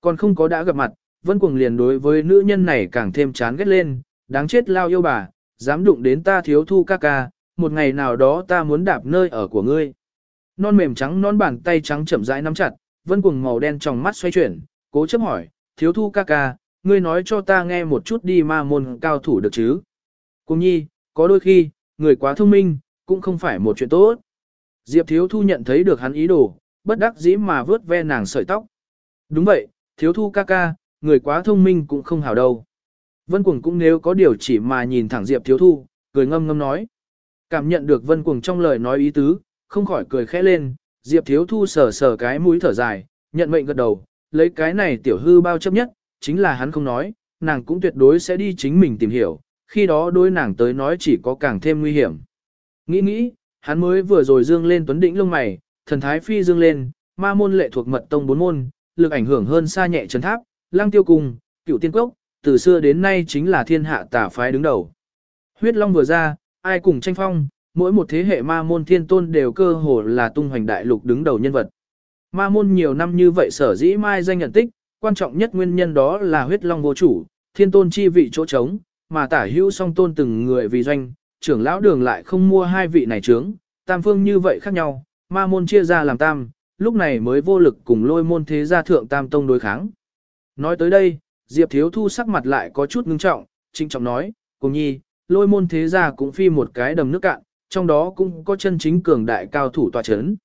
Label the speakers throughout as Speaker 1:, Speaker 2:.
Speaker 1: Còn không có đã gặp mặt, Vân Cuồng liền đối với nữ nhân này càng thêm chán ghét lên, đáng chết lao yêu bà, dám đụng đến ta thiếu thu ca ca, một ngày nào đó ta muốn đạp nơi ở của ngươi. Non mềm trắng non bàn tay trắng chậm rãi nắm chặt, Vân Cuồng màu đen trong mắt xoay chuyển, cố chấp hỏi, thiếu thu ca ca, ngươi nói cho ta nghe một chút đi ma môn cao thủ được chứ. Cùng nhi, có đôi khi, người quá thông minh, cũng không phải một chuyện tốt. Diệp thiếu thu nhận thấy được hắn ý đồ, bất đắc dĩ mà vớt ve nàng sợi tóc. Đúng vậy, thiếu thu ca ca, người quá thông minh cũng không hảo đâu. Vân Cuồng cũng nếu có điều chỉ mà nhìn thẳng Diệp thiếu thu, cười ngâm ngâm nói. Cảm nhận được Vân Cuồng trong lời nói ý tứ, không khỏi cười khẽ lên, Diệp thiếu thu sờ sờ cái mũi thở dài, nhận mệnh gật đầu, lấy cái này tiểu hư bao chấp nhất, chính là hắn không nói, nàng cũng tuyệt đối sẽ đi chính mình tìm hiểu, khi đó đối nàng tới nói chỉ có càng thêm nguy hiểm. Nghĩ nghĩ, hắn mới vừa rồi dương lên tuấn đỉnh lông mày, thần thái phi dương lên, ma môn lệ thuộc mật tông bốn môn, lực ảnh hưởng hơn xa nhẹ trấn tháp, lang tiêu cung, cựu tiên cốc, từ xưa đến nay chính là thiên hạ tả phái đứng đầu. Huyết long vừa ra, ai cùng tranh phong, mỗi một thế hệ ma môn thiên tôn đều cơ hồ là tung hoành đại lục đứng đầu nhân vật. Ma môn nhiều năm như vậy sở dĩ mai danh nhận tích, quan trọng nhất nguyên nhân đó là huyết long vô chủ, thiên tôn chi vị chỗ trống, mà tả hữu song tôn từng người vì doanh, trưởng lão đường lại không mua hai vị này trướng, tam phương như vậy khác nhau, ma môn chia ra làm tam, lúc này mới vô lực cùng lôi môn thế gia thượng tam tông đối kháng. Nói tới đây, Diệp Thiếu Thu sắc mặt lại có chút ngưng trọng, trinh trọng nói, cùng nhi, lôi môn thế gia cũng phi một cái đầm nước cạn, trong đó cũng có chân chính cường đại cao thủ tòa chấn.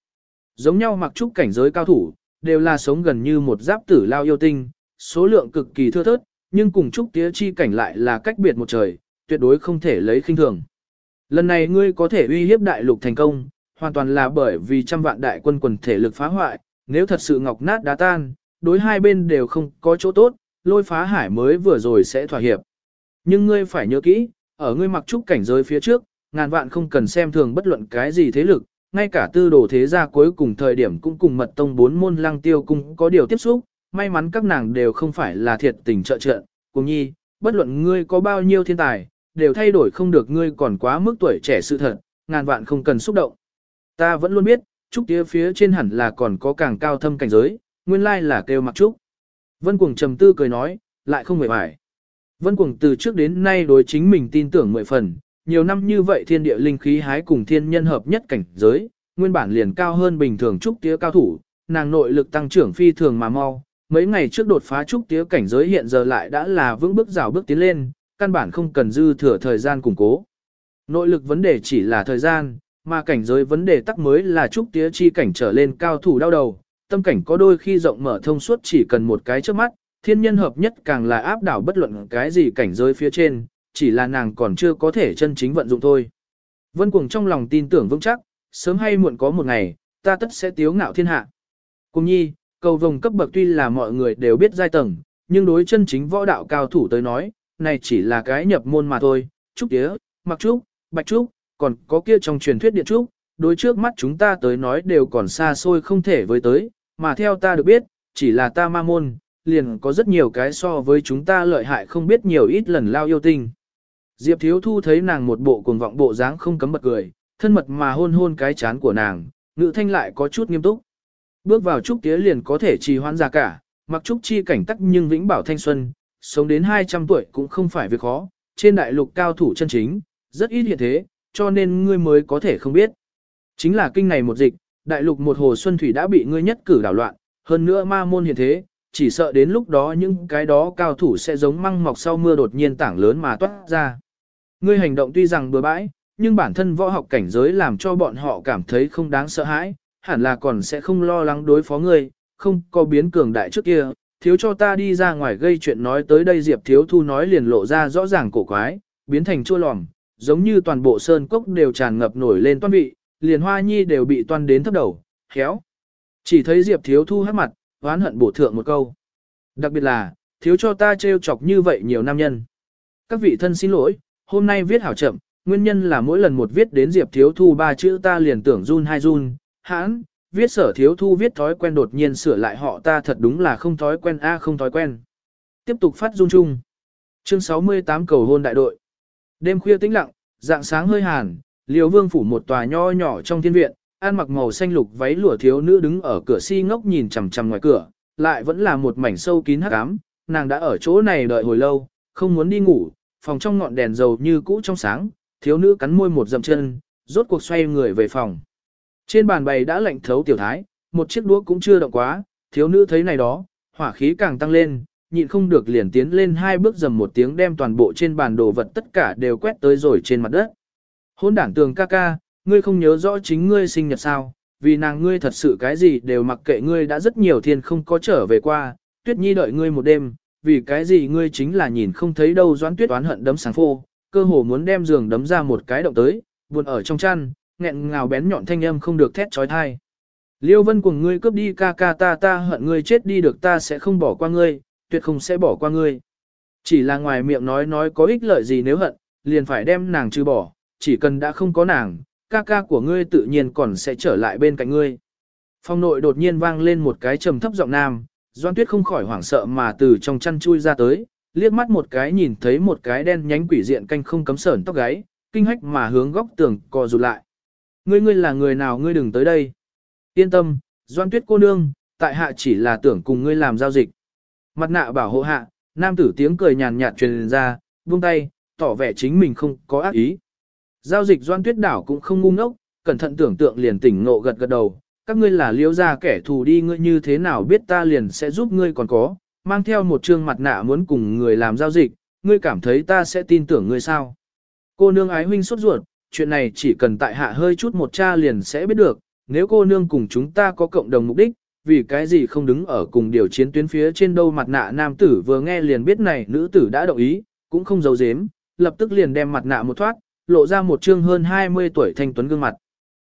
Speaker 1: Giống nhau mặc trúc cảnh giới cao thủ, đều là sống gần như một giáp tử lao yêu tinh, số lượng cực kỳ thưa thớt, nhưng cùng trúc tía chi cảnh lại là cách biệt một trời, tuyệt đối không thể lấy khinh thường. Lần này ngươi có thể uy hiếp đại lục thành công, hoàn toàn là bởi vì trăm vạn đại quân quần thể lực phá hoại, nếu thật sự ngọc nát đá tan, đối hai bên đều không có chỗ tốt, lôi phá hải mới vừa rồi sẽ thỏa hiệp. Nhưng ngươi phải nhớ kỹ, ở ngươi mặc trúc cảnh giới phía trước, ngàn vạn không cần xem thường bất luận cái gì thế lực, ngay cả tư đồ thế gia cuối cùng thời điểm cũng cùng mật tông bốn môn lăng tiêu cung có điều tiếp xúc, may mắn các nàng đều không phải là thiệt tình trợ trợ, cùng nhi, bất luận ngươi có bao nhiêu thiên tài, đều thay đổi không được ngươi còn quá mức tuổi trẻ sự thật, ngàn vạn không cần xúc động. Ta vẫn luôn biết, trúc tía phía trên hẳn là còn có càng cao thâm cảnh giới, nguyên lai là kêu mặc trúc. Vân Cuồng trầm tư cười nói, lại không hề bài. Vân Cuồng từ trước đến nay đối chính mình tin tưởng mười phần, nhiều năm như vậy thiên địa linh khí hái cùng thiên nhân hợp nhất cảnh giới, nguyên bản liền cao hơn bình thường trúc tía cao thủ, nàng nội lực tăng trưởng phi thường mà mau, mấy ngày trước đột phá trúc tía cảnh giới hiện giờ lại đã là vững bước rào bước tiến lên, căn bản không cần dư thừa thời gian củng cố. Nội lực vấn đề chỉ là thời gian, mà cảnh giới vấn đề tắc mới là trúc tía chi cảnh trở lên cao thủ đau đầu, tâm cảnh có đôi khi rộng mở thông suốt chỉ cần một cái trước mắt, thiên nhân hợp nhất càng là áp đảo bất luận cái gì cảnh giới phía trên, chỉ là nàng còn chưa có thể chân chính vận dụng thôi. Vân Cuồng trong lòng tin tưởng vững chắc, sớm hay muộn có một ngày, ta tất sẽ tiếu ngạo thiên hạ. Cùng nhi, cầu vồng cấp bậc tuy là mọi người đều biết giai tầng, nhưng đối chân chính võ đạo cao thủ tới nói, này chỉ là cái nhập môn mà thôi, trúc tía, mặc trúc, bạch trúc, còn có kia trong truyền thuyết điện trúc, đối trước mắt chúng ta tới nói đều còn xa xôi không thể với tới, mà theo ta được biết, chỉ là ta ma môn, liền có rất nhiều cái so với chúng ta lợi hại không biết nhiều ít lần lao yêu tinh. Diệp Thiếu Thu thấy nàng một bộ cuồng vọng bộ dáng không cấm bật cười, thân mật mà hôn hôn cái chán của nàng, ngữ thanh lại có chút nghiêm túc. Bước vào trúc tía liền có thể trì hoãn ra cả, mặc trúc chi cảnh tắc nhưng vĩnh bảo thanh xuân, sống đến 200 tuổi cũng không phải việc khó, trên đại lục cao thủ chân chính, rất ít hiện thế, cho nên ngươi mới có thể không biết. Chính là kinh này một dịch, đại lục một hồ xuân thủy đã bị ngươi nhất cử đảo loạn, hơn nữa ma môn hiện thế, chỉ sợ đến lúc đó những cái đó cao thủ sẽ giống măng mọc sau mưa đột nhiên tảng lớn mà toát ra. Ngươi hành động tuy rằng bừa bãi, nhưng bản thân võ học cảnh giới làm cho bọn họ cảm thấy không đáng sợ hãi, hẳn là còn sẽ không lo lắng đối phó ngươi, không có biến cường đại trước kia, thiếu cho ta đi ra ngoài gây chuyện nói tới đây Diệp Thiếu Thu nói liền lộ ra rõ ràng cổ quái, biến thành chua lòm, giống như toàn bộ sơn cốc đều tràn ngập nổi lên toan vị, liền hoa nhi đều bị toan đến thấp đầu, khéo. Chỉ thấy Diệp Thiếu Thu hát mặt, oán hận bổ thượng một câu. Đặc biệt là, thiếu cho ta trêu chọc như vậy nhiều nam nhân. Các vị thân xin lỗi, hôm nay viết hảo chậm, nguyên nhân là mỗi lần một viết đến Diệp Thiếu Thu ba chữ ta liền tưởng run hai run, hãn, viết sở Thiếu Thu viết thói quen đột nhiên sửa lại họ ta thật đúng là không thói quen a không thói quen. Tiếp tục phát run chung. Chương 68 cầu hôn đại đội. Đêm khuya tĩnh lặng, dạng sáng hơi hàn, Liêu Vương phủ một tòa nho nhỏ trong thiên viện, ăn mặc màu xanh lục váy lụa thiếu nữ đứng ở cửa si ngốc nhìn chằm chằm ngoài cửa, lại vẫn là một mảnh sâu kín hắc ám, nàng đã ở chỗ này đợi hồi lâu, không muốn đi ngủ, phòng trong ngọn đèn dầu như cũ trong sáng, thiếu nữ cắn môi một dậm chân, rốt cuộc xoay người về phòng. Trên bàn bày đã lạnh thấu tiểu thái, một chiếc đũa cũng chưa động quá, thiếu nữ thấy này đó, hỏa khí càng tăng lên, nhịn không được liền tiến lên hai bước dầm một tiếng đem toàn bộ trên bàn đồ vật tất cả đều quét tới rồi trên mặt đất. Hôn đảng tường ca ca, ngươi không nhớ rõ chính ngươi sinh nhật sao, vì nàng ngươi thật sự cái gì đều mặc kệ ngươi đã rất nhiều thiên không có trở về qua, tuyết nhi đợi ngươi một đêm, vì cái gì ngươi chính là nhìn không thấy đâu doãn tuyết oán hận đấm sáng phô, cơ hồ muốn đem giường đấm ra một cái động tới, buồn ở trong chăn, nghẹn ngào bén nhọn thanh âm không được thét trói thai. Liêu vân cùng ngươi cướp đi ca ca ta ta hận ngươi chết đi được ta sẽ không bỏ qua ngươi, tuyệt không sẽ bỏ qua ngươi. Chỉ là ngoài miệng nói nói có ích lợi gì nếu hận, liền phải đem nàng trừ bỏ, chỉ cần đã không có nàng, ca ca của ngươi tự nhiên còn sẽ trở lại bên cạnh ngươi. Phong nội đột nhiên vang lên một cái trầm thấp giọng nam, Doan Tuyết không khỏi hoảng sợ mà từ trong chăn chui ra tới, liếc mắt một cái nhìn thấy một cái đen nhánh quỷ diện canh không cấm sởn tóc gáy, kinh hách mà hướng góc tường co rụt lại. Ngươi ngươi là người nào ngươi đừng tới đây. Yên tâm, Doan Tuyết cô nương, tại hạ chỉ là tưởng cùng ngươi làm giao dịch. Mặt nạ bảo hộ hạ, nam tử tiếng cười nhàn nhạt truyền ra, buông tay, tỏ vẻ chính mình không có ác ý. Giao dịch Doan Tuyết đảo cũng không ngu ngốc, cẩn thận tưởng tượng liền tỉnh ngộ gật gật đầu, các ngươi là liễu gia kẻ thù đi ngươi như thế nào biết ta liền sẽ giúp ngươi còn có, mang theo một trương mặt nạ muốn cùng người làm giao dịch, ngươi cảm thấy ta sẽ tin tưởng ngươi sao. Cô nương ái huynh sốt ruột, chuyện này chỉ cần tại hạ hơi chút một cha liền sẽ biết được, nếu cô nương cùng chúng ta có cộng đồng mục đích, vì cái gì không đứng ở cùng điều chiến tuyến phía trên đâu mặt nạ nam tử vừa nghe liền biết này nữ tử đã đồng ý, cũng không giấu giếm, lập tức liền đem mặt nạ một thoát, lộ ra một trương hơn 20 tuổi thanh tuấn gương mặt.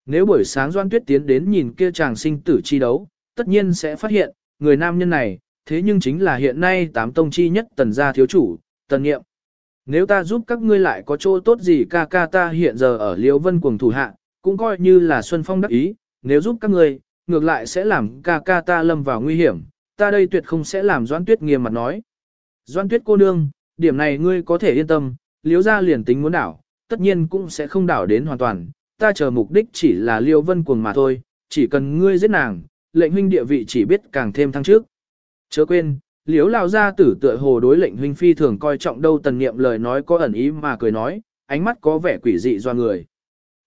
Speaker 1: Nếu buổi sáng Doan Tuyết tiến đến nhìn kia chàng sinh tử chi đấu, tất nhiên sẽ phát hiện, người nam nhân này, thế nhưng chính là hiện nay tám tông chi nhất tần gia thiếu chủ, tần nghiệm. Nếu ta giúp các ngươi lại có chỗ tốt gì ca ca ta hiện giờ ở Liễu Vân cuồng thủ hạ, cũng coi như là Xuân Phong đắc ý, nếu giúp các ngươi, ngược lại sẽ làm ca ca ta lâm vào nguy hiểm, ta đây tuyệt không sẽ làm Doan Tuyết nghiêm mặt nói. Doan Tuyết cô nương, điểm này ngươi có thể yên tâm, Liễu gia liền tính muốn đảo, tất nhiên cũng sẽ không đảo đến hoàn toàn, ta chờ mục đích chỉ là liêu vân cuồng mà thôi, chỉ cần ngươi giết nàng, lệnh huynh địa vị chỉ biết càng thêm thăng trước. Chớ quên, liếu lao gia tử tựa hồ đối lệnh huynh phi thường coi trọng đâu tần niệm lời nói có ẩn ý mà cười nói, ánh mắt có vẻ quỷ dị do người.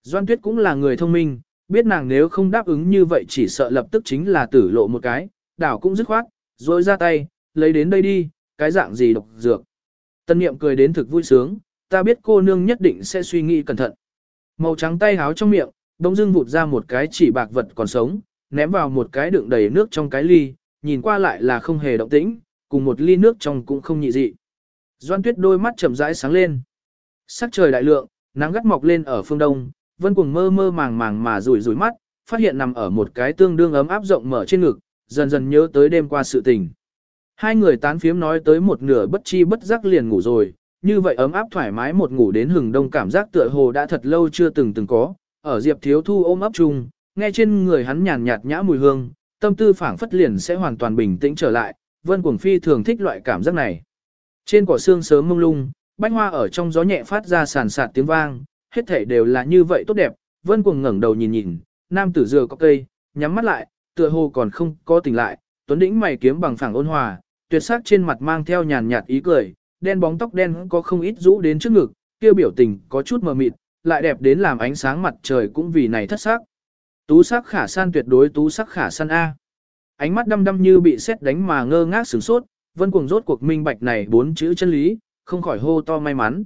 Speaker 1: Doan tuyết cũng là người thông minh, biết nàng nếu không đáp ứng như vậy chỉ sợ lập tức chính là tử lộ một cái, đảo cũng dứt khoát, rồi ra tay, lấy đến đây đi, cái dạng gì độc dược. tân niệm cười đến thực vui sướng, ta biết cô nương nhất định sẽ suy nghĩ cẩn thận. Màu trắng tay háo trong miệng, đông dưng vụt ra một cái chỉ bạc vật còn sống, ném vào một cái đựng đầy nước trong cái ly, nhìn qua lại là không hề động tĩnh, cùng một ly nước trong cũng không nhị dị. Doan tuyết đôi mắt chậm rãi sáng lên. Sắc trời đại lượng, nắng gắt mọc lên ở phương đông, vân cuồng mơ mơ màng màng mà rủi rủi mắt, phát hiện nằm ở một cái tương đương ấm áp rộng mở trên ngực, dần dần nhớ tới đêm qua sự tình. Hai người tán phiếm nói tới một nửa bất chi bất giác liền ngủ rồi, như vậy ấm áp thoải mái một ngủ đến hừng đông cảm giác tựa hồ đã thật lâu chưa từng từng có, ở Diệp Thiếu Thu ôm ấp chung, nghe trên người hắn nhàn nhạt nhã mùi hương, tâm tư phảng phất liền sẽ hoàn toàn bình tĩnh trở lại, Vân Cuồng Phi thường thích loại cảm giác này. Trên cỏ xương sớm mông lung, bánh hoa ở trong gió nhẹ phát ra sàn sạt tiếng vang, hết thể đều là như vậy tốt đẹp, Vân Cuồng ngẩng đầu nhìn nhìn, nam tử dừa có cây, nhắm mắt lại, tựa hồ còn không có tỉnh lại, tuấn đĩnh mày kiếm bằng phẳng ôn hòa, tuyệt sắc trên mặt mang theo nhàn nhạt ý cười, đen bóng tóc đen có không ít rũ đến trước ngực, kia biểu tình có chút mờ mịt, lại đẹp đến làm ánh sáng mặt trời cũng vì này thất sắc. Tú sắc khả san tuyệt đối tú sắc khả san A. Ánh mắt đăm đăm như bị xét đánh mà ngơ ngác sửng sốt, vân cuồng rốt cuộc minh bạch này bốn chữ chân lý, không khỏi hô to may mắn.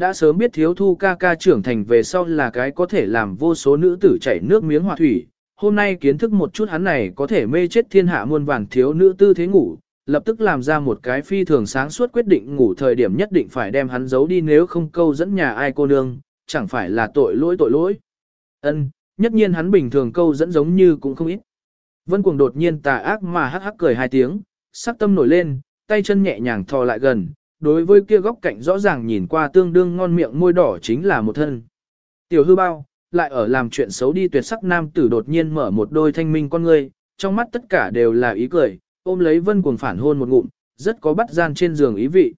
Speaker 1: Đã sớm biết thiếu thu ca ca trưởng thành về sau là cái có thể làm vô số nữ tử chảy nước miếng hòa thủy, hôm nay kiến thức một chút hắn này có thể mê chết thiên hạ muôn vàng thiếu nữ tư thế ngủ, lập tức làm ra một cái phi thường sáng suốt quyết định ngủ thời điểm nhất định phải đem hắn giấu đi nếu không câu dẫn nhà ai cô nương, chẳng phải là tội lỗi tội lỗi. Ân, nhất nhiên hắn bình thường câu dẫn giống như cũng không ít. Vân cuồng đột nhiên tà ác mà hắc hắc cười hai tiếng, sắc tâm nổi lên, tay chân nhẹ nhàng thò lại gần, đối với kia góc cạnh rõ ràng nhìn qua tương đương ngon miệng môi đỏ chính là một thân. Tiểu hư bao, lại ở làm chuyện xấu đi tuyệt sắc nam tử đột nhiên mở một đôi thanh minh con ngươi, trong mắt tất cả đều là ý cười, ôm lấy vân cuồng phản hôn một ngụm, rất có bắt gian trên giường ý vị.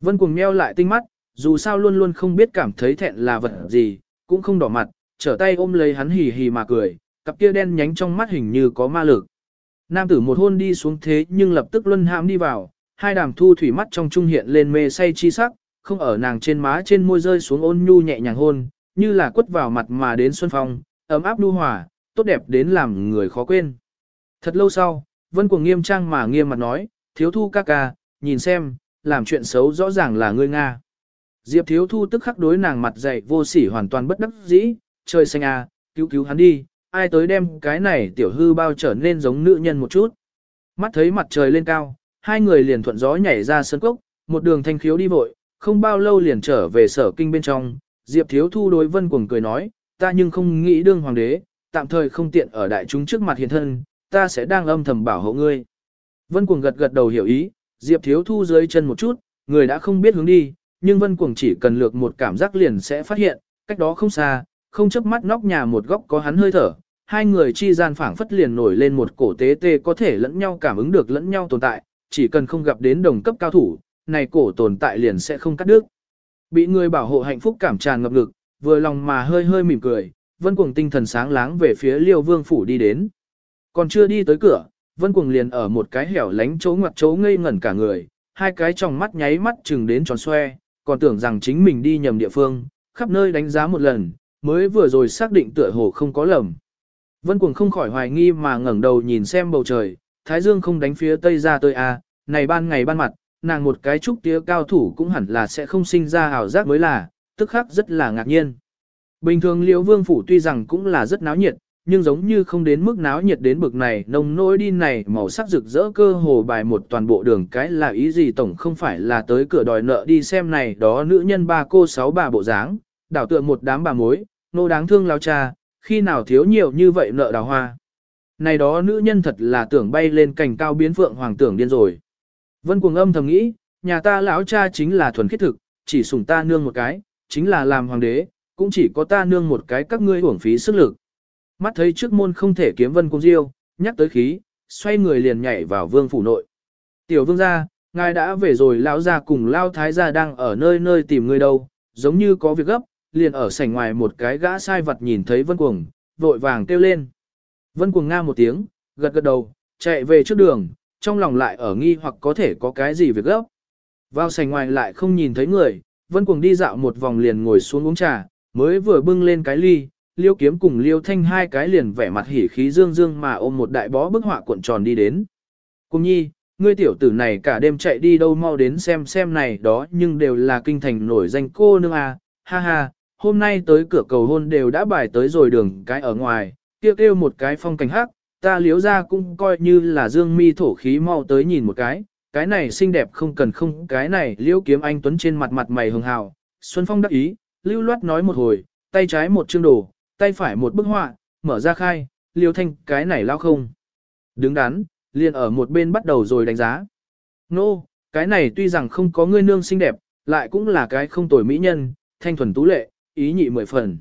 Speaker 1: Vân cuồng meo lại tinh mắt, dù sao luôn luôn không biết cảm thấy thẹn là vật gì, cũng không đỏ mặt, trở tay ôm lấy hắn hì hì mà cười, cặp kia đen nhánh trong mắt hình như có ma lực. Nam tử một hôn đi xuống thế nhưng lập tức luân hãm đi vào, hai đàm thu thủy mắt trong trung hiện lên mê say chi sắc, không ở nàng trên má trên môi rơi xuống ôn nhu nhẹ nhàng hôn, như là quất vào mặt mà đến xuân phong, ấm áp nhu hòa, tốt đẹp đến làm người khó quên. Thật lâu sau, Vân Cuồng nghiêm trang mà nghiêm mặt nói, thiếu thu ca ca, nhìn xem, làm chuyện xấu rõ ràng là ngươi Nga. Diệp thiếu thu tức khắc đối nàng mặt dày vô sỉ hoàn toàn bất đắc dĩ, trời xanh à, cứu cứu hắn đi, ai tới đem cái này tiểu hư bao trở nên giống nữ nhân một chút. Mắt thấy mặt trời lên cao, hai người liền thuận gió nhảy ra sân cốc, một đường thanh khiếu đi vội, không bao lâu liền trở về sở kinh bên trong. Diệp thiếu thu đối vân cuồng cười nói, ta nhưng không nghĩ đương hoàng đế, tạm thời không tiện ở đại chúng trước mặt hiện thân, ta sẽ đang âm thầm bảo hộ ngươi. Vân cuồng gật gật đầu hiểu ý, Diệp thiếu thu dưới chân một chút, người đã không biết hướng đi, nhưng vân cuồng chỉ cần lược một cảm giác liền sẽ phát hiện, cách đó không xa, không chớp mắt nóc nhà một góc có hắn hơi thở, hai người chi gian phảng phất liền nổi lên một cổ tế tê có thể lẫn nhau cảm ứng được lẫn nhau tồn tại, chỉ cần không gặp đến đồng cấp cao thủ, này cổ tồn tại liền sẽ không cắt đứt. Bị người bảo hộ hạnh phúc cảm tràn ngập ngực, vừa lòng mà hơi hơi mỉm cười, Vân Cuồng tinh thần sáng láng về phía Liêu Vương phủ đi đến. Còn chưa đi tới cửa, Vân Cuồng liền ở một cái hẻo lánh chỗ ngoặt chỗ ngây ngẩn cả người, hai cái tròng mắt nháy mắt chừng đến tròn xoe, còn tưởng rằng chính mình đi nhầm địa phương, khắp nơi đánh giá một lần, mới vừa rồi xác định tựa hồ không có lầm. Vân Cuồng không khỏi hoài nghi mà ngẩng đầu nhìn xem bầu trời, Thái Dương không đánh phía tây ra tôi à, này ban ngày ban mặt, nàng một cái trúc tía cao thủ cũng hẳn là sẽ không sinh ra ảo giác mới là, tức khắc rất là ngạc nhiên. Bình thường Liễu Vương phủ tuy rằng cũng là rất náo nhiệt, nhưng giống như không đến mức náo nhiệt đến bực này, nông nỗi đi này màu sắc rực rỡ cơ hồ bài một toàn bộ đường cái là ý gì tổng không phải là tới cửa đòi nợ đi xem này đó nữ nhân ba cô sáu bà bộ dáng, đảo tựa một đám bà mối, nô đáng thương lao cha, khi nào thiếu nhiều như vậy nợ đào hoa. Này đó nữ nhân thật là tưởng bay lên cành cao biến phượng hoàng tưởng điên rồi. Vân cuồng âm thầm nghĩ, nhà ta lão cha chính là thuần khiết thực, chỉ sủng ta nương một cái, chính là làm hoàng đế, cũng chỉ có ta nương một cái các ngươi uổng phí sức lực. Mắt thấy trước môn không thể kiếm vân cung diêu, nhắc tới khí, xoay người liền nhảy vào vương phủ nội. Tiểu vương gia, ngài đã về rồi lão gia cùng lao thái gia đang ở nơi nơi tìm người đâu, giống như có việc gấp, liền ở sảnh ngoài một cái gã sai vật nhìn thấy vân cuồng, vội vàng kêu lên. Vân cuồng nga một tiếng, gật gật đầu, chạy về trước đường, trong lòng lại ở nghi hoặc có thể có cái gì việc gấp. Vào sảnh ngoài lại không nhìn thấy người, vân cuồng đi dạo một vòng liền ngồi xuống uống trà, mới vừa bưng lên cái ly, liêu kiếm cùng liêu thanh hai cái liền vẻ mặt hỉ khí dương dương mà ôm một đại bó bức họa cuộn tròn đi đến. Cùng nhi, ngươi tiểu tử này cả đêm chạy đi đâu mau đến xem xem này đó nhưng đều là kinh thành nổi danh cô nương à, ha ha, hôm nay tới cửa cầu hôn đều đã bài tới rồi đường cái ở ngoài, kêu kêu một cái phong cảnh hắc, ta liếu ra cũng coi như là dương mi thổ khí mau tới nhìn một cái, cái này xinh đẹp không cần không cái này liễu kiếm anh tuấn trên mặt mặt mày hường hào, Xuân Phong đắc ý, lưu loát nói một hồi, tay trái một chương đồ, tay phải một bức họa, mở ra khai, liêu thanh cái này lao không. Đứng đắn, liền ở một bên bắt đầu rồi đánh giá. Nô, no, cái này tuy rằng không có ngươi nương xinh đẹp, lại cũng là cái không tồi mỹ nhân, thanh thuần tú lệ, ý nhị mười phần.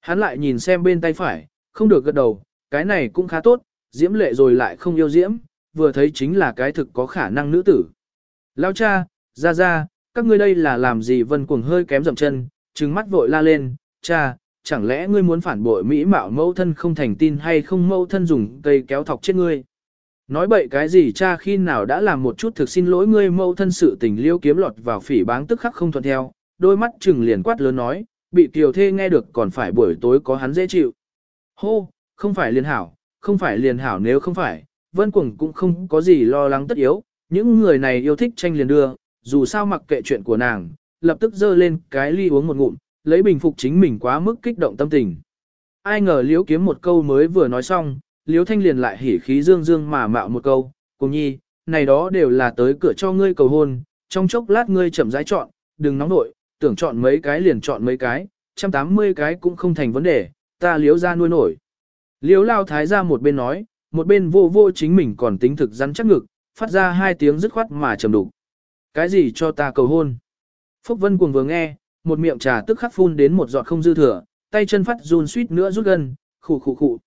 Speaker 1: Hắn lại nhìn xem bên tay phải, không được gật đầu, cái này cũng khá tốt, diễm lệ rồi lại không yêu diễm, vừa thấy chính là cái thực có khả năng nữ tử. Lao cha, ra ra, các ngươi đây là làm gì vân cuồng hơi kém dậm chân, trừng mắt vội la lên, cha, chẳng lẽ ngươi muốn phản bội mỹ mạo mẫu thân không thành tin hay không mẫu thân dùng cây kéo thọc chết ngươi. Nói bậy cái gì cha khi nào đã làm một chút thực xin lỗi ngươi mẫu thân sự tình liêu kiếm lọt vào phỉ báng tức khắc không thuận theo, đôi mắt trừng liền quát lớn nói, bị kiều thê nghe được còn phải buổi tối có hắn dễ chịu. Hô, không phải liền hảo, không phải liền hảo nếu không phải, vân cuồng cũng không có gì lo lắng tất yếu, những người này yêu thích tranh liền đưa, dù sao mặc kệ chuyện của nàng, lập tức dơ lên cái ly uống một ngụm, lấy bình phục chính mình quá mức kích động tâm tình. Ai ngờ liễu kiếm một câu mới vừa nói xong, liễu thanh liền lại hỉ khí dương dương mà mạo một câu, cùng nhi, này đó đều là tới cửa cho ngươi cầu hôn, trong chốc lát ngươi chậm rãi chọn, đừng nóng nội, tưởng chọn mấy cái liền chọn mấy cái, trăm tám mươi cái cũng không thành vấn đề, ta liếu ra nuôi nổi. liếu lao thái ra một bên nói, một bên vô vô chính mình còn tính thực rắn chắc ngực, phát ra hai tiếng dứt khoát mà trầm đục. Cái gì cho ta cầu hôn? Phúc Vân cuồng vừa nghe, một miệng trà tức khắc phun đến một giọt không dư thừa, tay chân phát run suýt nữa rút gần, khụ khụ khụ.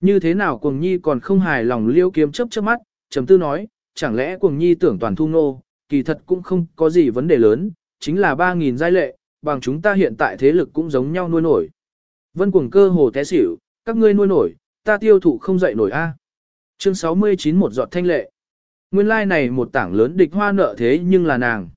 Speaker 1: Như thế nào cuồng nhi còn không hài lòng liêu kiếm chớp chớp mắt, trầm tư nói, chẳng lẽ cuồng nhi tưởng toàn thu nô, kỳ thật cũng không có gì vấn đề lớn, chính là 3.000 giai lệ, bằng chúng ta hiện tại thế lực cũng giống nhau nuôi nổi. Vân cuồng cơ hồ té xỉu, các ngươi nuôi nổi, ta tiêu thụ không dậy nổi a. Chương 69 một giọt thanh lệ. Nguyên lai like này một tảng lớn địch hoa nợ thế nhưng là nàng.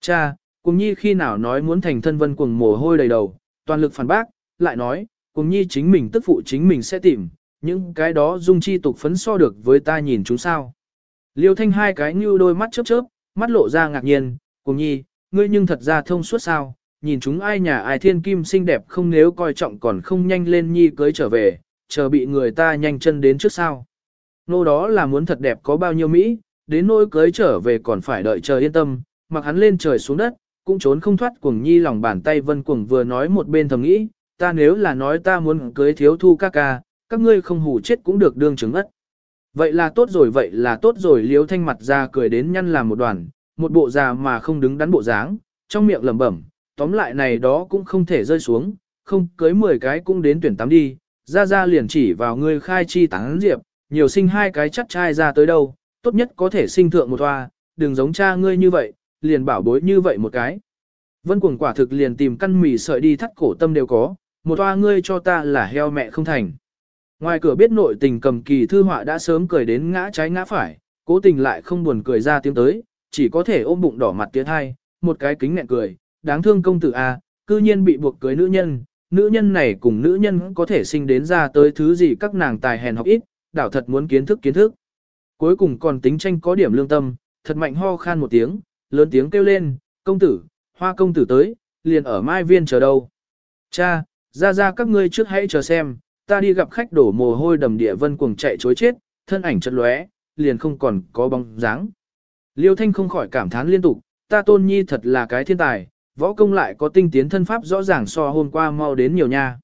Speaker 1: Cha, cùng nhi khi nào nói muốn thành thân vân cuồng mồ hôi đầy đầu, toàn lực phản bác, lại nói, cùng nhi chính mình tức phụ chính mình sẽ tìm, những cái đó dung chi tục phấn so được với ta nhìn chúng sao. Liêu thanh hai cái như đôi mắt chớp chớp, mắt lộ ra ngạc nhiên, cùng nhi, ngươi nhưng thật ra thông suốt sao, nhìn chúng ai nhà ai thiên kim xinh đẹp không nếu coi trọng còn không nhanh lên nhi cưới trở về, chờ bị người ta nhanh chân đến trước sao. Nô đó là muốn thật đẹp có bao nhiêu Mỹ, đến nỗi cưới trở về còn phải đợi chờ yên tâm, mặc hắn lên trời xuống đất, cũng trốn không thoát cuồng nhi lòng bàn tay vân cuồng vừa nói một bên thầm nghĩ, ta nếu là nói ta muốn cưới thiếu thu ca ca, các ngươi không hủ chết cũng được đương chứng ất. Vậy là tốt rồi vậy là tốt rồi liếu thanh mặt ra cười đến nhăn làm một đoàn, một bộ già mà không đứng đắn bộ dáng, trong miệng lẩm bẩm, tóm lại này đó cũng không thể rơi xuống, không cưới 10 cái cũng đến tuyển tắm đi, ra ra liền chỉ vào ngươi khai chi tán diệp, nhiều sinh hai cái chắc trai ra tới đâu, tốt nhất có thể sinh thượng một hoa, đừng giống cha ngươi như vậy, liền bảo bối như vậy một cái. Vân cuồng quả thực liền tìm căn mì sợi đi thắt cổ tâm đều có, một hoa ngươi cho ta là heo mẹ không thành. Ngoài cửa biết nội tình cầm kỳ thư họa đã sớm cười đến ngã trái ngã phải, cố tình lại không buồn cười ra tiếng tới, chỉ có thể ôm bụng đỏ mặt tiếng hai, một cái kính nẹn cười, đáng thương công tử A, cư nhiên bị buộc cưới nữ nhân, nữ nhân này cùng nữ nhân có thể sinh đến ra tới thứ gì các nàng tài hèn học ít, đảo thật muốn kiến thức kiến thức. Cuối cùng còn tính tranh có điểm lương tâm, thật mạnh ho khan một tiếng, lớn tiếng kêu lên, công tử, hoa công tử tới, liền ở mai viên chờ đâu. Cha, ra ra các ngươi trước hãy chờ xem, ta đi gặp khách đổ mồ hôi đầm địa vân cuồng chạy chối chết, thân ảnh chật lóe, liền không còn có bóng dáng. Liêu Thanh không khỏi cảm thán liên tục, ta tôn nhi thật là cái thiên tài, võ công lại có tinh tiến thân pháp rõ ràng so hôm qua mau đến nhiều nha.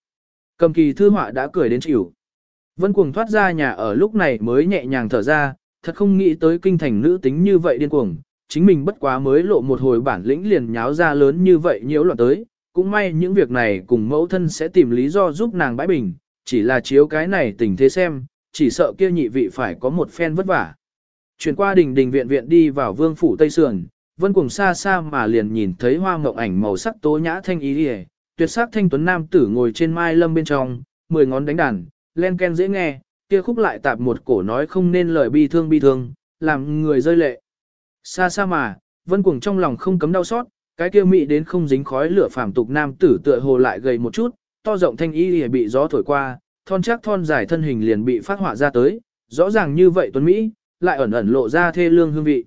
Speaker 1: Cầm kỳ thư họa đã cười đến chịu. Vân cuồng thoát ra nhà ở lúc này mới nhẹ nhàng thở ra, thật không nghĩ tới kinh thành nữ tính như vậy điên cuồng, chính mình bất quá mới lộ một hồi bản lĩnh liền nháo ra lớn như vậy nhiễu loạn tới, cũng may những việc này cùng mẫu thân sẽ tìm lý do giúp nàng bãi bình, chỉ là chiếu cái này tình thế xem, chỉ sợ kia nhị vị phải có một phen vất vả. Chuyển qua đình đình viện viện đi vào vương phủ Tây Sườn, vân cùng xa xa mà liền nhìn thấy hoa mộng ảnh màu sắc tố nhã thanh ý ỉa tuyệt sắc thanh tuấn nam tử ngồi trên mai lâm bên trong, mười ngón đánh đàn, len ken dễ nghe, kia khúc lại tạp một cổ nói không nên lời bi thương bi thương, làm người rơi lệ. Xa xa mà, vân cuồng trong lòng không cấm đau xót, cái kia mị đến không dính khói lửa phàm tục nam tử tựa hồ lại gầy một chút, to rộng thanh ý ỉa bị gió thổi qua, thon chắc thon dài thân hình liền bị phát họa ra tới, rõ ràng như vậy tuấn Mỹ, lại ẩn ẩn lộ ra thê lương hương vị.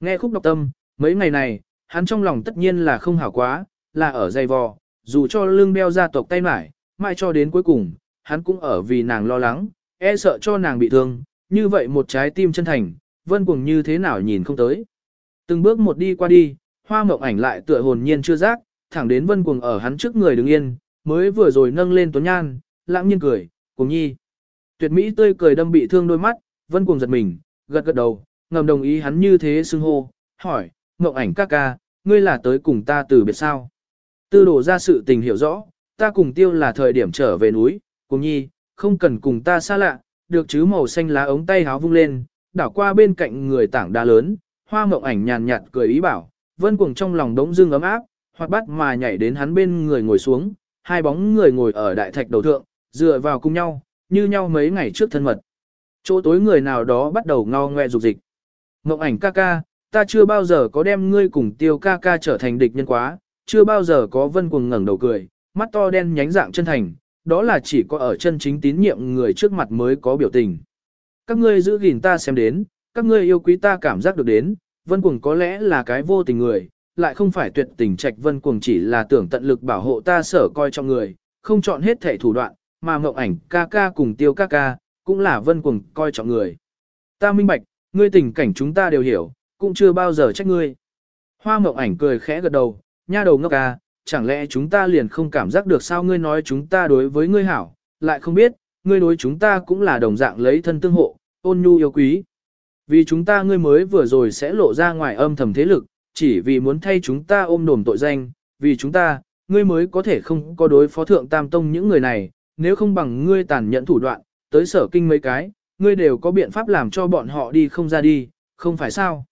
Speaker 1: Nghe khúc độc tâm, mấy ngày này, hắn trong lòng tất nhiên là không hảo quá, là ở dây vò, dù cho lương đeo gia tộc tay mải, mãi cho đến cuối cùng, hắn cũng ở vì nàng lo lắng, e sợ cho nàng bị thương, như vậy một trái tim chân thành, vân cuồng như thế nào nhìn không tới. Từng bước một đi qua đi, hoa mộng ảnh lại tựa hồn nhiên chưa giác, thẳng đến vân cuồng ở hắn trước người đứng yên, mới vừa rồi nâng lên tuấn nhan, lãng nhiên cười, cùng nhi. Tuyệt mỹ tươi cười đâm bị thương đôi mắt, vân cuồng giật mình, gật gật đầu, ngầm đồng ý hắn như thế xưng hô, hỏi, mộng ảnh ca ca, ngươi là tới cùng ta từ biệt sao? Tư đổ ra sự tình hiểu rõ, ta cùng tiêu là thời điểm trở về núi, cùng nhi, không cần cùng ta xa lạ, được chứ màu xanh lá ống tay háo vung lên, đảo qua bên cạnh người tảng đá lớn, hoa mộng ảnh nhàn nhạt cười ý bảo, vân cuồng trong lòng đống dưng ấm áp, hoặc bắt mà nhảy đến hắn bên người ngồi xuống, hai bóng người ngồi ở đại thạch đầu thượng, dựa vào cùng nhau, như nhau mấy ngày trước thân mật. Chỗ tối người nào đó bắt đầu ngao ngoe dục dịch. Mộng ảnh ca ca, ta chưa bao giờ có đem ngươi cùng tiêu ca ca trở thành địch nhân quá, chưa bao giờ có vân cuồng ngẩng đầu cười, mắt to đen nhánh dạng chân thành, đó là chỉ có ở chân chính tín nhiệm người trước mặt mới có biểu tình. Các ngươi giữ gìn ta xem đến, các ngươi yêu quý ta cảm giác được đến, vân cuồng có lẽ là cái vô tình người, lại không phải tuyệt tình trạch vân cuồng chỉ là tưởng tận lực bảo hộ ta sở coi trong người, không chọn hết thể thủ đoạn, mà ngộng ảnh ca ca cùng tiêu ca ca, cũng là vân cuồng coi trọng người. Ta minh bạch, ngươi tình cảnh chúng ta đều hiểu, cũng chưa bao giờ trách ngươi. Hoa mộng ảnh cười khẽ gật đầu, nha đầu ngốc à, chẳng lẽ chúng ta liền không cảm giác được sao ngươi nói chúng ta đối với ngươi hảo, lại không biết, ngươi đối chúng ta cũng là đồng dạng lấy thân tương hộ, ôn nhu yêu quý. Vì chúng ta ngươi mới vừa rồi sẽ lộ ra ngoài âm thầm thế lực, chỉ vì muốn thay chúng ta ôm đồm tội danh, vì chúng ta, ngươi mới có thể không có đối phó thượng tam tông những người này, nếu không bằng ngươi tàn nhẫn thủ đoạn, tới sở kinh mấy cái, ngươi đều có biện pháp làm cho bọn họ đi không ra đi, không phải sao.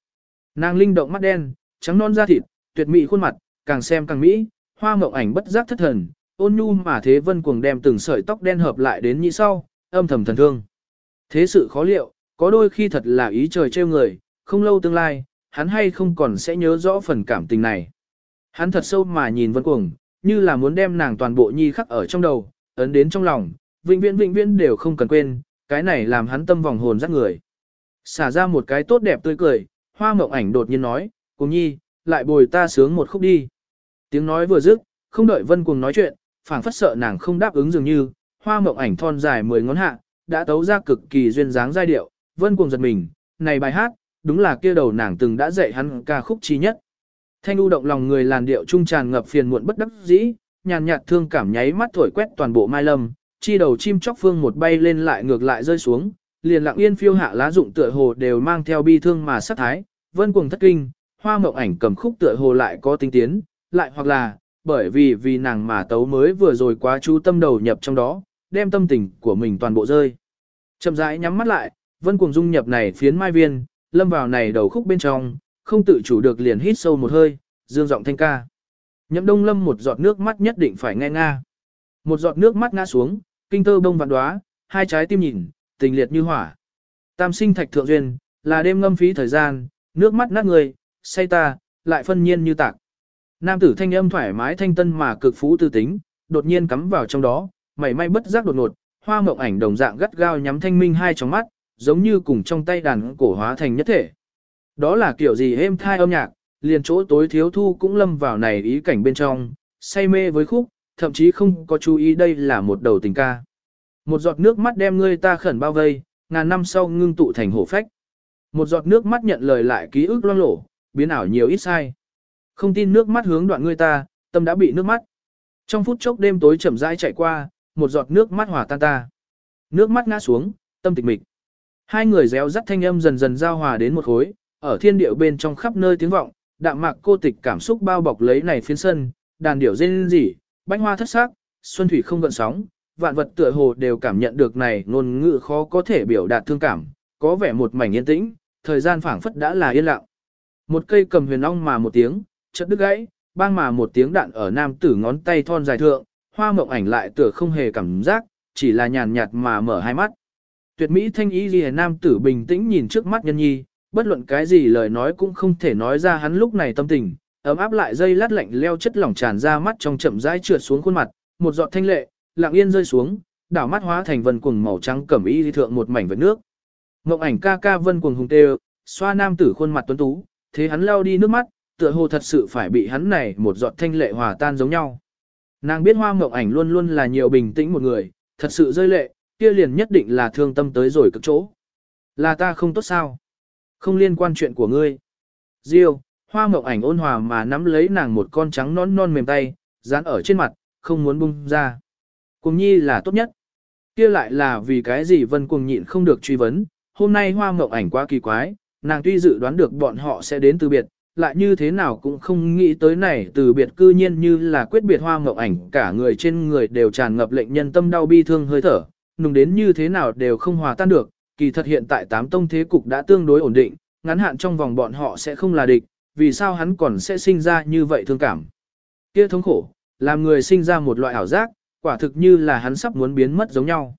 Speaker 1: Nàng linh động mắt đen, trắng non da thịt, tuyệt mỹ khuôn mặt, càng xem càng mỹ, hoa mộng ảnh bất giác thất thần, ôn nhu mà thế vân cuồng đem từng sợi tóc đen hợp lại đến như sau, âm thầm thần thương. Thế sự khó liệu, có đôi khi thật là ý trời trêu người, không lâu tương lai, hắn hay không còn sẽ nhớ rõ phần cảm tình này. Hắn thật sâu mà nhìn Vân Cuồng, như là muốn đem nàng toàn bộ nhi khắc ở trong đầu, ấn đến trong lòng, vĩnh viễn vĩnh viễn đều không cần quên, cái này làm hắn tâm vòng hồn rắc người. Xả ra một cái tốt đẹp tươi cười, hoa mộng ảnh đột nhiên nói, cùng nhi, lại bồi ta sướng một khúc đi. Tiếng nói vừa dứt, không đợi Vân Cuồng nói chuyện, phảng phất sợ nàng không đáp ứng dường như, hoa mộng ảnh thon dài mười ngón hạ, đã tấu ra cực kỳ duyên dáng giai điệu, Vân Cuồng giật mình, này bài hát, đúng là kia đầu nàng từng đã dạy hắn ca khúc chi nhất. Thanh u động lòng người làn điệu trung tràn ngập phiền muộn bất đắc dĩ, nhàn nhạt thương cảm nháy mắt thổi quét toàn bộ mai lâm, chi đầu chim chóc phương một bay lên lại ngược lại rơi xuống, liền lặng yên phiêu hạ lá dụng tựa hồ đều mang theo bi thương mà sát thái, vân cuồng thất kinh, hoa mộng ảnh cầm khúc tựa hồ lại có tinh tiến, lại hoặc là, bởi vì vì nàng mà tấu mới vừa rồi quá chú tâm đầu nhập trong đó, đem tâm tình của mình toàn bộ rơi. Chậm rãi nhắm mắt lại, vân cuồng dung nhập này phiến mai viên, lâm vào này đầu khúc bên trong, không tự chủ được liền hít sâu một hơi, dương giọng thanh ca. Nhậm đông lâm một giọt nước mắt nhất định phải nghe nga. Một giọt nước mắt ngã xuống, kinh tơ bông vạn đoá, hai trái tim nhìn, tình liệt như hỏa. Tam sinh thạch thượng duyên, là đêm ngâm phí thời gian, nước mắt nát người, say ta, lại phân nhiên như tạc. Nam tử thanh âm thoải mái thanh tân mà cực phú tư tính, đột nhiên cắm vào trong đó, mảy may bất giác đột ngột, hoa mộng ảnh đồng dạng gắt gao nhắm thanh minh hai trong mắt, giống như cùng trong tay đàn cổ hóa thành nhất thể. Đó là kiểu gì êm thai âm nhạc, liền chỗ tối thiếu thu cũng lâm vào này ý cảnh bên trong, say mê với khúc, thậm chí không có chú ý đây là một đầu tình ca. Một giọt nước mắt đem ngươi ta khẩn bao vây, ngàn năm sau ngưng tụ thành hổ phách. Một giọt nước mắt nhận lời lại ký ức loang lổ, biến ảo nhiều ít sai. Không tin nước mắt hướng đoạn ngươi ta, tâm đã bị nước mắt. Trong phút chốc đêm tối chậm rãi chạy qua, một giọt nước mắt hòa tan ta. Nước mắt ngã xuống, tâm tịch mịch. Hai người réo rắt thanh âm dần dần giao hòa đến một khối, ở thiên điệu bên trong khắp nơi tiếng vọng, đạm mạc cô tịch cảm xúc bao bọc lấy này phiến sân, đàn điểu rên rỉ, bánh hoa thất sắc, xuân thủy không gợn sóng, vạn vật tựa hồ đều cảm nhận được này ngôn ngữ khó có thể biểu đạt thương cảm, có vẻ một mảnh yên tĩnh, thời gian phảng phất đã là yên lặng. Một cây cầm huyền ong mà một tiếng, chợt đứt gãy, bang mà một tiếng đạn ở nam tử ngón tay thon dài thượng, hoa mộng ảnh lại tựa không hề cảm giác, chỉ là nhàn nhạt mà mở hai mắt. Tuyệt mỹ thanh ý ghi nam tử bình tĩnh nhìn trước mắt nhân nhi, bất luận cái gì lời nói cũng không thể nói ra hắn lúc này tâm tình, ấm áp lại dây lát lạnh leo chất lỏng tràn ra mắt trong chậm rãi trượt xuống khuôn mặt, một giọt thanh lệ, lặng yên rơi xuống, đảo mắt hóa thành vân cuồng màu trắng cẩm y thượng một mảnh vệt nước. Ngộng ảnh ca ca vân cuồng hùng tê, xoa nam tử khuôn mặt tuấn tú, thế hắn lao đi nước mắt, tựa hồ thật sự phải bị hắn này một giọt thanh lệ hòa tan giống nhau. Nàng biết hoa ngộng ảnh luôn luôn là nhiều bình tĩnh một người, thật sự rơi lệ, kia liền nhất định là thương tâm tới rồi cực chỗ. Là ta không tốt sao? Không liên quan chuyện của ngươi. Diêu, hoa mộng ảnh ôn hòa mà nắm lấy nàng một con trắng non non mềm tay, dán ở trên mặt, không muốn bung ra. Cùng nhi là tốt nhất. kia lại là vì cái gì vân cùng nhịn không được truy vấn. Hôm nay hoa mộng ảnh quá kỳ quái, nàng tuy dự đoán được bọn họ sẽ đến từ biệt, lại như thế nào cũng không nghĩ tới này từ biệt cư nhiên như là quyết biệt hoa mộng ảnh cả người trên người đều tràn ngập lệnh nhân tâm đau bi thương hơi thở, nùng đến như thế nào đều không hòa tan được, kỳ thật hiện tại tám tông thế cục đã tương đối ổn định, ngắn hạn trong vòng bọn họ sẽ không là địch, vì sao hắn còn sẽ sinh ra như vậy thương cảm. Kia thống khổ, làm người sinh ra một loại ảo giác, quả thực như là hắn sắp muốn biến mất giống nhau.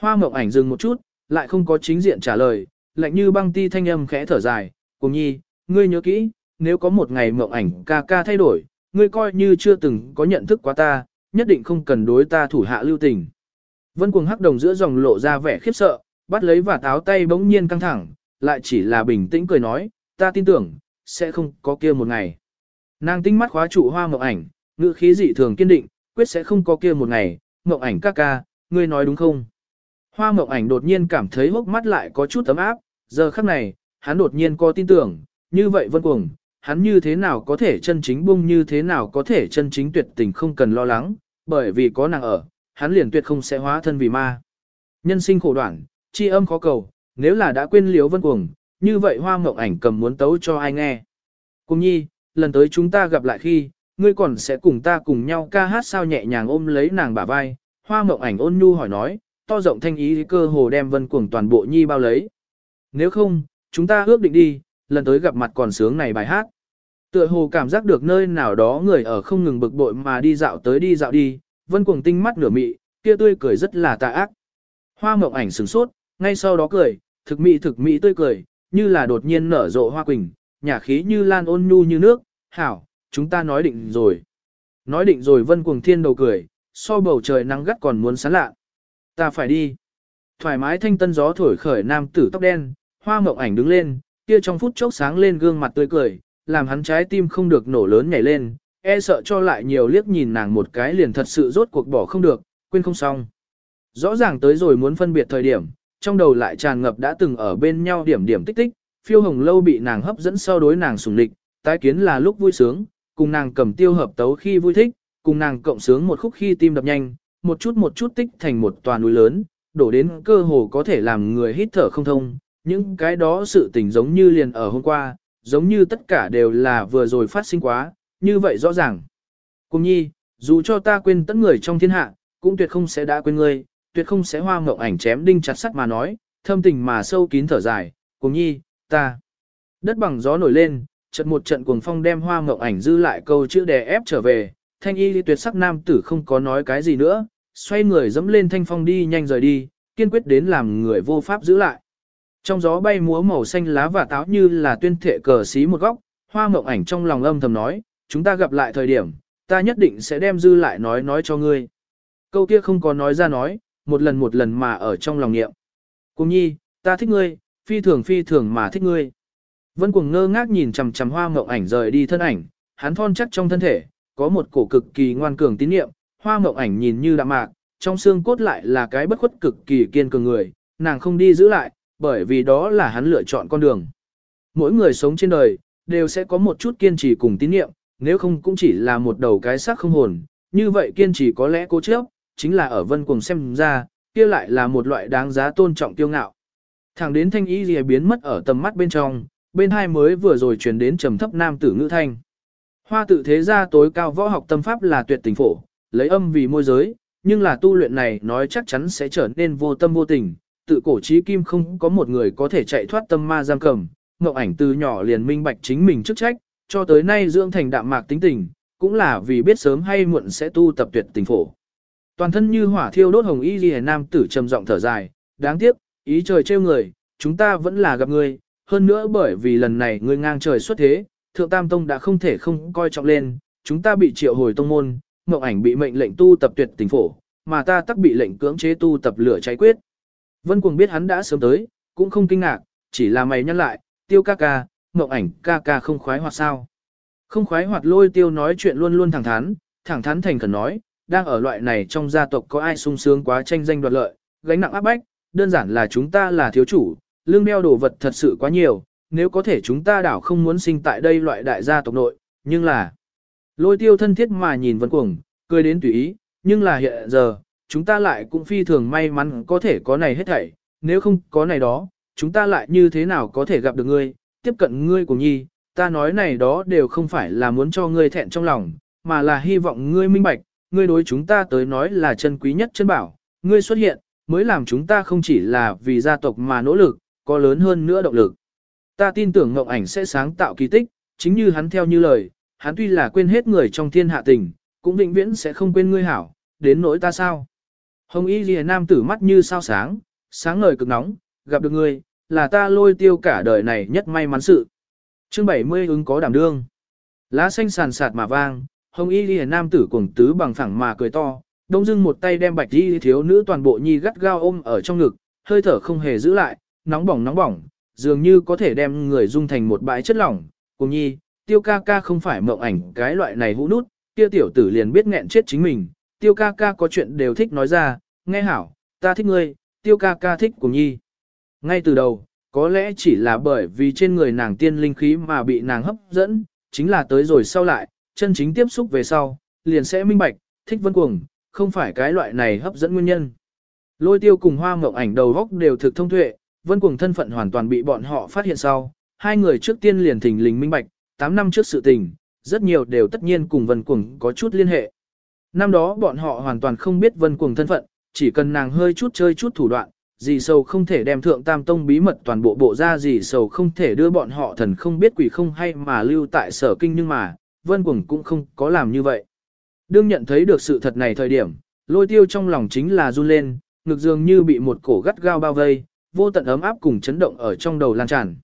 Speaker 1: Hoa mộng ảnh dừng một chút, lại không có chính diện trả lời, lạnh như băng ti thanh âm khẽ thở dài, cùng nhi, ngươi nhớ kỹ, nếu có một ngày mộng ảnh ca ca thay đổi, ngươi coi như chưa từng có nhận thức quá ta, nhất định không cần đối ta thủ hạ lưu tình. Vân cuồng hắc đồng giữa dòng lộ ra vẻ khiếp sợ, bắt lấy và táo tay bỗng nhiên căng thẳng, lại chỉ là bình tĩnh cười nói, ta tin tưởng, sẽ không có kia một ngày. Nàng tinh mắt khóa trụ hoa mộng ảnh, ngữ khí dị thường kiên định, quyết sẽ không có kia một ngày, mộng ảnh ca ca, ngươi nói đúng không? Hoa mộng ảnh đột nhiên cảm thấy hốc mắt lại có chút ấm áp, giờ khắc này, hắn đột nhiên có tin tưởng, như vậy vân cuồng, hắn như thế nào có thể chân chính bung như thế nào có thể chân chính tuyệt tình không cần lo lắng, bởi vì có nàng ở, hắn liền tuyệt không sẽ hóa thân vì ma. Nhân sinh khổ đoạn, chi âm khó cầu, nếu là đã quên liếu vân cuồng, như vậy hoa mộng ảnh cầm muốn tấu cho ai nghe. Cùng nhi, lần tới chúng ta gặp lại khi, ngươi còn sẽ cùng ta cùng nhau ca hát sao nhẹ nhàng ôm lấy nàng bả vai, hoa mộng ảnh ôn nhu hỏi nói, to rộng thanh ý cơ hồ đem vân cuồng toàn bộ nhi bao lấy. Nếu không, chúng ta ước định đi, lần tới gặp mặt còn sướng này bài hát. Tựa hồ cảm giác được nơi nào đó người ở không ngừng bực bội mà đi dạo tới đi dạo đi, vân cuồng tinh mắt nửa mị, kia tươi cười rất là tà ác. Hoa mộng ảnh sửng sốt, ngay sau đó cười, thực mị thực mị tươi cười, như là đột nhiên nở rộ hoa quỳnh, nhả khí như lan ôn nhu như nước, hảo, chúng ta nói định rồi. Nói định rồi vân cuồng thiên đầu cười, so bầu trời nắng gắt còn muốn sán lạ. Ta phải đi. Thoải mái thanh tân gió thổi khởi nam tử tóc đen, hoa mộng ảnh đứng lên, kia trong phút chốc sáng lên gương mặt tươi cười, làm hắn trái tim không được nổ lớn nhảy lên, e sợ cho lại nhiều liếc nhìn nàng một cái liền thật sự rốt cuộc bỏ không được, quên không xong. Rõ ràng tới rồi muốn phân biệt thời điểm, trong đầu lại tràn ngập đã từng ở bên nhau điểm điểm tích tích, phiêu hồng lâu bị nàng hấp dẫn sau đối nàng sùng địch, tái kiến là lúc vui sướng, cùng nàng cầm tiêu hợp tấu khi vui thích, cùng nàng cộng sướng một khúc khi tim đập nhanh, một chút một chút tích thành một tòa núi lớn, đổ đến cơ hồ có thể làm người hít thở không thông, những cái đó sự tình giống như liền ở hôm qua, giống như tất cả đều là vừa rồi phát sinh quá, như vậy rõ ràng. Cùng nhi, dù cho ta quên tất người trong thiên hạ, cũng tuyệt không sẽ đã quên ngươi, tuyệt không sẽ hoa ngộng ảnh chém đinh chặt sắt mà nói, thâm tình mà sâu kín thở dài, cùng nhi, ta. Đất bằng gió nổi lên, trận một trận cuồng phong đem hoa ngộng ảnh dư lại câu chữ đè ép trở về, thanh y tuyệt sắc nam tử không có nói cái gì nữa, xoay người dẫm lên thanh phong đi nhanh rời đi, kiên quyết đến làm người vô pháp giữ lại. Trong gió bay múa màu xanh lá và táo như là tuyên thệ cờ xí một góc, hoa mộng ảnh trong lòng âm thầm nói, chúng ta gặp lại thời điểm, ta nhất định sẽ đem dư lại nói nói cho ngươi. Câu kia không có nói ra nói, một lần một lần mà ở trong lòng niệm. Cùng nhi, ta thích ngươi, phi thường phi thường mà thích ngươi. Vân cuồng ngơ ngác nhìn chằm chằm hoa mộng ảnh rời đi thân ảnh, hắn thon chắc trong thân thể, có một cổ cực kỳ ngoan cường tín niệm, hoa mộng ảnh nhìn như đạm mạc, trong xương cốt lại là cái bất khuất cực kỳ kiên cường người, nàng không đi giữ lại, bởi vì đó là hắn lựa chọn con đường. Mỗi người sống trên đời, đều sẽ có một chút kiên trì cùng tín niệm, nếu không cũng chỉ là một đầu cái xác không hồn, như vậy kiên trì có lẽ cố chấp, chính là ở vân cuồng xem ra, kia lại là một loại đáng giá tôn trọng tiêu ngạo. Thẳng đến thanh ý gì biến mất ở tầm mắt bên trong, bên hai mới vừa rồi truyền đến trầm thấp nam tử ngữ thanh. Hoa tự thế gia tối cao võ học tâm pháp là tuyệt tình phổ, lấy âm vì môi giới, nhưng là tu luyện này nói chắc chắn sẽ trở nên vô tâm vô tình, tự cổ trí kim không có một người có thể chạy thoát tâm ma giam cầm, ngọc ảnh từ nhỏ liền minh bạch chính mình chức trách, cho tới nay dưỡng thành đạm mạc tính tình, cũng là vì biết sớm hay muộn sẽ tu tập tuyệt tình phổ. Toàn thân như hỏa thiêu đốt hồng y ghi nam tử trầm giọng thở dài, đáng tiếc, ý trời trêu người, chúng ta vẫn là gặp người hơn nữa bởi vì lần này ngươi ngang trời xuất thế, thượng tam tông đã không thể không coi trọng lên, chúng ta bị triệu hồi tông môn, ngọc ảnh bị mệnh lệnh tu tập tuyệt tình phổ, mà ta tắc bị lệnh cưỡng chế tu tập lửa cháy quyết. Vân Cuồng biết hắn đã sớm tới, cũng không kinh ngạc, chỉ là mày nhăn lại, tiêu ca ca, ngọc ảnh ca ca không khoái hoạt sao. Không khoái hoạt lôi tiêu nói chuyện luôn luôn thẳng thắn, thẳng thắn thành khẩn nói, đang ở loại này trong gia tộc có ai sung sướng quá tranh danh đoạt lợi, gánh nặng áp bách, đơn giản là chúng ta là thiếu chủ, lương đeo đồ vật thật sự quá nhiều, nếu có thể chúng ta đảo không muốn sinh tại đây loại đại gia tộc nội, nhưng là... Lôi tiêu thân thiết mà nhìn Vân Cuồng, cười đến tùy ý, nhưng là hiện giờ, chúng ta lại cũng phi thường may mắn có thể có này hết thảy, nếu không có này đó, chúng ta lại như thế nào có thể gặp được ngươi, tiếp cận ngươi cùng nhi, ta nói này đó đều không phải là muốn cho ngươi thẹn trong lòng, mà là hy vọng ngươi minh bạch, ngươi đối chúng ta tới nói là chân quý nhất chân bảo, ngươi xuất hiện, mới làm chúng ta không chỉ là vì gia tộc mà nỗ lực, có lớn hơn nữa động lực. Ta tin tưởng Ngọc Ảnh sẽ sáng tạo kỳ tích, chính như hắn theo như lời, hắn tuy là quên hết người trong thiên hạ tình, cũng vĩnh viễn sẽ không quên ngươi hảo, đến nỗi ta sao. Hồng y lìa nam tử mắt như sao sáng, sáng ngời cực nóng, gặp được ngươi, là ta lôi tiêu cả đời này nhất may mắn sự. Chương 70 ứng có đảm đương. Lá xanh sàn sạt mà vang, hồng y lìa nam tử cuồng tứ bằng phẳng mà cười to, đông dưng một tay đem bạch y thiếu nữ toàn bộ nhi gắt gao ôm ở trong ngực, hơi thở không hề giữ lại, nóng bỏng nóng bỏng, dường như có thể đem người dung thành một bãi chất lỏng. Cùng nhi, tiêu ca ca không phải mộng ảnh cái loại này hũ nút, kia tiểu tử liền biết nghẹn chết chính mình, tiêu ca ca có chuyện đều thích nói ra, nghe hảo, ta thích ngươi, tiêu ca ca thích cùng nhi. Ngay từ đầu, có lẽ chỉ là bởi vì trên người nàng tiên linh khí mà bị nàng hấp dẫn, chính là tới rồi sau lại, chân chính tiếp xúc về sau, liền sẽ minh bạch, thích vân cuồng, không phải cái loại này hấp dẫn nguyên nhân. Lôi tiêu cùng hoa mộng ảnh đầu góc đều thực thông tuệ, vân cuồng thân phận hoàn toàn bị bọn họ phát hiện sau, hai người trước tiên liền thình lình minh bạch, 8 năm trước sự tình, rất nhiều đều tất nhiên cùng vân cuồng có chút liên hệ. Năm đó bọn họ hoàn toàn không biết vân cuồng thân phận, chỉ cần nàng hơi chút chơi chút thủ đoạn, gì sầu không thể đem thượng tam tông bí mật toàn bộ bộ ra gì sầu không thể đưa bọn họ thần không biết quỷ không hay mà lưu tại sở kinh nhưng mà, vân cuồng cũng không có làm như vậy. Đương nhận thấy được sự thật này thời điểm, lôi tiêu trong lòng chính là run lên, ngực dường như bị một cổ gắt gao bao vây, vô tận ấm áp cùng chấn động ở trong đầu lan tràn.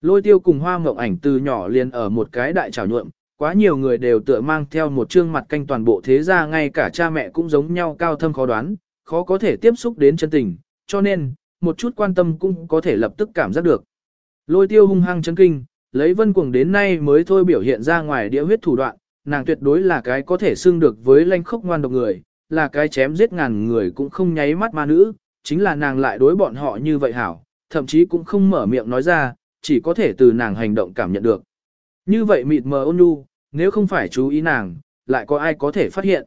Speaker 1: Lôi tiêu cùng hoa mộng ảnh từ nhỏ liền ở một cái đại trào nhuộm, quá nhiều người đều tựa mang theo một trương mặt canh toàn bộ thế gia ngay cả cha mẹ cũng giống nhau cao thâm khó đoán, khó có thể tiếp xúc đến chân tình, cho nên, một chút quan tâm cũng có thể lập tức cảm giác được. Lôi tiêu hung hăng chấn kinh, lấy vân cuồng đến nay mới thôi biểu hiện ra ngoài địa huyết thủ đoạn, nàng tuyệt đối là cái có thể xưng được với lanh khốc ngoan độc người, là cái chém giết ngàn người cũng không nháy mắt ma nữ, chính là nàng lại đối bọn họ như vậy hảo, thậm chí cũng không mở miệng nói ra, chỉ có thể từ nàng hành động cảm nhận được. Như vậy mịt mờ ôn nhu, nếu không phải chú ý nàng, lại có ai có thể phát hiện.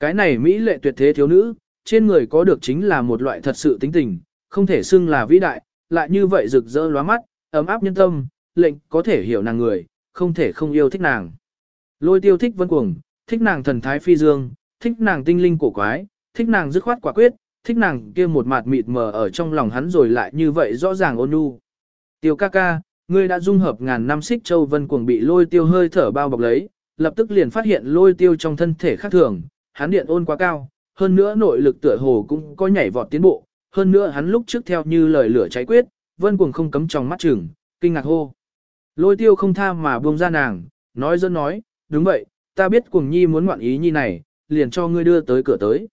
Speaker 1: Cái này Mỹ lệ tuyệt thế thiếu nữ, trên người có được chính là một loại thật sự tính tình, không thể xưng là vĩ đại, lại như vậy rực rỡ lóa mắt, ấm áp nhân tâm, lệnh có thể hiểu nàng người, không thể không yêu thích nàng. Lôi tiêu thích vân cuồng, thích nàng thần thái phi dương, thích nàng tinh linh cổ quái, thích nàng dứt khoát quả quyết, thích nàng kia một mặt mịt mờ ở trong lòng hắn rồi lại như vậy rõ ràng ôn nhu. Tiêu ca ca, ngươi đã dung hợp ngàn năm xích châu vân cuồng bị lôi tiêu hơi thở bao bọc lấy, lập tức liền phát hiện lôi tiêu trong thân thể khác thường, hắn điện ôn quá cao, hơn nữa nội lực tựa hồ cũng có nhảy vọt tiến bộ, hơn nữa hắn lúc trước theo như lời lửa cháy quyết, vân cuồng không cấm trong mắt chừng, kinh ngạc hô. Lôi tiêu không tha mà buông ra nàng, nói dân nói, đúng vậy, ta biết cuồng nhi muốn ngoạn ý nhi này, liền cho ngươi đưa tới cửa tới.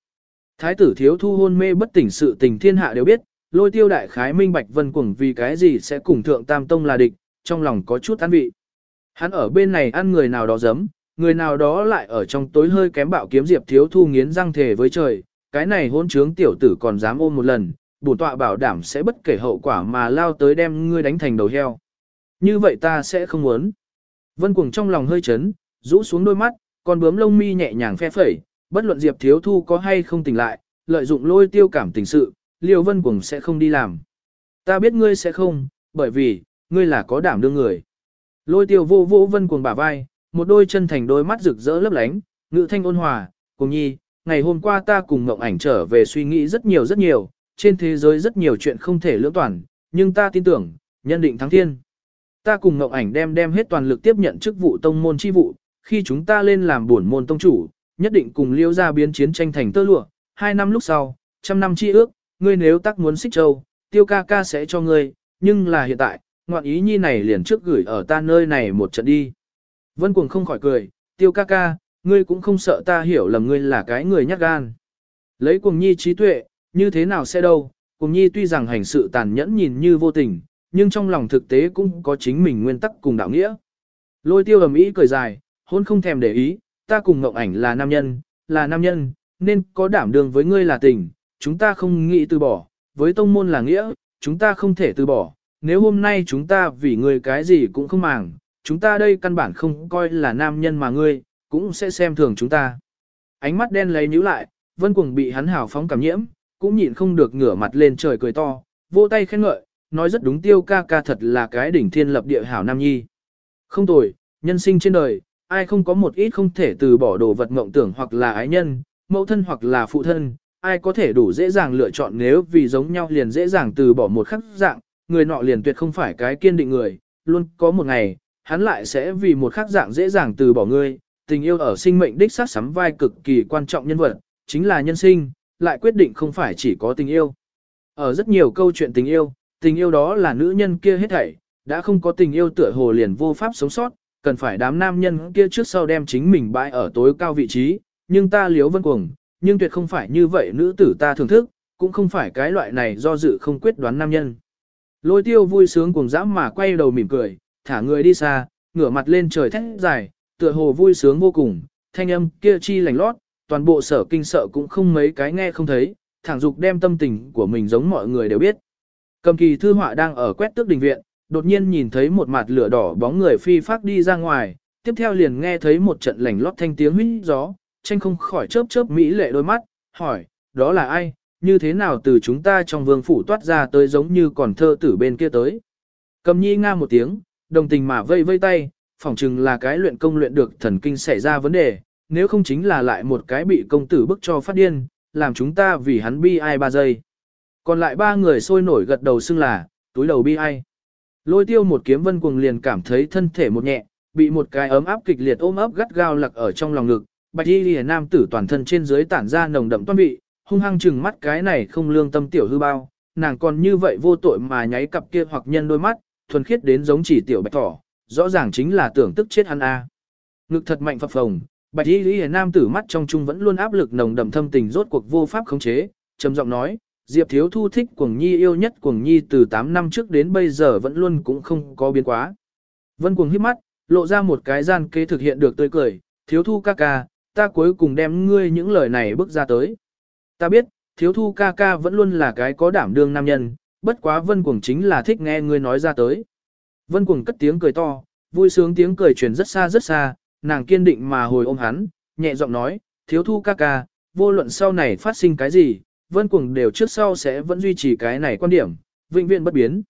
Speaker 1: Thái tử thiếu thu hôn mê bất tỉnh sự tình thiên hạ đều biết, lôi tiêu đại khái minh bạch vân cuồng vì cái gì sẽ cùng thượng tam tông là địch, trong lòng có chút an vị. Hắn ở bên này ăn người nào đó dấm, người nào đó lại ở trong tối hơi kém bạo kiếm diệp thiếu thu nghiến răng thể với trời, cái này hôn trướng tiểu tử còn dám ôm một lần, bổn tọa bảo đảm sẽ bất kể hậu quả mà lao tới đem ngươi đánh thành đầu heo. Như vậy ta sẽ không muốn. Vân cuồng trong lòng hơi chấn, rũ xuống đôi mắt, con bướm lông mi nhẹ nhàng phe phẩy, bất luận Diệp Thiếu Thu có hay không tỉnh lại, lợi dụng lôi tiêu cảm tình sự, Liêu Vân Cuồng sẽ không đi làm. Ta biết ngươi sẽ không, bởi vì, ngươi là có đảm đương người. Lôi tiêu vô vô Vân Cuồng bả vai, một đôi chân thành đôi mắt rực rỡ lấp lánh, ngữ thanh ôn hòa, cùng nhi, ngày hôm qua ta cùng Ngộng Ảnh trở về suy nghĩ rất nhiều rất nhiều, trên thế giới rất nhiều chuyện không thể lưỡng toàn, nhưng ta tin tưởng, nhân định thắng thiên. Ta cùng Ngộng Ảnh đem đem hết toàn lực tiếp nhận chức vụ tông môn chi vụ, khi chúng ta lên làm bổn môn tông chủ, nhất định cùng liêu ra biến chiến tranh thành tơ lụa, hai năm lúc sau, trăm năm chi ước, ngươi nếu tắc muốn xích châu, tiêu ca ca sẽ cho ngươi, nhưng là hiện tại, ngoạn ý nhi này liền trước gửi ở ta nơi này một trận đi. Vân cuồng không khỏi cười, tiêu ca ca, ngươi cũng không sợ ta hiểu lầm ngươi là cái người nhát gan. Lấy cuồng nhi trí tuệ, như thế nào sẽ đâu, cuồng nhi tuy rằng hành sự tàn nhẫn nhìn như vô tình, nhưng trong lòng thực tế cũng có chính mình nguyên tắc cùng đạo nghĩa. Lôi tiêu ầm ý cười dài, hôn không thèm để ý, ta cùng Ngộng Ảnh là nam nhân, là nam nhân, nên có đảm đương với ngươi là tình, chúng ta không nghĩ từ bỏ, với tông môn là nghĩa, chúng ta không thể từ bỏ, nếu hôm nay chúng ta vì ngươi cái gì cũng không màng, chúng ta đây căn bản không coi là nam nhân mà ngươi, cũng sẽ xem thường chúng ta. Ánh mắt đen lấy nhíu lại, vân cuồng bị hắn hào phóng cảm nhiễm, cũng nhịn không được ngửa mặt lên trời cười to, vô tay khen ngợi, nói rất đúng tiêu ca ca thật là cái đỉnh thiên lập địa hảo nam nhi. Không tồi, nhân sinh trên đời, ai không có một ít không thể từ bỏ đồ vật mộng tưởng hoặc là ái nhân, mẫu thân hoặc là phụ thân, ai có thể đủ dễ dàng lựa chọn nếu vì giống nhau liền dễ dàng từ bỏ một khắc dạng, người nọ liền tuyệt không phải cái kiên định người, luôn có một ngày, hắn lại sẽ vì một khắc dạng dễ dàng từ bỏ ngươi, tình yêu ở sinh mệnh đích sát sắm vai cực kỳ quan trọng nhân vật, chính là nhân sinh, lại quyết định không phải chỉ có tình yêu. Ở rất nhiều câu chuyện tình yêu, tình yêu đó là nữ nhân kia hết thảy, đã không có tình yêu tựa hồ liền vô pháp sống sót, cần phải đám nam nhân kia trước sau đem chính mình bãi ở tối cao vị trí, nhưng ta liếu vân cuồng, nhưng tuyệt không phải như vậy nữ tử ta thưởng thức, cũng không phải cái loại này do dự không quyết đoán nam nhân. Lôi tiêu vui sướng cùng dã mà quay đầu mỉm cười, thả người đi xa, ngửa mặt lên trời thét dài, tựa hồ vui sướng vô cùng, thanh âm kia chi lành lót, toàn bộ sở kinh sợ cũng không mấy cái nghe không thấy, thẳng dục đem tâm tình của mình giống mọi người đều biết. Cầm kỳ thư họa đang ở quét tước đình viện, đột nhiên nhìn thấy một mặt lửa đỏ bóng người phi phát đi ra ngoài, tiếp theo liền nghe thấy một trận lảnh lót thanh tiếng huyết gió, tranh không khỏi chớp chớp mỹ lệ đôi mắt, hỏi, đó là ai, như thế nào từ chúng ta trong vương phủ toát ra tới giống như còn thơ tử bên kia tới. Cầm nhi nga một tiếng, đồng tình mà vây vây tay, phỏng chừng là cái luyện công luyện được thần kinh xảy ra vấn đề, nếu không chính là lại một cái bị công tử bức cho phát điên, làm chúng ta vì hắn bi ai ba giây. Còn lại ba người sôi nổi gật đầu xưng là, túi đầu bi ai. Lôi tiêu một kiếm vân cuồng liền cảm thấy thân thể một nhẹ, bị một cái ấm áp kịch liệt ôm ấp gắt gao lặc ở trong lòng ngực, bạch y lìa nam tử toàn thân trên dưới tản ra nồng đậm toan vị, hung hăng chừng mắt cái này không lương tâm tiểu hư bao, nàng còn như vậy vô tội mà nháy cặp kia hoặc nhân đôi mắt, thuần khiết đến giống chỉ tiểu bạch thỏ, rõ ràng chính là tưởng tức chết hắn a. Ngực thật mạnh phập phồng, bạch y lìa nam tử mắt trong trung vẫn luôn áp lực nồng đậm thâm tình rốt cuộc vô pháp khống chế, trầm giọng nói, Diệp Thiếu Thu thích Cuồng Nhi yêu nhất Cuồng Nhi từ 8 năm trước đến bây giờ vẫn luôn cũng không có biến quá. Vân Cuồng hít mắt, lộ ra một cái gian kế thực hiện được tươi cười, Thiếu Thu ca ca, ta cuối cùng đem ngươi những lời này bước ra tới. Ta biết, Thiếu Thu ca ca vẫn luôn là cái có đảm đương nam nhân, bất quá Vân Cuồng chính là thích nghe ngươi nói ra tới. Vân Cuồng cất tiếng cười to, vui sướng tiếng cười truyền rất xa rất xa, nàng kiên định mà hồi ôm hắn, nhẹ giọng nói, Thiếu Thu ca ca, vô luận sau này phát sinh cái gì, Vân Cuồng đều trước sau sẽ vẫn duy trì cái này quan điểm, vĩnh viễn bất biến.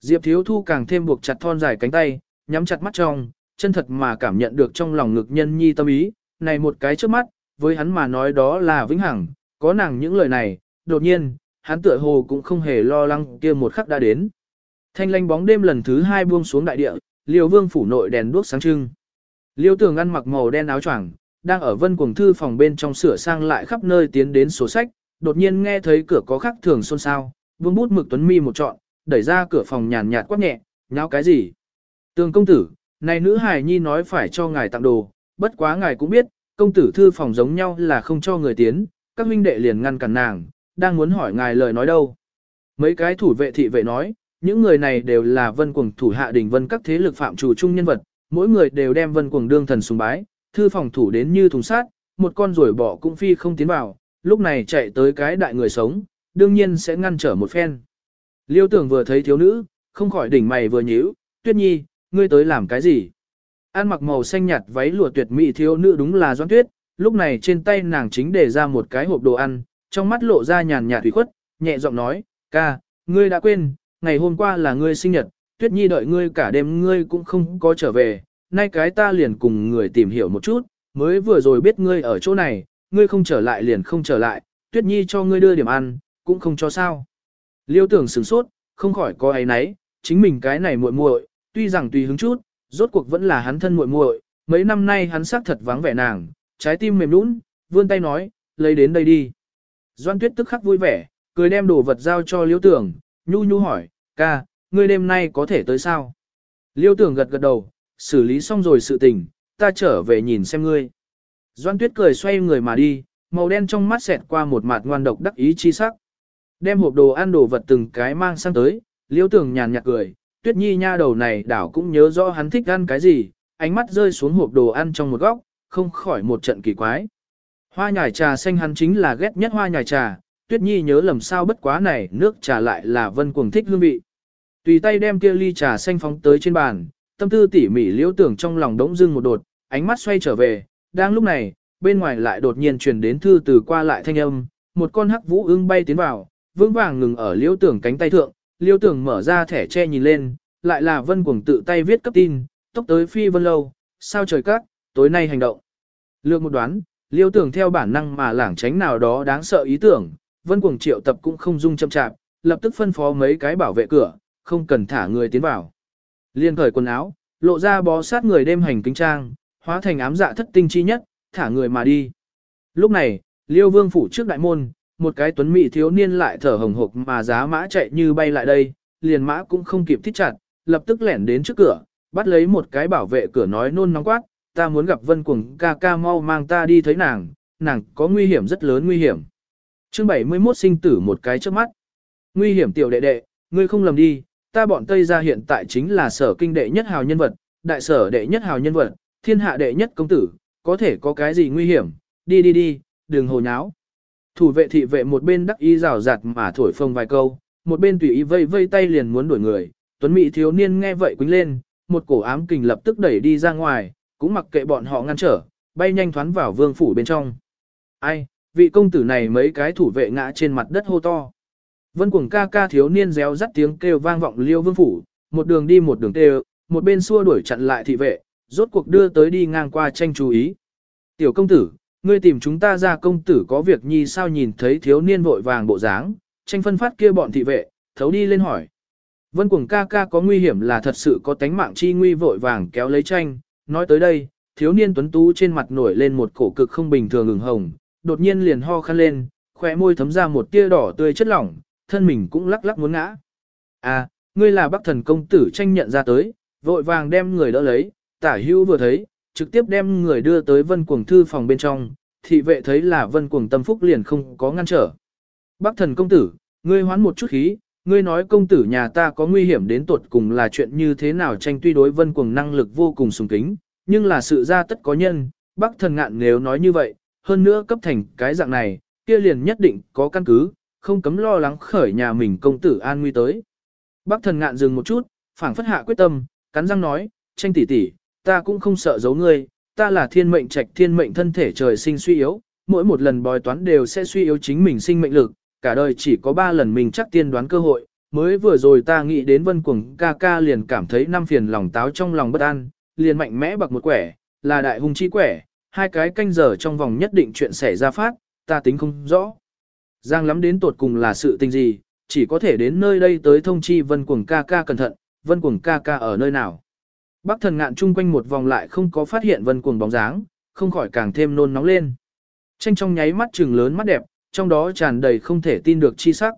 Speaker 1: Diệp Thiếu Thu càng thêm buộc chặt thon dài cánh tay, nhắm chặt mắt trong, chân thật mà cảm nhận được trong lòng ngực nhân nhi tâm ý, này một cái trước mắt, với hắn mà nói đó là vĩnh hằng, có nàng những lời này, đột nhiên, hắn tựa hồ cũng không hề lo lắng kia một khắc đã đến. Thanh lanh bóng đêm lần thứ hai buông xuống đại địa, Liêu Vương phủ nội đèn đuốc sáng trưng. Liêu Tường ăn mặc màu đen áo choàng, đang ở Vân Cuồng thư phòng bên trong sửa sang lại khắp nơi tiến đến sổ sách, đột nhiên nghe thấy cửa có khắc thường xôn xao, vương bút mực tuấn mi một trọn, đẩy ra cửa phòng nhàn nhạt quát nhẹ, nháo cái gì? Tường công tử, này nữ hài nhi nói phải cho ngài tặng đồ, bất quá ngài cũng biết, công tử thư phòng giống nhau là không cho người tiến, các huynh đệ liền ngăn cản nàng, đang muốn hỏi ngài lời nói đâu. Mấy cái thủ vệ thị vệ nói, những người này đều là vân cuồng thủ hạ đình vân các thế lực phạm chủ trung nhân vật, mỗi người đều đem vân cuồng đương thần sùng bái, thư phòng thủ đến như thùng sát, một con rồi bỏ cũng phi không tiến vào, lúc này chạy tới cái đại người sống, đương nhiên sẽ ngăn trở một phen. Liêu tưởng vừa thấy thiếu nữ, không khỏi đỉnh mày vừa nhíu, tuyết nhi, ngươi tới làm cái gì? An mặc màu xanh nhạt váy lụa tuyệt mỹ thiếu nữ đúng là doan tuyết, lúc này trên tay nàng chính để ra một cái hộp đồ ăn, trong mắt lộ ra nhàn nhạt thủy khuất, nhẹ giọng nói, ca, ngươi đã quên, ngày hôm qua là ngươi sinh nhật, tuyết nhi đợi ngươi cả đêm ngươi cũng không có trở về, nay cái ta liền cùng người tìm hiểu một chút, mới vừa rồi biết ngươi ở chỗ này, ngươi không trở lại liền không trở lại, tuyết nhi cho ngươi đưa điểm ăn, cũng không cho sao. Liêu tưởng sửng sốt, không khỏi có ấy nấy, chính mình cái này muội muội, tuy rằng tùy hứng chút, rốt cuộc vẫn là hắn thân muội muội, mấy năm nay hắn xác thật vắng vẻ nàng, trái tim mềm nũng, vươn tay nói, lấy đến đây đi. Doan tuyết tức khắc vui vẻ, cười đem đồ vật giao cho liêu tưởng, nhu nhu hỏi, ca, ngươi đêm nay có thể tới sao? Liêu tưởng gật gật đầu, xử lý xong rồi sự tình, ta trở về nhìn xem ngươi. Doan tuyết cười xoay người mà đi, màu đen trong mắt xẹt qua một mặt ngoan độc đắc ý chi sắc. Đem hộp đồ ăn đồ vật từng cái mang sang tới, liêu tưởng nhàn nhạt cười, tuyết nhi nha đầu này đảo cũng nhớ rõ hắn thích ăn cái gì, ánh mắt rơi xuống hộp đồ ăn trong một góc, không khỏi một trận kỳ quái. Hoa nhài trà xanh hắn chính là ghét nhất hoa nhài trà, tuyết nhi nhớ lầm sao bất quá này nước trà lại là vân cuồng thích hương vị. Tùy tay đem kia ly trà xanh phóng tới trên bàn, tâm tư tỉ mỉ liễu tưởng trong lòng đống dưng một đột, ánh mắt xoay trở về, đang lúc này, bên ngoài lại đột nhiên truyền đến thư từ qua lại thanh âm, một con hắc vũ ưng bay tiến vào, vững vàng ngừng ở liêu tưởng cánh tay thượng, liêu tưởng mở ra thẻ che nhìn lên, lại là vân cuồng tự tay viết cấp tin, tốc tới phi vân lâu, sao trời cát, tối nay hành động. Lược một đoán, liêu tưởng theo bản năng mà lảng tránh nào đó đáng sợ ý tưởng, vân cuồng triệu tập cũng không dung chậm chạp, lập tức phân phó mấy cái bảo vệ cửa, không cần thả người tiến vào. Liên khởi quần áo, lộ ra bó sát người đêm hành kính trang, hóa thành ám dạ thất tinh chi nhất, thả người mà đi. Lúc này, Liêu Vương phủ trước đại môn, một cái tuấn mỹ thiếu niên lại thở hồng hộc mà giá mã chạy như bay lại đây, liền mã cũng không kịp thích chặt, lập tức lẻn đến trước cửa, bắt lấy một cái bảo vệ cửa nói nôn nóng quát, ta muốn gặp Vân Cuồng ca ca mau mang ta đi thấy nàng, nàng có nguy hiểm rất lớn nguy hiểm. Chương 71 sinh tử một cái trước mắt. Nguy hiểm tiểu đệ đệ, ngươi không lầm đi, ta bọn Tây gia hiện tại chính là sở kinh đệ nhất hào nhân vật, đại sở đệ nhất hào nhân vật, thiên hạ đệ nhất công tử, có thể có cái gì nguy hiểm, đi đi đi, đừng hồ nháo. Thủ vệ thị vệ một bên đắc ý rào rạt mà thổi phông vài câu, một bên tùy ý vây vây tay liền muốn đuổi người, tuấn mỹ thiếu niên nghe vậy quính lên, một cổ ám kình lập tức đẩy đi ra ngoài, cũng mặc kệ bọn họ ngăn trở, bay nhanh thoán vào vương phủ bên trong. Ai, vị công tử này mấy cái thủ vệ ngã trên mặt đất hô to. Vân cuồng ca ca thiếu niên réo rắt tiếng kêu vang vọng liêu vương phủ, một đường đi một đường kêu, một bên xua đuổi chặn lại thị vệ, rốt cuộc đưa tới đi ngang qua tranh chú ý. Tiểu công tử, ngươi tìm chúng ta ra công tử có việc nhi sao nhìn thấy thiếu niên vội vàng bộ dáng, tranh phân phát kia bọn thị vệ, thấu đi lên hỏi. Vân cuồng ca ca có nguy hiểm là thật sự có tánh mạng chi nguy vội vàng kéo lấy tranh, nói tới đây, thiếu niên tuấn tú trên mặt nổi lên một cổ cực không bình thường ửng hồng, đột nhiên liền ho khăn lên, khỏe môi thấm ra một tia đỏ tươi chất lỏng, thân mình cũng lắc lắc muốn ngã. À, ngươi là bắc thần công tử tranh nhận ra tới, vội vàng đem người đỡ lấy, tả hữu vừa thấy, trực tiếp đem người đưa tới vân cuồng thư phòng bên trong, thị vệ thấy là vân cuồng tâm phúc liền không có ngăn trở. Bắc thần công tử, ngươi hoán một chút khí, ngươi nói công tử nhà ta có nguy hiểm đến tột cùng là chuyện như thế nào tranh tuy đối vân cuồng năng lực vô cùng sùng kính, nhưng là sự ra tất có nhân, bắc thần ngạn nếu nói như vậy, hơn nữa cấp thành cái dạng này, kia liền nhất định có căn cứ, không cấm lo lắng khởi nhà mình công tử an nguy tới. Bắc thần ngạn dừng một chút, phảng phất hạ quyết tâm, cắn răng nói, tranh tỷ tỷ, ta cũng không sợ giấu ngươi, ta là thiên mệnh trạch thiên mệnh thân thể trời sinh suy yếu, mỗi một lần bói toán đều sẽ suy yếu chính mình sinh mệnh lực, cả đời chỉ có ba lần mình chắc tiên đoán cơ hội, mới vừa rồi ta nghĩ đến vân cuồng ca ca liền cảm thấy năm phiền lòng táo trong lòng bất an, liền mạnh mẽ bạc một quẻ, là đại hung chi quẻ, hai cái canh giờ trong vòng nhất định chuyện xảy ra phát, ta tính không rõ. Giang lắm đến tột cùng là sự tình gì, chỉ có thể đến nơi đây tới thông chi vân cuồng ca ca cẩn thận, vân cuồng ca ca ở nơi nào. Bác thần ngạn chung quanh một vòng lại không có phát hiện vân cuồng bóng dáng, không khỏi càng thêm nôn nóng lên. Tranh trong nháy mắt trừng lớn mắt đẹp, trong đó tràn đầy không thể tin được chi sắc.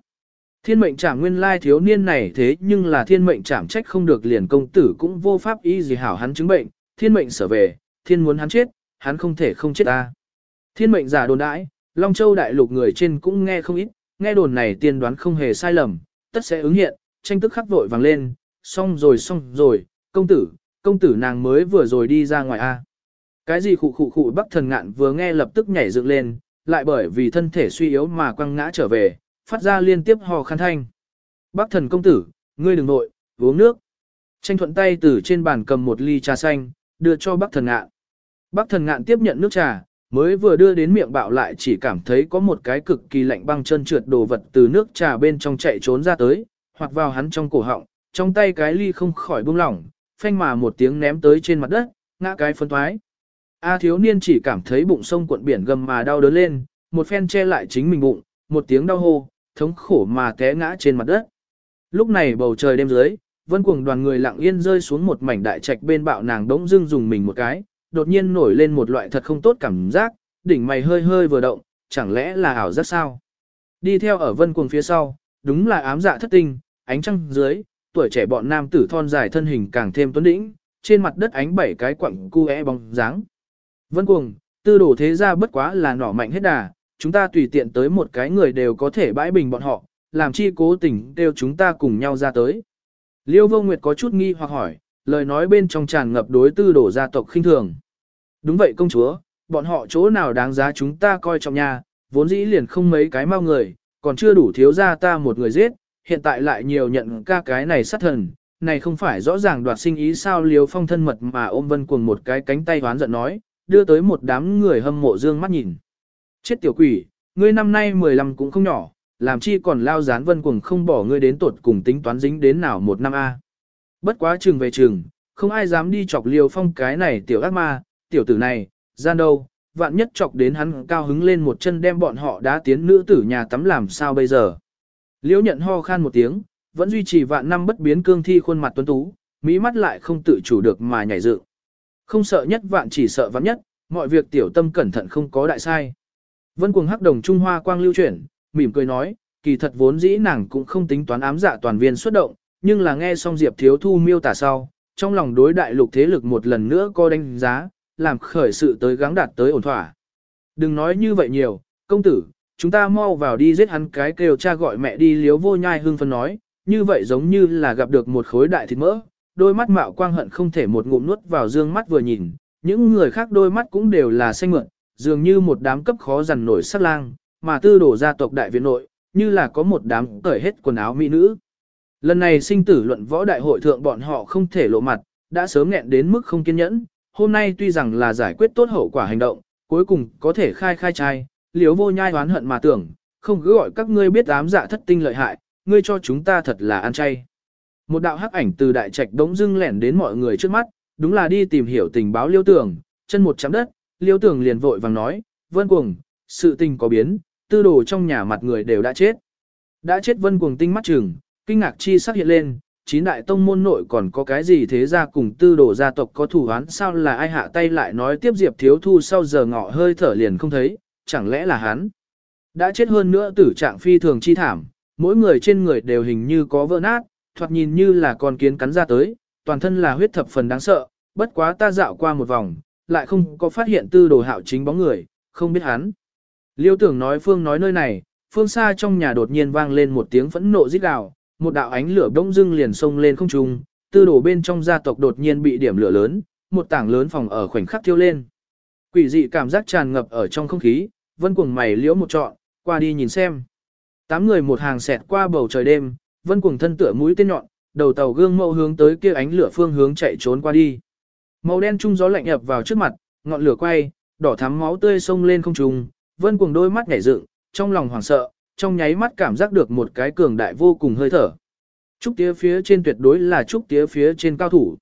Speaker 1: Thiên mệnh trảm nguyên lai thiếu niên này thế nhưng là thiên mệnh trảm trách không được liền công tử cũng vô pháp y gì hảo hắn chứng bệnh, thiên mệnh sở về, thiên muốn hắn chết, hắn không thể không chết ta. Thiên mệnh giả đồn đãi, Long Châu đại lục người trên cũng nghe không ít, nghe đồn này tiên đoán không hề sai lầm, tất sẽ ứng hiện, tranh tức khắc vội vàng lên, xong rồi xong rồi, công tử, công tử nàng mới vừa rồi đi ra ngoài a. Cái gì khụ khụ khụ bắc thần ngạn vừa nghe lập tức nhảy dựng lên, lại bởi vì thân thể suy yếu mà quăng ngã trở về, phát ra liên tiếp hò khăn thanh. Bắc thần công tử, ngươi đừng nội, uống nước. Tranh thuận tay từ trên bàn cầm một ly trà xanh, đưa cho bắc thần ngạn. Bắc thần ngạn tiếp nhận nước trà, mới vừa đưa đến miệng bạo lại chỉ cảm thấy có một cái cực kỳ lạnh băng chân trượt đồ vật từ nước trà bên trong chạy trốn ra tới, hoặc vào hắn trong cổ họng, trong tay cái ly không khỏi buông lỏng, phanh mà một tiếng ném tới trên mặt đất, ngã cái phân thoái. A thiếu niên chỉ cảm thấy bụng sông cuộn biển gầm mà đau đớn lên, một phen che lại chính mình bụng, một tiếng đau hô, thống khổ mà té ngã trên mặt đất. Lúc này bầu trời đêm dưới, vân cuồng đoàn người lặng yên rơi xuống một mảnh đại trạch bên bạo nàng đống dưng dùng mình một cái, đột nhiên nổi lên một loại thật không tốt cảm giác, đỉnh mày hơi hơi vừa động, chẳng lẽ là ảo giác sao? Đi theo ở vân cuồng phía sau, đúng là ám dạ thất tinh, ánh trăng dưới, tuổi trẻ bọn nam tử thon dài thân hình càng thêm tuấn đĩnh, trên mặt đất ánh bảy cái quặng cu é bóng dáng. Vân cuồng, tư đổ thế ra bất quá là nỏ mạnh hết đà, chúng ta tùy tiện tới một cái người đều có thể bãi bình bọn họ, làm chi cố tình đều chúng ta cùng nhau ra tới. Liêu vô nguyệt có chút nghi hoặc hỏi, lời nói bên trong tràn ngập đối tư đổ gia tộc khinh thường. Đúng vậy công chúa, bọn họ chỗ nào đáng giá chúng ta coi trọng nhà, vốn dĩ liền không mấy cái mau người, còn chưa đủ thiếu ra ta một người giết, hiện tại lại nhiều nhận ca cái này sát thần, này không phải rõ ràng đoạt sinh ý sao liều phong thân mật mà ôm vân cuồng một cái cánh tay hoán giận nói, đưa tới một đám người hâm mộ dương mắt nhìn. Chết tiểu quỷ, ngươi năm nay 15 cũng không nhỏ, làm chi còn lao dán vân cuồng không bỏ ngươi đến tột cùng tính toán dính đến nào một năm A. Bất quá trường về trường, không ai dám đi chọc liều phong cái này tiểu ác ma, tiểu tử này, gian đâu, vạn nhất chọc đến hắn cao hứng lên một chân đem bọn họ đá tiến nữ tử nhà tắm làm sao bây giờ. Liễu nhận ho khan một tiếng, vẫn duy trì vạn năm bất biến cương thi khuôn mặt tuấn tú, mỹ mắt lại không tự chủ được mà nhảy dựng. Không sợ nhất vạn chỉ sợ vạn nhất, mọi việc tiểu tâm cẩn thận không có đại sai. Vân cuồng hắc đồng Trung Hoa quang lưu chuyển, mỉm cười nói, kỳ thật vốn dĩ nàng cũng không tính toán ám dạ toàn viên xuất động, nhưng là nghe xong Diệp Thiếu Thu miêu tả sau, trong lòng đối đại lục thế lực một lần nữa co đánh giá, làm khởi sự tới gắng đạt tới ổn thỏa. Đừng nói như vậy nhiều, công tử, chúng ta mau vào đi giết hắn cái kêu cha gọi mẹ đi liếu vô nhai hương phân nói, như vậy giống như là gặp được một khối đại thịt mỡ, đôi mắt mạo quang hận không thể một ngụm nuốt vào dương mắt vừa nhìn, những người khác đôi mắt cũng đều là xanh mượn, dường như một đám cấp khó dằn nổi sắc lang, mà tư đổ gia tộc đại viện nội, như là có một đám cởi hết quần áo mỹ nữ. Lần này sinh tử luận võ đại hội thượng bọn họ không thể lộ mặt, đã sớm nghẹn đến mức không kiên nhẫn, hôm nay tuy rằng là giải quyết tốt hậu quả hành động, cuối cùng có thể khai khai trai, liếu vô nhai oán hận mà tưởng, không cứ gọi các ngươi biết ám dạ thất tinh lợi hại, ngươi cho chúng ta thật là ăn chay. Một đạo hắc ảnh từ đại trạch đống dưng lẻn đến mọi người trước mắt, đúng là đi tìm hiểu tình báo liêu tưởng, chân một chấm đất, liêu tưởng liền vội vàng nói, vân cuồng, sự tình có biến, tư đồ trong nhà mặt người đều đã chết. Đã chết vân cuồng tinh mắt chừng, kinh ngạc chi sắc hiện lên, chín đại tông môn nội còn có cái gì thế ra cùng tư đồ gia tộc có thủ án sao là ai hạ tay lại nói tiếp diệp thiếu thu sau giờ ngọ hơi thở liền không thấy, chẳng lẽ là hắn. Đã chết hơn nữa tử trạng phi thường chi thảm, mỗi người trên người đều hình như có vỡ nát, thoạt nhìn như là con kiến cắn ra tới, toàn thân là huyết thập phần đáng sợ, bất quá ta dạo qua một vòng, lại không có phát hiện tư đồ hạo chính bóng người, không biết hắn. Liêu tưởng nói phương nói nơi này, phương xa trong nhà đột nhiên vang lên một tiếng phẫn nộ rít gào, một đạo ánh lửa bỗng dưng liền xông lên không trung, tư đồ bên trong gia tộc đột nhiên bị điểm lửa lớn, một tảng lớn phòng ở khoảnh khắc thiêu lên. Quỷ dị cảm giác tràn ngập ở trong không khí, vân cuồng mày liễu một trọn, qua đi nhìn xem. Tám người một hàng xẹt qua bầu trời đêm, vân cuồng thân tựa mũi tên nhọn, đầu tàu gương mẫu hướng tới kia ánh lửa phương hướng chạy trốn qua đi. Màu đen trung gió lạnh ập vào trước mặt, ngọn lửa quay, đỏ thắm máu tươi sông lên không trung, vân cuồng đôi mắt nhảy dựng, trong lòng hoảng sợ, trong nháy mắt cảm giác được một cái cường đại vô cùng hơi thở. Trúc tía phía trên tuyệt đối là trúc tía phía trên cao thủ.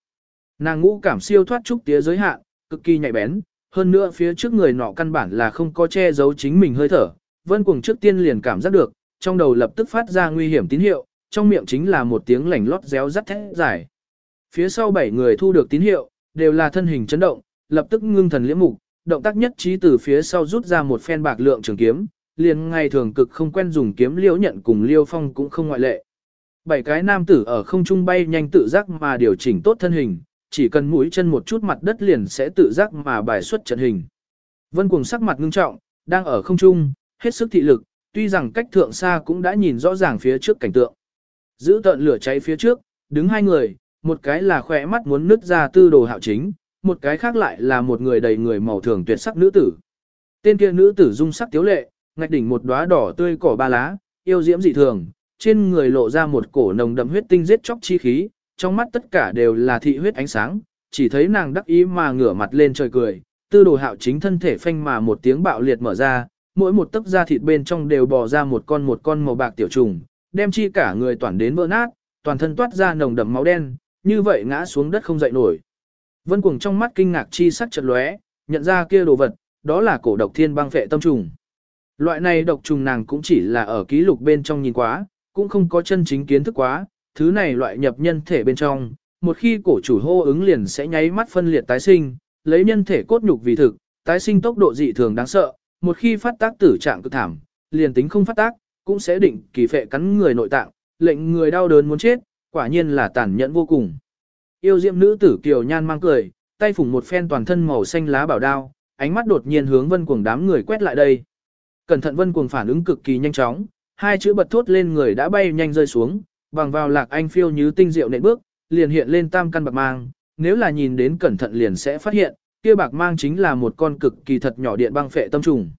Speaker 1: Nàng ngũ cảm siêu thoát trúc tía giới hạn, cực kỳ nhạy bén, hơn nữa phía trước người nọ căn bản là không có che giấu chính mình hơi thở. Vân cuồng trước tiên liền cảm giác được, trong đầu lập tức phát ra nguy hiểm tín hiệu, trong miệng chính là một tiếng lảnh lót réo rắt thét dài. Phía sau bảy người thu được tín hiệu, đều là thân hình chấn động, lập tức ngưng thần liễm mục, động tác nhất trí từ phía sau rút ra một phen bạc lượng trường kiếm, liền ngày thường cực không quen dùng kiếm liễu nhận cùng liêu phong cũng không ngoại lệ. Bảy cái nam tử ở không trung bay nhanh tự giác mà điều chỉnh tốt thân hình, chỉ cần mũi chân một chút mặt đất liền sẽ tự giác mà bài xuất trận hình. Vân cuồng sắc mặt ngưng trọng, đang ở không trung, hết sức thị lực, tuy rằng cách thượng xa cũng đã nhìn rõ ràng phía trước cảnh tượng. Giữ tận lửa cháy phía trước, đứng hai người, một cái là khỏe mắt muốn nứt ra tư đồ hạo chính, một cái khác lại là một người đầy người màu thường tuyệt sắc nữ tử. Tên kia nữ tử dung sắc tiếu lệ, ngạch đỉnh một đóa đỏ tươi cỏ ba lá, yêu diễm dị thường, trên người lộ ra một cổ nồng đậm huyết tinh giết chóc chi khí, trong mắt tất cả đều là thị huyết ánh sáng, chỉ thấy nàng đắc ý mà ngửa mặt lên trời cười, tư đồ hạo chính thân thể phanh mà một tiếng bạo liệt mở ra, mỗi một tấc da thịt bên trong đều bò ra một con một con màu bạc tiểu trùng, đem chi cả người toàn đến vỡ nát, toàn thân toát ra nồng đậm máu đen, như vậy ngã xuống đất không dậy nổi. Vân Cuồng trong mắt kinh ngạc chi sắc chợt lóe, nhận ra kia đồ vật, đó là cổ độc thiên băng phệ tâm trùng. Loại này độc trùng nàng cũng chỉ là ở ký lục bên trong nhìn quá, cũng không có chân chính kiến thức quá, thứ này loại nhập nhân thể bên trong, một khi cổ chủ hô ứng liền sẽ nháy mắt phân liệt tái sinh, lấy nhân thể cốt nhục vì thực, tái sinh tốc độ dị thường đáng sợ, một khi phát tác tử trạng cực thảm, liền tính không phát tác, cũng sẽ định kỳ phệ cắn người nội tạng, lệnh người đau đớn muốn chết, quả nhiên là tàn nhẫn vô cùng. Yêu diệm nữ tử kiều nhan mang cười, tay phủng một phen toàn thân màu xanh lá bảo đao, ánh mắt đột nhiên hướng vân cuồng đám người quét lại đây. Cẩn thận vân cuồng phản ứng cực kỳ nhanh chóng, hai chữ bật thốt lên người đã bay nhanh rơi xuống, bằng vào lạc anh phiêu như tinh diệu nện bước, liền hiện lên tam căn bạc mang, nếu là nhìn đến cẩn thận liền sẽ phát hiện, kia bạc mang chính là một con cực kỳ thật nhỏ điện băng phệ tâm trùng.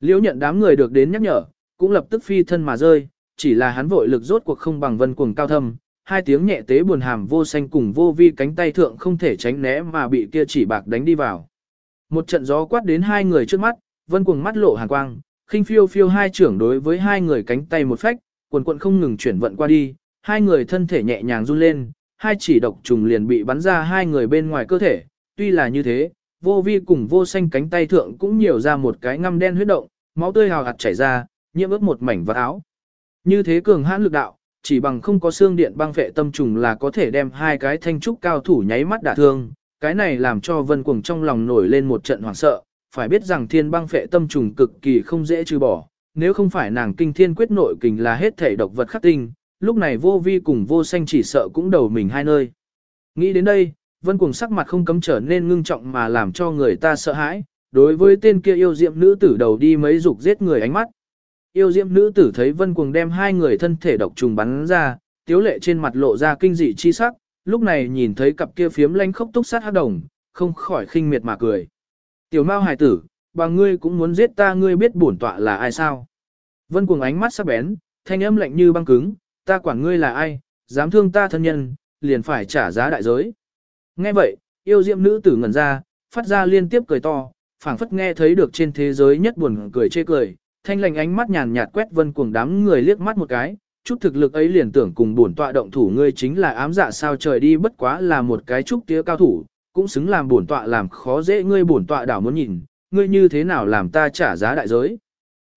Speaker 1: Liễu nhận đám người được đến nhắc nhở, cũng lập tức phi thân mà rơi, chỉ là hắn vội lực rốt cuộc không bằng vân cuồng cao thâm, hai tiếng nhẹ tế buồn hàm vô xanh cùng vô vi cánh tay thượng không thể tránh né mà bị kia chỉ bạc đánh đi vào. Một trận gió quát đến hai người trước mắt, vân cuồng mắt lộ hàn quang, khinh phiêu phiêu hai trưởng đối với hai người cánh tay một phách, quần quận không ngừng chuyển vận qua đi, hai người thân thể nhẹ nhàng run lên, hai chỉ độc trùng liền bị bắn ra hai người bên ngoài cơ thể, tuy là như thế, vô vi cùng vô xanh cánh tay thượng cũng nhiều ra một cái ngăm đen huyết động, máu tươi hào hạt chảy ra, nhiễm ướt một mảnh vật áo. Như thế cường hãn lực đạo, chỉ bằng không có xương điện băng vệ tâm trùng là có thể đem hai cái thanh trúc cao thủ nháy mắt đả thương, cái này làm cho vân cuồng trong lòng nổi lên một trận hoảng sợ, phải biết rằng thiên băng phệ tâm trùng cực kỳ không dễ trừ bỏ, nếu không phải nàng kinh thiên quyết nội kình là hết thể độc vật khắc tinh, lúc này vô vi cùng vô xanh chỉ sợ cũng đầu mình hai nơi. Nghĩ đến đây, vân cuồng sắc mặt không cấm trở nên ngưng trọng mà làm cho người ta sợ hãi, đối với tên kia yêu diệm nữ tử đầu đi mấy dục giết người ánh mắt. Yêu diệm nữ tử thấy vân cuồng đem hai người thân thể độc trùng bắn ra, tiếu lệ trên mặt lộ ra kinh dị chi sắc, lúc này nhìn thấy cặp kia phiếm lanh khốc túc sát hát đồng, không khỏi khinh miệt mà cười. Tiểu mao hài tử, bà ngươi cũng muốn giết ta ngươi biết bổn tọa là ai sao? Vân cuồng ánh mắt sắc bén, thanh âm lạnh như băng cứng, ta quản ngươi là ai, dám thương ta thân nhân, liền phải trả giá đại giới. Nghe vậy, yêu diệm nữ tử ngẩn ra, phát ra liên tiếp cười to, phảng phất nghe thấy được trên thế giới nhất buồn cười chê cười, thanh lành ánh mắt nhàn nhạt quét vân cuồng đám người liếc mắt một cái, chút thực lực ấy liền tưởng cùng bổn tọa động thủ ngươi chính là ám dạ sao trời đi bất quá là một cái trúc tía cao thủ, cũng xứng làm bổn tọa làm khó dễ ngươi bổn tọa đảo muốn nhìn, ngươi như thế nào làm ta trả giá đại giới.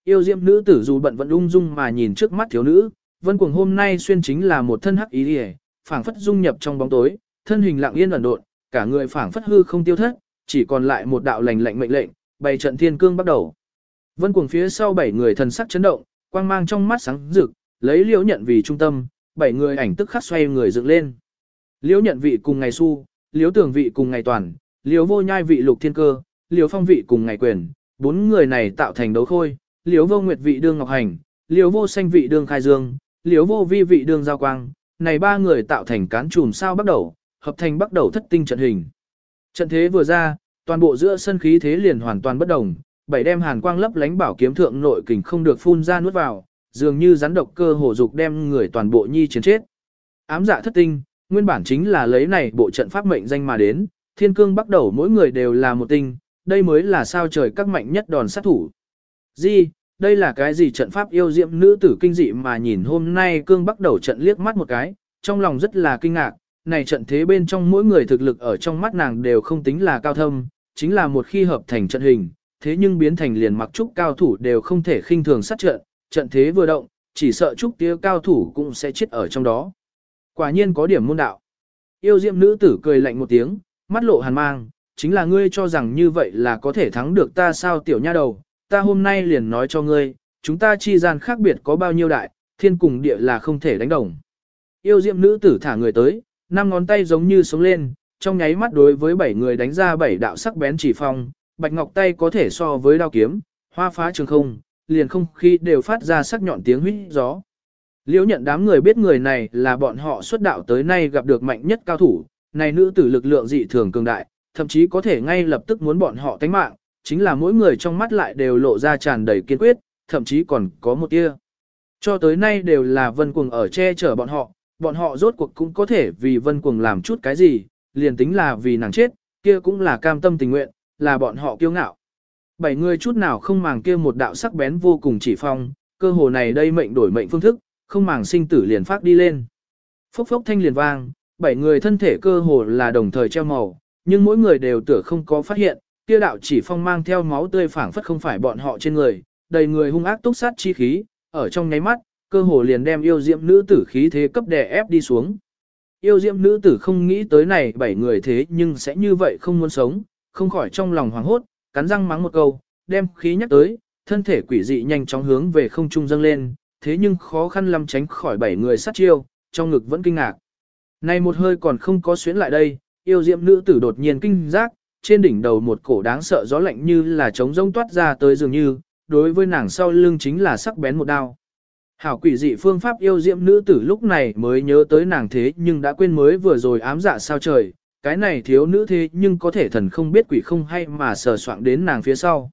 Speaker 1: Yêu diệm nữ tử dù bận vẫn ung dung mà nhìn trước mắt thiếu nữ, vân cuồng hôm nay xuyên chính là một thân hắc ý hề, phảng phất dung nhập trong bóng tối, thân hình lặng yên ẩn độn, cả người phảng phất hư không tiêu thất, chỉ còn lại một đạo lành lạnh mệnh lệnh, bày trận thiên cương bắt đầu. Vân cuồng phía sau bảy người thần sắc chấn động, quang mang trong mắt sáng rực, lấy liễu nhận vì trung tâm, bảy người ảnh tức khắc xoay người dựng lên. Liễu nhận vị cùng ngày su, liễu tường vị cùng ngày toàn, liễu vô nhai vị lục thiên cơ, liễu phong vị cùng ngày quyền, bốn người này tạo thành đấu khôi, liễu vô nguyệt vị đương ngọc hành, liễu vô xanh vị đương khai dương, liễu vô vi vị đương giao quang, này ba người tạo thành cán chùm sao bắt đầu, hợp thành bắt đầu thất tinh trận hình. Trận thế vừa ra, toàn bộ giữa sân khí thế liền hoàn toàn bất đồng, bảy đem hàn quang lấp lánh bảo kiếm thượng nội kình không được phun ra nuốt vào, dường như rắn độc cơ hổ dục đem người toàn bộ nhi chiến chết. Ám dạ thất tinh, nguyên bản chính là lấy này bộ trận pháp mệnh danh mà đến, thiên cương bắt đầu mỗi người đều là một tinh, đây mới là sao trời các mạnh nhất đòn sát thủ. Gì, đây là cái gì trận pháp yêu diệm nữ tử kinh dị mà nhìn hôm nay cương bắt đầu trận liếc mắt một cái, trong lòng rất là kinh ngạc, này trận thế bên trong mỗi người thực lực ở trong mắt nàng đều không tính là cao thâm, chính là một khi hợp thành trận hình, thế nhưng biến thành liền mặc trúc cao thủ đều không thể khinh thường sát trận, trận thế vừa động, chỉ sợ trúc tía cao thủ cũng sẽ chết ở trong đó. Quả nhiên có điểm môn đạo. Yêu diệm nữ tử cười lạnh một tiếng, mắt lộ hàn mang, chính là ngươi cho rằng như vậy là có thể thắng được ta sao tiểu nha đầu, ta hôm nay liền nói cho ngươi, chúng ta chi gian khác biệt có bao nhiêu đại, thiên cùng địa là không thể đánh đồng. Yêu diệm nữ tử thả người tới, năm ngón tay giống như sống lên, trong nháy mắt đối với bảy người đánh ra bảy đạo sắc bén chỉ phong, bạch ngọc tay có thể so với đao kiếm, hoa phá trường không, liền không khí đều phát ra sắc nhọn tiếng huyết gió. Liễu nhận đám người biết người này là bọn họ xuất đạo tới nay gặp được mạnh nhất cao thủ, này nữ tử lực lượng dị thường cường đại, thậm chí có thể ngay lập tức muốn bọn họ tánh mạng, chính là mỗi người trong mắt lại đều lộ ra tràn đầy kiên quyết, thậm chí còn có một tia. Cho tới nay đều là vân cuồng ở che chở bọn họ, bọn họ rốt cuộc cũng có thể vì vân cuồng làm chút cái gì, liền tính là vì nàng chết, kia cũng là cam tâm tình nguyện, là bọn họ kiêu ngạo. Bảy người chút nào không màng kia một đạo sắc bén vô cùng chỉ phong, cơ hồ này đây mệnh đổi mệnh phương thức, không màng sinh tử liền phát đi lên. Phốc phốc thanh liền vang, bảy người thân thể cơ hồ là đồng thời treo màu, nhưng mỗi người đều tựa không có phát hiện, kia đạo chỉ phong mang theo máu tươi phảng phất không phải bọn họ trên người, đầy người hung ác túc sát chi khí, ở trong nháy mắt, cơ hồ liền đem yêu diệm nữ tử khí thế cấp đè ép đi xuống. Yêu diệm nữ tử không nghĩ tới này bảy người thế nhưng sẽ như vậy không muốn sống, không khỏi trong lòng hoảng hốt, cắn răng mắng một câu, đem khí nhắc tới, thân thể quỷ dị nhanh chóng hướng về không trung dâng lên, thế nhưng khó khăn lắm tránh khỏi bảy người sát chiêu, trong ngực vẫn kinh ngạc. Này một hơi còn không có xuyến lại đây, yêu diệm nữ tử đột nhiên kinh giác, trên đỉnh đầu một cổ đáng sợ gió lạnh như là trống rông toát ra tới dường như, đối với nàng sau lưng chính là sắc bén một đao. Hảo quỷ dị phương pháp yêu diệm nữ tử lúc này mới nhớ tới nàng thế nhưng đã quên mới vừa rồi ám dạ sao trời, cái này thiếu nữ thế nhưng có thể thần không biết quỷ không hay mà sờ soạn đến nàng phía sau.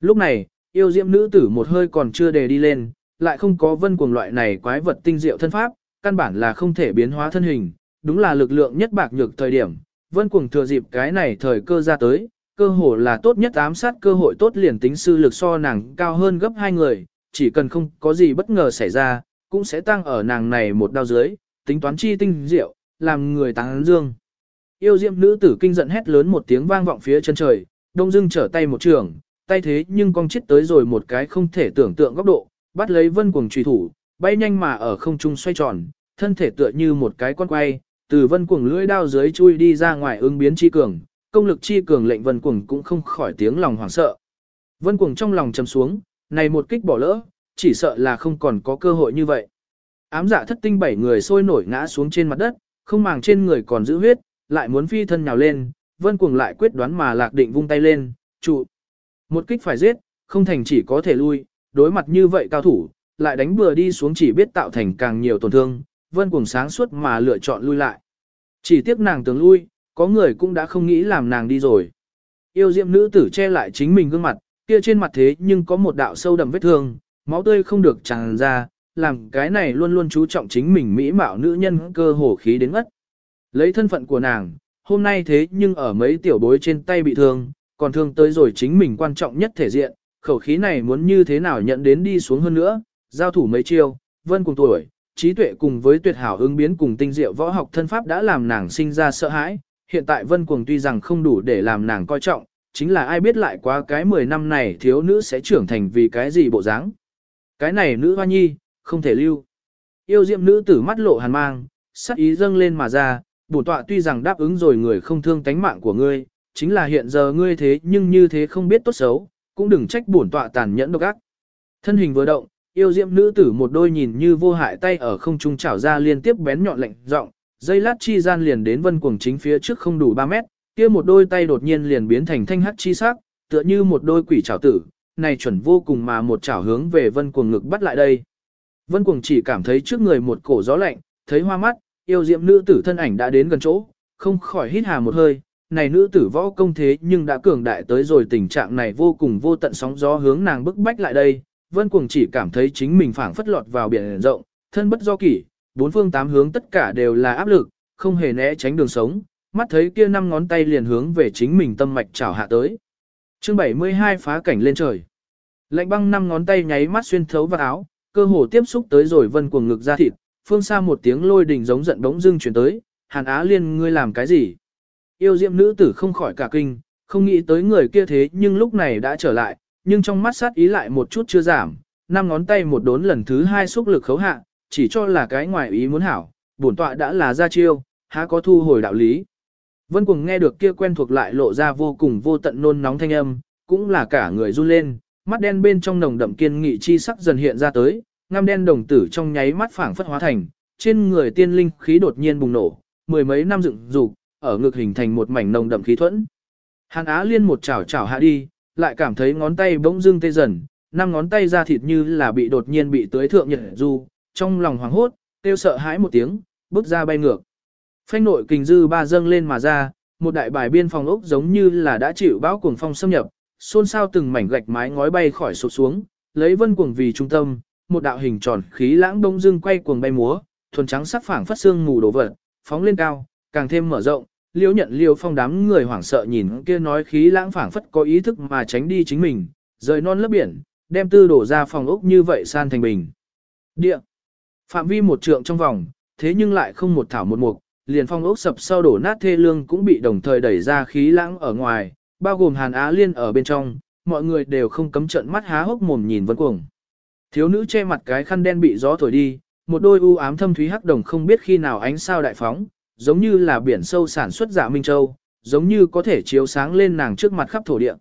Speaker 1: Lúc này, yêu diệm nữ tử một hơi còn chưa đề đi lên, lại không có vân cuồng loại này quái vật tinh diệu thân pháp, căn bản là không thể biến hóa thân hình, đúng là lực lượng nhất bạc nhược thời điểm, vân cuồng thừa dịp cái này thời cơ ra tới, cơ hồ là tốt nhất ám sát cơ hội tốt liền tính sư lực so nàng cao hơn gấp hai người, chỉ cần không có gì bất ngờ xảy ra, cũng sẽ tăng ở nàng này một đao dưới, tính toán chi tinh diệu, làm người táng dương. Yêu diệm nữ tử kinh giận hét lớn một tiếng vang vọng phía chân trời, đông dưng trở tay một trường, tay thế nhưng cong chết tới rồi một cái không thể tưởng tượng góc độ, bắt lấy vân cuồng trùy thủ, bay nhanh mà ở không trung xoay tròn, thân thể tựa như một cái con quay, từ vân cuồng lưỡi đao dưới chui đi ra ngoài ứng biến chi cường, công lực chi cường lệnh vân cuồng cũng không khỏi tiếng lòng hoảng sợ. Vân cuồng trong lòng trầm xuống, này một kích bỏ lỡ, chỉ sợ là không còn có cơ hội như vậy. Ám dạ thất tinh bảy người sôi nổi ngã xuống trên mặt đất, không màng trên người còn giữ huyết, lại muốn phi thân nhào lên, vân cuồng lại quyết đoán mà lạc định vung tay lên, trụ. Một kích phải giết, không thành chỉ có thể lui, đối mặt như vậy cao thủ, lại đánh bừa đi xuống chỉ biết tạo thành càng nhiều tổn thương, vân cuồng sáng suốt mà lựa chọn lui lại. Chỉ tiếc nàng tưởng lui, có người cũng đã không nghĩ làm nàng đi rồi. Yêu diệm nữ tử che lại chính mình gương mặt, kia trên mặt thế nhưng có một đạo sâu đậm vết thương, máu tươi không được tràn ra, làm cái này luôn luôn chú trọng chính mình mỹ mạo nữ nhân cơ hồ khí đến ngất. Lấy thân phận của nàng, hôm nay thế nhưng ở mấy tiểu bối trên tay bị thương, còn thương tới rồi chính mình quan trọng nhất thể diện, khẩu khí này muốn như thế nào nhận đến đi xuống hơn nữa, giao thủ mấy chiêu, vân cùng tuổi, trí tuệ cùng với tuyệt hảo ứng biến cùng tinh diệu võ học thân pháp đã làm nàng sinh ra sợ hãi, hiện tại vân cuồng tuy rằng không đủ để làm nàng coi trọng, chính là ai biết lại quá cái 10 năm này thiếu nữ sẽ trưởng thành vì cái gì bộ dáng. Cái này nữ hoa nhi, không thể lưu. Yêu diệm nữ tử mắt lộ hàn mang, sắc ý dâng lên mà ra, bổn tọa tuy rằng đáp ứng rồi người không thương tánh mạng của ngươi, chính là hiện giờ ngươi thế nhưng như thế không biết tốt xấu, cũng đừng trách bổn tọa tàn nhẫn độc ác. Thân hình vừa động, Yêu diệm nữ tử một đôi nhìn như vô hại tay ở không trung chảo ra liên tiếp bén nhọn lạnh giọng, dây lát chi gian liền đến vân cuồng chính phía trước không đủ 3 mét, kia một đôi tay đột nhiên liền biến thành thanh hắc chi sắc, tựa như một đôi quỷ chảo tử, này chuẩn vô cùng mà một chảo hướng về vân cuồng ngực bắt lại đây. Vân cuồng chỉ cảm thấy trước người một cổ gió lạnh, thấy hoa mắt, yêu diệm nữ tử thân ảnh đã đến gần chỗ, không khỏi hít hà một hơi, này nữ tử võ công thế nhưng đã cường đại tới rồi tình trạng này vô cùng vô tận sóng gió hướng nàng bức bách lại đây, vân cuồng chỉ cảm thấy chính mình phảng phất lọt vào biển rộng, thân bất do kỷ, bốn phương tám hướng tất cả đều là áp lực, không hề né tránh đường sống, mắt thấy kia năm ngón tay liền hướng về chính mình tâm mạch chảo hạ tới. Chương 72 phá cảnh lên trời. Lạnh băng năm ngón tay nháy mắt xuyên thấu vào áo, cơ hồ tiếp xúc tới rồi vân cuồng ngực ra thịt, phương xa một tiếng lôi đình giống giận bỗng dưng chuyển tới, Hàn Á Liên ngươi làm cái gì? Yêu diệm nữ tử không khỏi cả kinh, không nghĩ tới người kia thế nhưng lúc này đã trở lại, nhưng trong mắt sát ý lại một chút chưa giảm, năm ngón tay một đốn lần thứ hai xúc lực khấu hạ, chỉ cho là cái ngoài ý muốn hảo, bổn tọa đã là ra chiêu, há có thu hồi đạo lý. Vân Cuồng nghe được kia quen thuộc lại lộ ra vô cùng vô tận nôn nóng thanh âm, cũng là cả người run lên, mắt đen bên trong nồng đậm kiên nghị chi sắc dần hiện ra tới, ngăm đen đồng tử trong nháy mắt phảng phất hóa thành, trên người tiên linh khí đột nhiên bùng nổ, mười mấy năm dựng dục, ở ngực hình thành một mảnh nồng đậm khí thuẫn. Hàn Á Liên một chảo chảo hạ đi, lại cảm thấy ngón tay bỗng dưng tê dần, năm ngón tay ra thịt như là bị đột nhiên bị tưới thượng nhiệt du, trong lòng hoảng hốt, kêu sợ hãi một tiếng, bước ra bay ngược. Phanh nội kình dư ba dâng lên mà ra, một đại bài biên phòng ốc giống như là đã chịu bão cuồng phong xâm nhập, xôn xao từng mảnh gạch mái ngói bay khỏi sụp xuống, lấy vân cuồng vì trung tâm, một đạo hình tròn khí lãng đông dương quay cuồng bay múa, thuần trắng sắc phảng phát xương mù đổ vật, phóng lên cao, càng thêm mở rộng, liễu nhận liêu phong đám người hoảng sợ nhìn kia nói khí lãng phảng phất có ý thức mà tránh đi chính mình, rời non lớp biển, đem tư đổ ra phòng ốc như vậy san thành bình. Địa. Phạm vi một trượng trong vòng, thế nhưng lại không một thảo một mục, liền phong ốc sập sau đổ nát thê lương cũng bị đồng thời đẩy ra khí lãng ở ngoài, bao gồm Hàn Á Liên ở bên trong, mọi người đều không cấm trận mắt há hốc mồm nhìn vân cuồng. Thiếu nữ che mặt cái khăn đen bị gió thổi đi, một đôi u ám thâm thúy hắc đồng không biết khi nào ánh sao đại phóng, giống như là biển sâu sản xuất giả minh châu, giống như có thể chiếu sáng lên nàng trước mặt khắp thổ địa.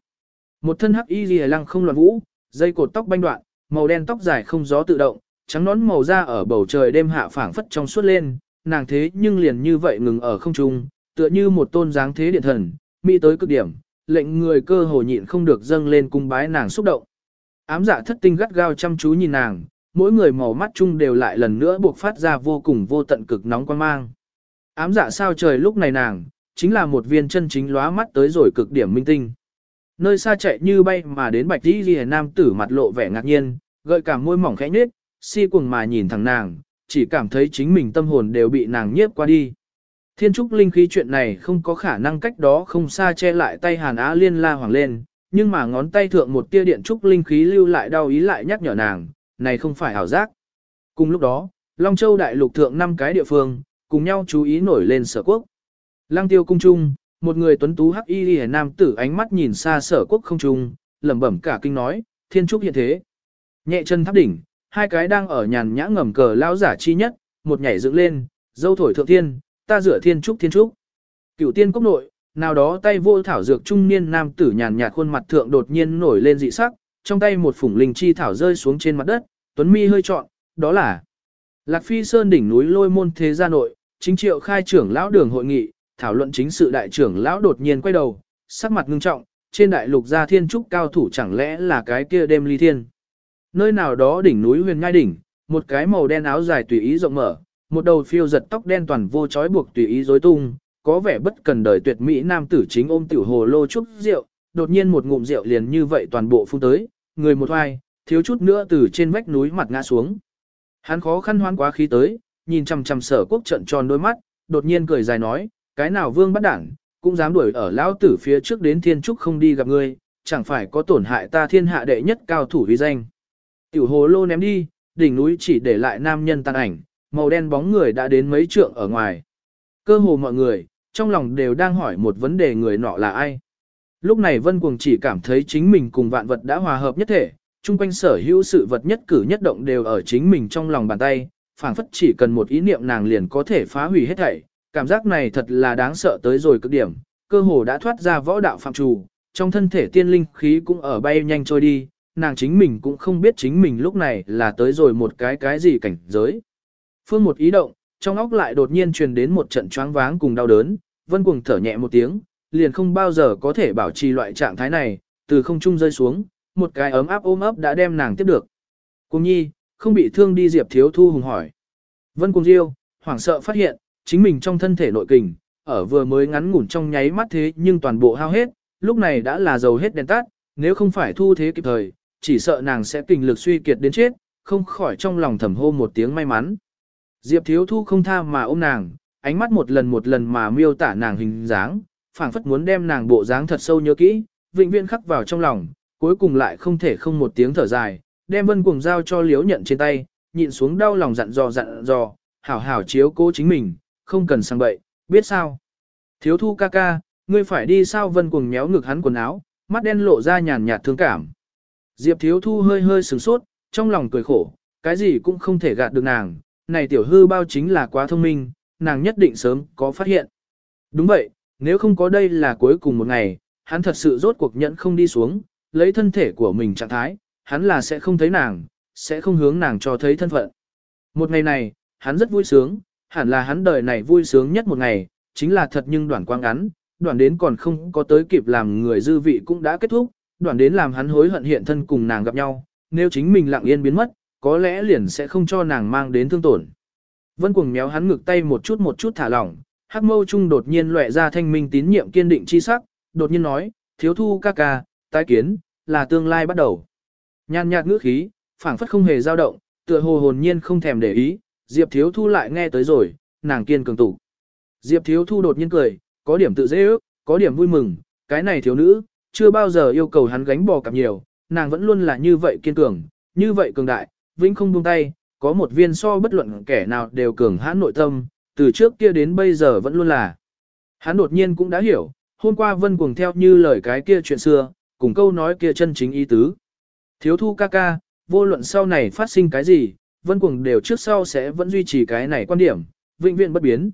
Speaker 1: Một thân hắc y lìa lăng không loạn vũ, dây cột tóc banh đoạn, màu đen tóc dài không gió tự động, trắng nón màu da ở bầu trời đêm hạ phảng phất trong suốt lên, nàng thế nhưng liền như vậy ngừng ở không trung, tựa như một tôn dáng thế điện thần, mỹ tới cực điểm, lệnh người cơ hồ nhịn không được dâng lên cung bái nàng xúc động. Ám dạ thất tinh gắt gao chăm chú nhìn nàng, mỗi người màu mắt chung đều lại lần nữa buộc phát ra vô cùng vô tận cực nóng quan mang. Ám dạ sao trời lúc này nàng, chính là một viên chân chính lóa mắt tới rồi cực điểm minh tinh. Nơi xa chạy như bay mà đến bạch đi ghi nam tử mặt lộ vẻ ngạc nhiên, gợi cảm môi mỏng khẽ nhếch, si cuồng mà nhìn thẳng nàng, chỉ cảm thấy chính mình tâm hồn đều bị nàng nhiếp qua đi. Thiên trúc linh khí chuyện này không có khả năng cách đó không xa che lại tay Hàn Á Liên la hoàng lên, nhưng mà ngón tay thượng một tia điện trúc linh khí lưu lại đau ý lại nhắc nhở nàng, này không phải ảo giác. Cùng lúc đó, Long Châu đại lục thượng năm cái địa phương, cùng nhau chú ý nổi lên sở quốc. Lăng tiêu cung trung, một người tuấn tú hắc y hề nam tử ánh mắt nhìn xa sở quốc không trung, lẩm bẩm cả kinh nói, thiên trúc hiện thế. Nhẹ chân tháp đỉnh, hai cái đang ở nhàn nhã ngầm cờ lao giả chi nhất, một nhảy dựng lên, dâu thổi thượng thiên, ta rửa thiên trúc thiên trúc. Cửu tiên quốc nội, nào đó tay vô thảo dược trung niên nam tử nhàn nhạt khuôn mặt thượng đột nhiên nổi lên dị sắc, trong tay một phủng linh chi thảo rơi xuống trên mặt đất, tuấn mi hơi trọn, đó là Lạc Phi Sơn đỉnh núi lôi môn thế gia nội, chính triệu khai trưởng lão đường hội nghị, thảo luận chính sự đại trưởng lão đột nhiên quay đầu, sắc mặt ngưng trọng, trên đại lục gia thiên trúc cao thủ chẳng lẽ là cái kia đêm ly thiên. Nơi nào đó đỉnh núi huyền ngai đỉnh, một cái màu đen áo dài tùy ý rộng mở, một đầu phiêu giật tóc đen toàn vô trói buộc tùy ý rối tung, có vẻ bất cần đời tuyệt mỹ nam tử chính ôm tiểu hồ lô chúc rượu, đột nhiên một ngụm rượu liền như vậy toàn bộ phun tới, người một hoài, thiếu chút nữa từ trên vách núi mặt ngã xuống. Hắn khó khăn hoan quá khí tới, nhìn chằm chằm sở quốc trận tròn đôi mắt, đột nhiên cười dài nói, cái nào vương bắt đảng, cũng dám đuổi ở lão tử phía trước đến thiên trúc không đi gặp ngươi, chẳng phải có tổn hại ta thiên hạ đệ nhất cao thủ vi danh. Tiểu hồ lô ném đi, đỉnh núi chỉ để lại nam nhân tàn ảnh, màu đen bóng người đã đến mấy trượng ở ngoài. Cơ hồ mọi người, trong lòng đều đang hỏi một vấn đề người nọ là ai. Lúc này Vân Cuồng chỉ cảm thấy chính mình cùng vạn vật đã hòa hợp nhất thể, chung quanh sở hữu sự vật nhất cử nhất động đều ở chính mình trong lòng bàn tay, phảng phất chỉ cần một ý niệm nàng liền có thể phá hủy hết thảy. Cảm giác này thật là đáng sợ tới rồi cực điểm, cơ hồ đã thoát ra võ đạo phạm trù, trong thân thể tiên linh khí cũng ở bay nhanh trôi đi, nàng chính mình cũng không biết chính mình lúc này là tới rồi một cái cái gì cảnh giới. Phương một ý động, trong óc lại đột nhiên truyền đến một trận choáng váng cùng đau đớn, vân cuồng thở nhẹ một tiếng, liền không bao giờ có thể bảo trì loại trạng thái này, từ không trung rơi xuống, một cái ấm áp ôm ấp đã đem nàng tiếp được. Cùng nhi, không bị thương đi Diệp Thiếu Thu hùng hỏi. Vân Cùng Diêu, hoảng sợ phát hiện, chính mình trong thân thể nội kình, ở vừa mới ngắn ngủn trong nháy mắt thế nhưng toàn bộ hao hết, lúc này đã là dầu hết đèn tắt, nếu không phải thu thế kịp thời, chỉ sợ nàng sẽ kình lực suy kiệt đến chết, không khỏi trong lòng thầm hô một tiếng may mắn. Diệp Thiếu Thu không tha mà ôm nàng, ánh mắt một lần một lần mà miêu tả nàng hình dáng, phảng phất muốn đem nàng bộ dáng thật sâu nhớ kỹ, vĩnh viễn khắc vào trong lòng, cuối cùng lại không thể không một tiếng thở dài, đem vân cuồng giao cho liếu nhận trên tay, nhịn xuống đau lòng dặn dò dặn dò, hảo hảo chiếu cố chính mình, không cần sang bậy, biết sao. Thiếu thu ca ca, ngươi phải đi sao vân cuồng méo ngực hắn quần áo, mắt đen lộ ra nhàn nhạt thương cảm. Diệp thiếu thu hơi hơi sửng sốt, trong lòng cười khổ, cái gì cũng không thể gạt được nàng, này tiểu hư bao chính là quá thông minh, nàng nhất định sớm có phát hiện. Đúng vậy, nếu không có đây là cuối cùng một ngày, hắn thật sự rốt cuộc nhẫn không đi xuống, lấy thân thể của mình trạng thái, hắn là sẽ không thấy nàng, sẽ không hướng nàng cho thấy thân phận. Một ngày này, hắn rất vui sướng, hẳn là hắn đời này vui sướng nhất một ngày, chính là thật nhưng đoạn quang ngắn, đoạn đến còn không có tới kịp làm người dư vị cũng đã kết thúc, đoạn đến làm hắn hối hận hiện thân cùng nàng gặp nhau, nếu chính mình lặng yên biến mất, có lẽ liền sẽ không cho nàng mang đến thương tổn. Vân cuồng méo hắn ngực tay một chút một chút thả lỏng, hắc mâu trung đột nhiên lóe ra thanh minh tín nhiệm kiên định chi sắc, đột nhiên nói, thiếu thu ca ca, tái kiến, là tương lai bắt đầu. Nhàn nhạt ngữ khí, phảng phất không hề dao động, tựa hồ hồn nhiên không thèm để ý, Diệp Thiếu Thu lại nghe tới rồi, nàng kiên cường tủ. Diệp Thiếu Thu đột nhiên cười, có điểm tự dễ ước, có điểm vui mừng, cái này thiếu nữ, chưa bao giờ yêu cầu hắn gánh bò cặp nhiều, nàng vẫn luôn là như vậy kiên cường, như vậy cường đại, vĩnh không buông tay, có một viên so bất luận kẻ nào đều cường hãn nội tâm, từ trước kia đến bây giờ vẫn luôn là. Hắn đột nhiên cũng đã hiểu, hôm qua Vân Cuồng theo như lời cái kia chuyện xưa, cùng câu nói kia chân chính ý tứ. Thiếu thu ca ca, vô luận sau này phát sinh cái gì, Vân Cuồng đều trước sau sẽ vẫn duy trì cái này quan điểm, vĩnh viễn bất biến.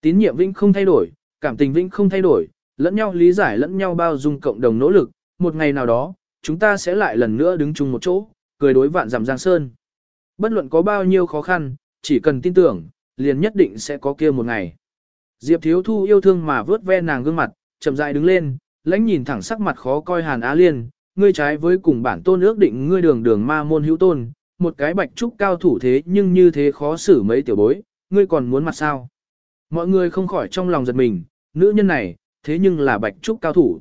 Speaker 1: Tín nhiệm vĩnh không thay đổi, cảm tình vĩnh không thay đổi, lẫn nhau lý giải lẫn nhau bao dung cộng đồng nỗ lực, một ngày nào đó, chúng ta sẽ lại lần nữa đứng chung một chỗ, cười đối vạn giảm giang sơn. Bất luận có bao nhiêu khó khăn, chỉ cần tin tưởng, liền nhất định sẽ có kia một ngày. Diệp Thiếu Thu yêu thương mà vớt ve nàng gương mặt, chậm rãi đứng lên, lãnh nhìn thẳng sắc mặt khó coi Hàn Á Liên, ngươi trái với cùng bản tôn ước định ngươi đường đường ma môn hữu tôn, một cái bạch trúc cao thủ thế nhưng như thế khó xử mấy tiểu bối, ngươi còn muốn mặt sao? Mọi người không khỏi trong lòng giật mình, nữ nhân này, thế nhưng là bạch trúc cao thủ.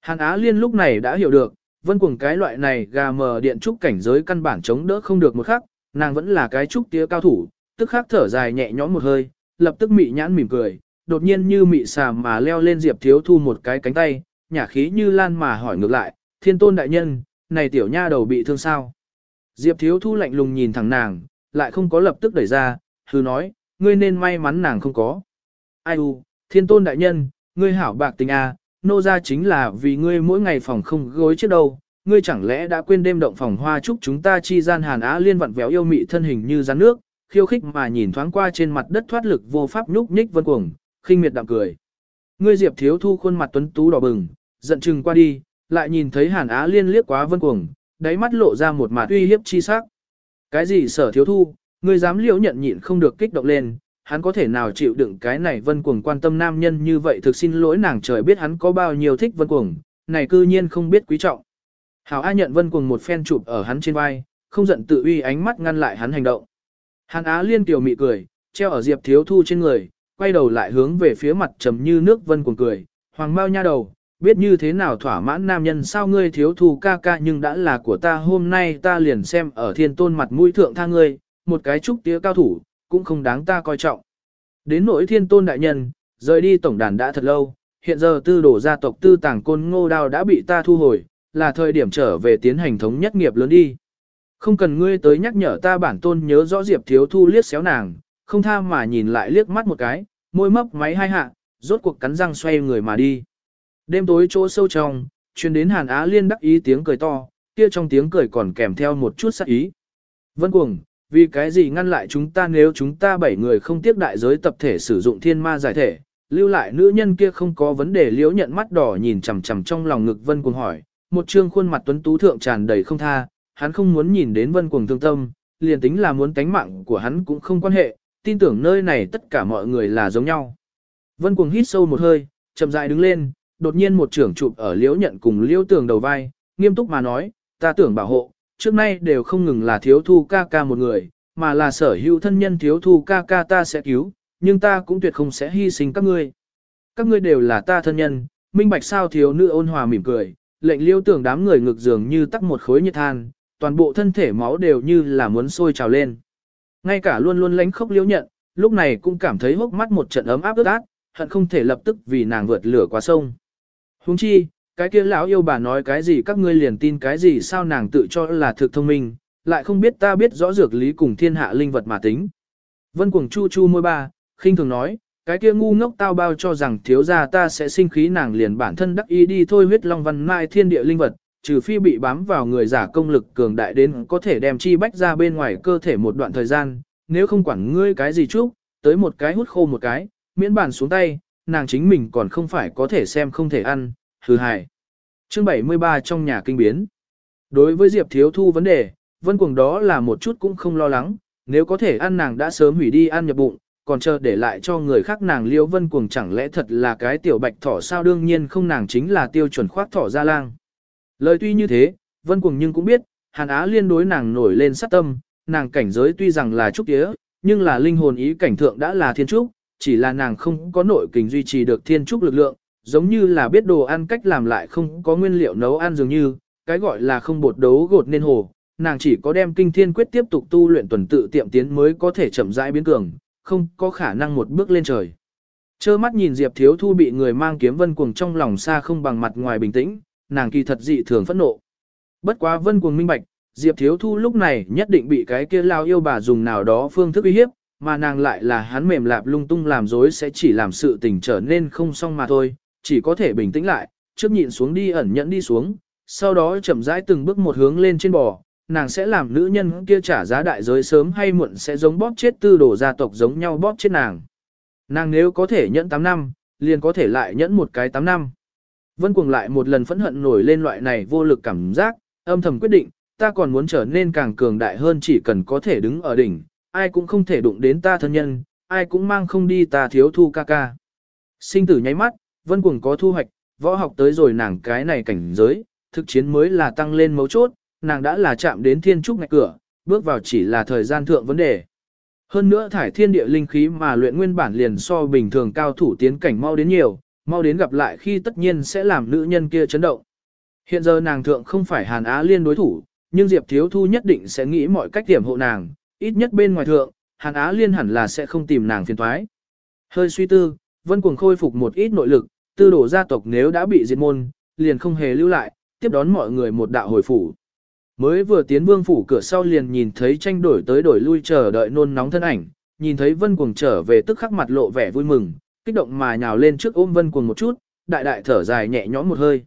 Speaker 1: Hàn Á Liên lúc này đã hiểu được, vân cuồng cái loại này gà mờ điện trúc cảnh giới căn bản chống đỡ không được một khắc, nàng vẫn là cái trúc tía cao thủ, tức khắc thở dài nhẹ nhõm một hơi, lập tức mị nhãn mỉm cười, đột nhiên như mị xà mà leo lên Diệp Thiếu Thu một cái cánh tay, nhà khí như lan mà hỏi ngược lại, thiên tôn đại nhân, này tiểu nha đầu bị thương sao? Diệp Thiếu Thu lạnh lùng nhìn thẳng nàng, lại không có lập tức đẩy ra, hư nói, ngươi nên may mắn nàng không có. Ai u, thiên tôn đại nhân, ngươi hảo bạc tình a, à, nô ra chính là vì ngươi mỗi ngày phòng không gối trước đâu, ngươi chẳng lẽ đã quên đêm động phòng hoa chúc chúng ta chi gian hàn á liên vặn véo yêu mị thân hình như rắn nước, khiêu khích mà nhìn thoáng qua trên mặt đất thoát lực vô pháp nhúc nhích vân cuồng, khinh miệt đạm cười. Ngươi Diệp Thiếu Thu khuôn mặt tuấn tú đỏ bừng, giận chừng qua đi, lại nhìn thấy Hàn Á Liên liếc quá vân cuồng, đáy mắt lộ ra một mặt uy hiếp chi sắc. Cái gì sở thiếu thu, ngươi dám liễu nhận nhịn không được kích động lên, hắn có thể nào chịu đựng cái này vân cuồng quan tâm nam nhân như vậy thực xin lỗi nàng trời biết hắn có bao nhiêu thích vân cuồng, này cư nhiên không biết quý trọng. Hảo A nhận vân cuồng một phen chụp ở hắn trên vai, không giận tự uy ánh mắt ngăn lại hắn hành động. Hàn Á Liên tiểu mị cười, treo ở Diệp Thiếu Thu trên người, quay đầu lại hướng về phía mặt trầm như nước vân cuồng cười, hoàng mau nha đầu, biết như thế nào thỏa mãn nam nhân sao ngươi thiếu thù ca ca nhưng đã là của ta hôm nay ta liền xem ở thiên tôn mặt mũi thượng tha ngươi, một cái trúc tía cao thủ, cũng không đáng ta coi trọng. Đến nỗi thiên tôn đại nhân, rời đi tổng đàn đã thật lâu, hiện giờ tư đổ gia tộc tư tàng côn ngô đao đã bị ta thu hồi, là thời điểm trở về tiến hành thống nhất nghiệp lớn đi. Không cần ngươi tới nhắc nhở ta bản tôn nhớ rõ Diệp Thiếu Thu liếc xéo nàng, không tha mà nhìn lại liếc mắt một cái, môi mấp máy hai hạ, rốt cuộc cắn răng xoay người mà đi. Đêm tối chỗ sâu trong, truyền đến Hàn Á Liên đắc ý tiếng cười to, kia trong tiếng cười còn kèm theo một chút sắc ý. Vân cuồng, vì cái gì ngăn lại chúng ta nếu chúng ta bảy người không tiếc đại giới tập thể sử dụng thiên ma giải thể, lưu lại nữ nhân kia không có vấn đề liễu nhận mắt đỏ nhìn chằm chằm trong lòng ngực Vân cuồng hỏi, một trương khuôn mặt tuấn tú thượng tràn đầy không tha, hắn không muốn nhìn đến vân cuồng thương tâm, liền tính là muốn tánh mạng của hắn cũng không quan hệ, tin tưởng nơi này tất cả mọi người là giống nhau. Vân cuồng hít sâu một hơi, chậm rãi đứng lên, đột nhiên một trưởng chụp ở liễu nhận cùng liễu tường đầu vai, nghiêm túc mà nói, ta tưởng bảo hộ, trước nay đều không ngừng là thiếu thu ca ca một người, mà là sở hữu thân nhân thiếu thu ca ca ta sẽ cứu, nhưng ta cũng tuyệt không sẽ hy sinh các ngươi. Các ngươi đều là ta thân nhân, minh bạch sao thiếu nữ ôn hòa mỉm cười, lệnh liêu tưởng đám người ngực dường như tắc một khối nhiệt than, toàn bộ thân thể máu đều như là muốn sôi trào lên. Ngay cả luôn luôn lánh khóc liễu nhận, lúc này cũng cảm thấy hốc mắt một trận ấm áp ướt át, hận không thể lập tức vì nàng vượt lửa qua sông. Huống chi, cái kia lão yêu bà nói cái gì các ngươi liền tin cái gì sao nàng tự cho là thực thông minh, lại không biết ta biết rõ dược lý cùng thiên hạ linh vật mà tính. Vân cuồng chu chu môi ba, khinh thường nói, cái kia ngu ngốc tao bao cho rằng thiếu gia ta sẽ sinh khí nàng liền bản thân đắc ý đi thôi huyết long văn mai thiên địa linh vật, trừ phi bị bám vào người giả công lực cường đại đến có thể đem chi bách ra bên ngoài cơ thể một đoạn thời gian, nếu không quản ngươi cái gì chút, tới một cái hút khô một cái, miễn bản xuống tay, nàng chính mình còn không phải có thể xem không thể ăn, hừ hài. Chương 73 trong nhà kinh biến. Đối với Diệp Thiếu Thu vấn đề, Vân Cuồng đó là một chút cũng không lo lắng, nếu có thể ăn nàng đã sớm hủy đi ăn nhập bụng, còn chờ để lại cho người khác nàng Liễu Vân Cuồng chẳng lẽ thật là cái tiểu bạch thỏ sao đương nhiên không nàng chính là tiêu chuẩn khoác thỏ gia lang. Lời tuy như thế, Vân Cuồng nhưng cũng biết, Hàn Á liên đối nàng nổi lên sát tâm, nàng cảnh giới tuy rằng là trúc tía, nhưng là linh hồn ý cảnh thượng đã là thiên trúc, chỉ là nàng không có nội kình duy trì được thiên trúc lực lượng, giống như là biết đồ ăn cách làm lại không có nguyên liệu nấu ăn dường như, cái gọi là không bột đấu gột nên hồ, nàng chỉ có đem kinh thiên quyết tiếp tục tu luyện tuần tự tiệm tiến mới có thể chậm rãi biến cường, không có khả năng một bước lên trời. Chơ mắt nhìn Diệp Thiếu Thu bị người mang kiếm vân cuồng trong lòng xa không bằng mặt ngoài bình tĩnh, nàng kỳ thật dị thường phẫn nộ. Bất quá vân cuồng minh bạch, Diệp Thiếu Thu lúc này nhất định bị cái kia lao yêu bà dùng nào đó phương thức uy hiếp, mà nàng lại là hắn mềm lạp lung tung làm dối sẽ chỉ làm sự tình trở nên không xong mà thôi, chỉ có thể bình tĩnh lại, trước nhịn xuống đi ẩn nhẫn đi xuống, sau đó chậm rãi từng bước một hướng lên trên bò, nàng sẽ làm nữ nhân kia trả giá đại giới sớm hay muộn sẽ giống bóp chết tư đồ gia tộc giống nhau bóp chết nàng. Nàng nếu có thể nhẫn 8 năm, liền có thể lại nhẫn một cái 8 năm. Vân cuồng lại một lần phẫn hận nổi lên loại này vô lực cảm giác, âm thầm quyết định, ta còn muốn trở nên càng cường đại hơn chỉ cần có thể đứng ở đỉnh, ai cũng không thể đụng đến ta thân nhân, ai cũng mang không đi ta thiếu thu ca ca. Sinh tử nháy mắt, vân cuồng có thu hoạch, võ học tới rồi nàng cái này cảnh giới, thực chiến mới là tăng lên mấu chốt, nàng đã là chạm đến thiên trúc ngạch cửa, bước vào chỉ là thời gian thượng vấn đề. Hơn nữa thải thiên địa linh khí mà luyện nguyên bản liền so bình thường cao thủ tiến cảnh mau đến nhiều, mau đến gặp lại khi tất nhiên sẽ làm nữ nhân kia chấn động. Hiện giờ nàng thượng không phải Hàn Á Liên đối thủ, nhưng Diệp Thiếu Thu nhất định sẽ nghĩ mọi cách tiềm hộ nàng, ít nhất bên ngoài thượng, Hàn Á Liên hẳn là sẽ không tìm nàng phiền toái. Hơi suy tư, Vân Cuồng khôi phục một ít nội lực, tư đổ gia tộc nếu đã bị diệt môn, liền không hề lưu lại, tiếp đón mọi người một đạo hồi phủ. Mới vừa tiến vương phủ cửa sau liền nhìn thấy tranh đổi tới đổi lui chờ đợi nôn nóng thân ảnh, nhìn thấy Vân Cuồng trở về tức khắc mặt lộ vẻ vui mừng, kích động mà nhào lên trước ôm Vân Cuồng một chút, đại đại thở dài nhẹ nhõm một hơi.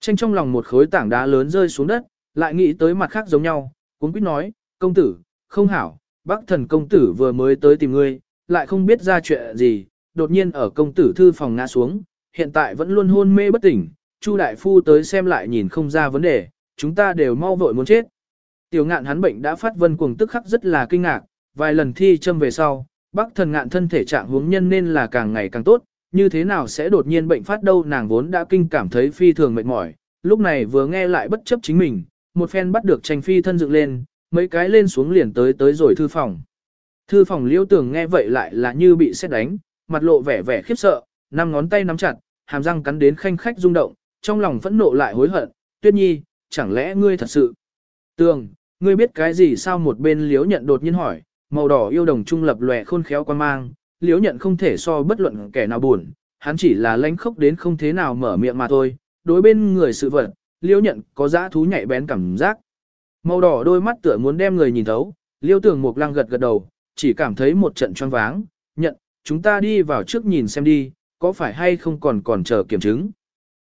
Speaker 1: Tranh trong lòng một khối tảng đá lớn rơi xuống đất, lại nghĩ tới mặt khác giống nhau, cũng quyết nói, công tử, không hảo, bác thần công tử vừa mới tới tìm ngươi, lại không biết ra chuyện gì, đột nhiên ở công tử thư phòng ngã xuống, hiện tại vẫn luôn hôn mê bất tỉnh, Chu đại phu tới xem lại nhìn không ra vấn đề, chúng ta đều mau vội muốn chết. Tiểu ngạn hắn bệnh đã phát vân cuồng tức khắc rất là kinh ngạc, vài lần thi châm về sau, bác thần ngạn thân thể trạng huống nhân nên là càng ngày càng tốt, như thế nào sẽ đột nhiên bệnh phát đâu nàng vốn đã kinh cảm thấy phi thường mệt mỏi, lúc này vừa nghe lại bất chấp chính mình, một phen bắt được tranh phi thân dựng lên, mấy cái lên xuống liền tới tới rồi thư phòng. Thư phòng liễu tưởng nghe vậy lại là như bị xét đánh, mặt lộ vẻ vẻ khiếp sợ, năm ngón tay nắm chặt, hàm răng cắn đến khanh khách rung động, trong lòng phẫn nộ lại hối hận, tuyết nhi, chẳng lẽ ngươi thật sự? Tường, ngươi biết cái gì sao một bên liếu nhận đột nhiên hỏi, màu đỏ yêu đồng trung lập lòe khôn khéo quan mang, liếu nhận không thể so bất luận kẻ nào buồn, hắn chỉ là lánh khốc đến không thế nào mở miệng mà thôi, đối bên người sự vật, liếu nhận có dã thú nhạy bén cảm giác. Màu đỏ đôi mắt tựa muốn đem người nhìn thấu, liêu tưởng một lăng gật gật đầu, chỉ cảm thấy một trận choáng váng, nhận, chúng ta đi vào trước nhìn xem đi, có phải hay không còn còn chờ kiểm chứng.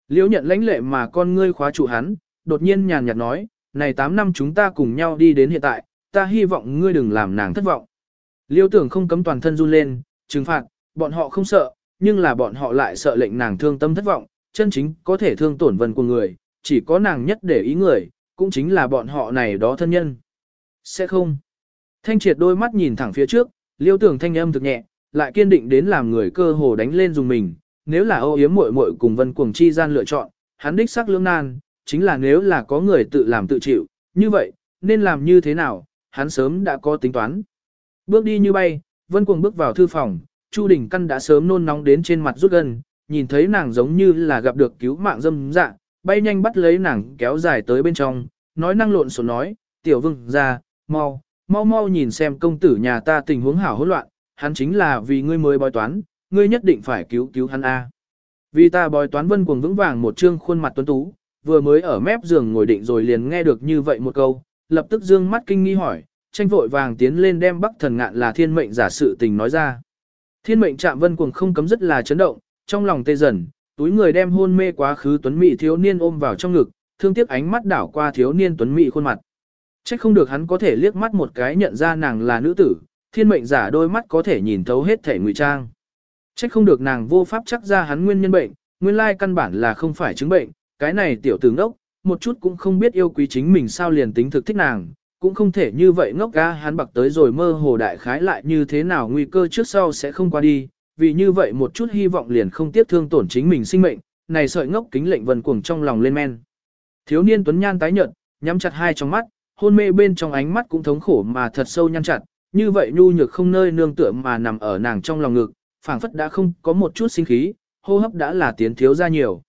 Speaker 1: Liêu nhận lãnh lệ mà con ngươi khóa trụ hắn, đột nhiên nhàn nhạt nói, này 8 năm chúng ta cùng nhau đi đến hiện tại, ta hy vọng ngươi đừng làm nàng thất vọng. Liêu tưởng không cấm toàn thân run lên, trừng phạt, bọn họ không sợ, nhưng là bọn họ lại sợ lệnh nàng thương tâm thất vọng, chân chính có thể thương tổn vần của người, chỉ có nàng nhất để ý người, cũng chính là bọn họ này đó thân nhân. Sẽ không. Thanh triệt đôi mắt nhìn thẳng phía trước, liêu tưởng thanh âm thực nhẹ, lại kiên định đến làm người cơ hồ đánh lên dùng mình. Nếu là ô yếm muội muội cùng vân cuồng chi gian lựa chọn, hắn đích xác lưỡng nan, chính là nếu là có người tự làm tự chịu, như vậy, nên làm như thế nào, hắn sớm đã có tính toán. Bước đi như bay, vân cuồng bước vào thư phòng, Chu Đình Căn đã sớm nôn nóng đến trên mặt rút gần, nhìn thấy nàng giống như là gặp được cứu mạng dâm dạ, bay nhanh bắt lấy nàng kéo dài tới bên trong, nói năng lộn xộn nói, tiểu vương ra, mau, mau mau nhìn xem công tử nhà ta tình huống hảo hỗn loạn, hắn chính là vì ngươi mới bói toán, ngươi nhất định phải cứu cứu hắn A. Vì ta bói toán vân cuồng vững vàng một trương khuôn mặt tuấn tú, vừa mới ở mép giường ngồi định rồi liền nghe được như vậy một câu, lập tức dương mắt kinh nghi hỏi, tranh vội vàng tiến lên đem bắc thần ngạn là thiên mệnh giả sự tình nói ra. Thiên mệnh chạm vân cuồng không cấm rất là chấn động, trong lòng tê dần, túi người đem hôn mê quá khứ tuấn mỹ thiếu niên ôm vào trong ngực, thương tiếc ánh mắt đảo qua thiếu niên tuấn mỹ khuôn mặt. Chắc không được hắn có thể liếc mắt một cái nhận ra nàng là nữ tử, thiên mệnh giả đôi mắt có thể nhìn thấu hết thể ngụy trang. Chắc không được nàng vô pháp chắc ra hắn nguyên nhân bệnh, nguyên lai căn bản là không phải chứng bệnh, cái này tiểu tử ngốc, một chút cũng không biết yêu quý chính mình sao liền tính thực thích nàng, cũng không thể như vậy ngốc ga hắn bạc tới rồi mơ hồ đại khái lại như thế nào nguy cơ trước sau sẽ không qua đi, vì như vậy một chút hy vọng liền không tiếp thương tổn chính mình sinh mệnh, này sợi ngốc kính lệnh vần cuồng trong lòng lên men. Thiếu niên tuấn nhan tái nhợt, nhắm chặt hai trong mắt, hôn mê bên trong ánh mắt cũng thống khổ mà thật sâu nhăn chặt, như vậy nhu nhược không nơi nương tựa mà nằm ở nàng trong lòng ngực, phảng phất đã không có một chút sinh khí, hô hấp đã là tiến thiếu ra nhiều.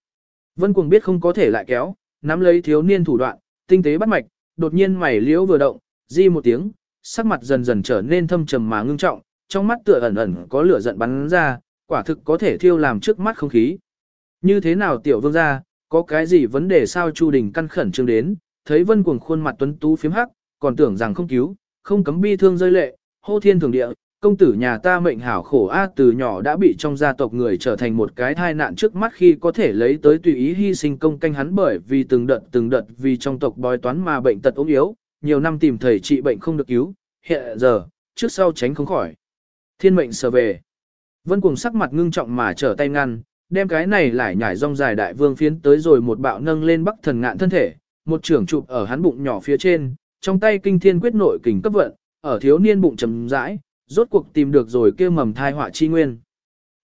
Speaker 1: Vân cuồng biết không có thể lại kéo, nắm lấy thiếu niên thủ đoạn, tinh tế bắt mạch, đột nhiên mày liễu vừa động, di một tiếng, sắc mặt dần dần trở nên thâm trầm mà ngưng trọng, trong mắt tựa ẩn ẩn có lửa giận bắn ra, quả thực có thể thiêu làm trước mắt không khí. Như thế nào tiểu vương gia, có cái gì vấn đề sao Chu Đình căn khẩn trương đến, thấy vân cuồng khuôn mặt tuấn tú phiếm hắc, còn tưởng rằng không cứu, không cấm bi thương rơi lệ, hô thiên thường địa, công tử nhà ta mệnh hảo khổ a từ nhỏ đã bị trong gia tộc người trở thành một cái thai nạn trước mắt khi có thể lấy tới tùy ý hy sinh công canh hắn bởi vì từng đợt từng đợt vì trong tộc bói toán mà bệnh tật ốm yếu, nhiều năm tìm thầy trị bệnh không được cứu, hiện giờ, trước sau tránh không khỏi. Thiên mệnh sở về. Vân cuồng sắc mặt ngưng trọng mà trở tay ngăn, đem cái này lại nhảy rong dài đại vương phiến tới rồi một bạo nâng lên bắc thần ngạn thân thể, một trưởng chụp ở hắn bụng nhỏ phía trên, trong tay kinh thiên quyết nội kình cấp vận, ở thiếu niên bụng trầm rãi, rốt cuộc tìm được rồi kia mầm thai họa chi nguyên.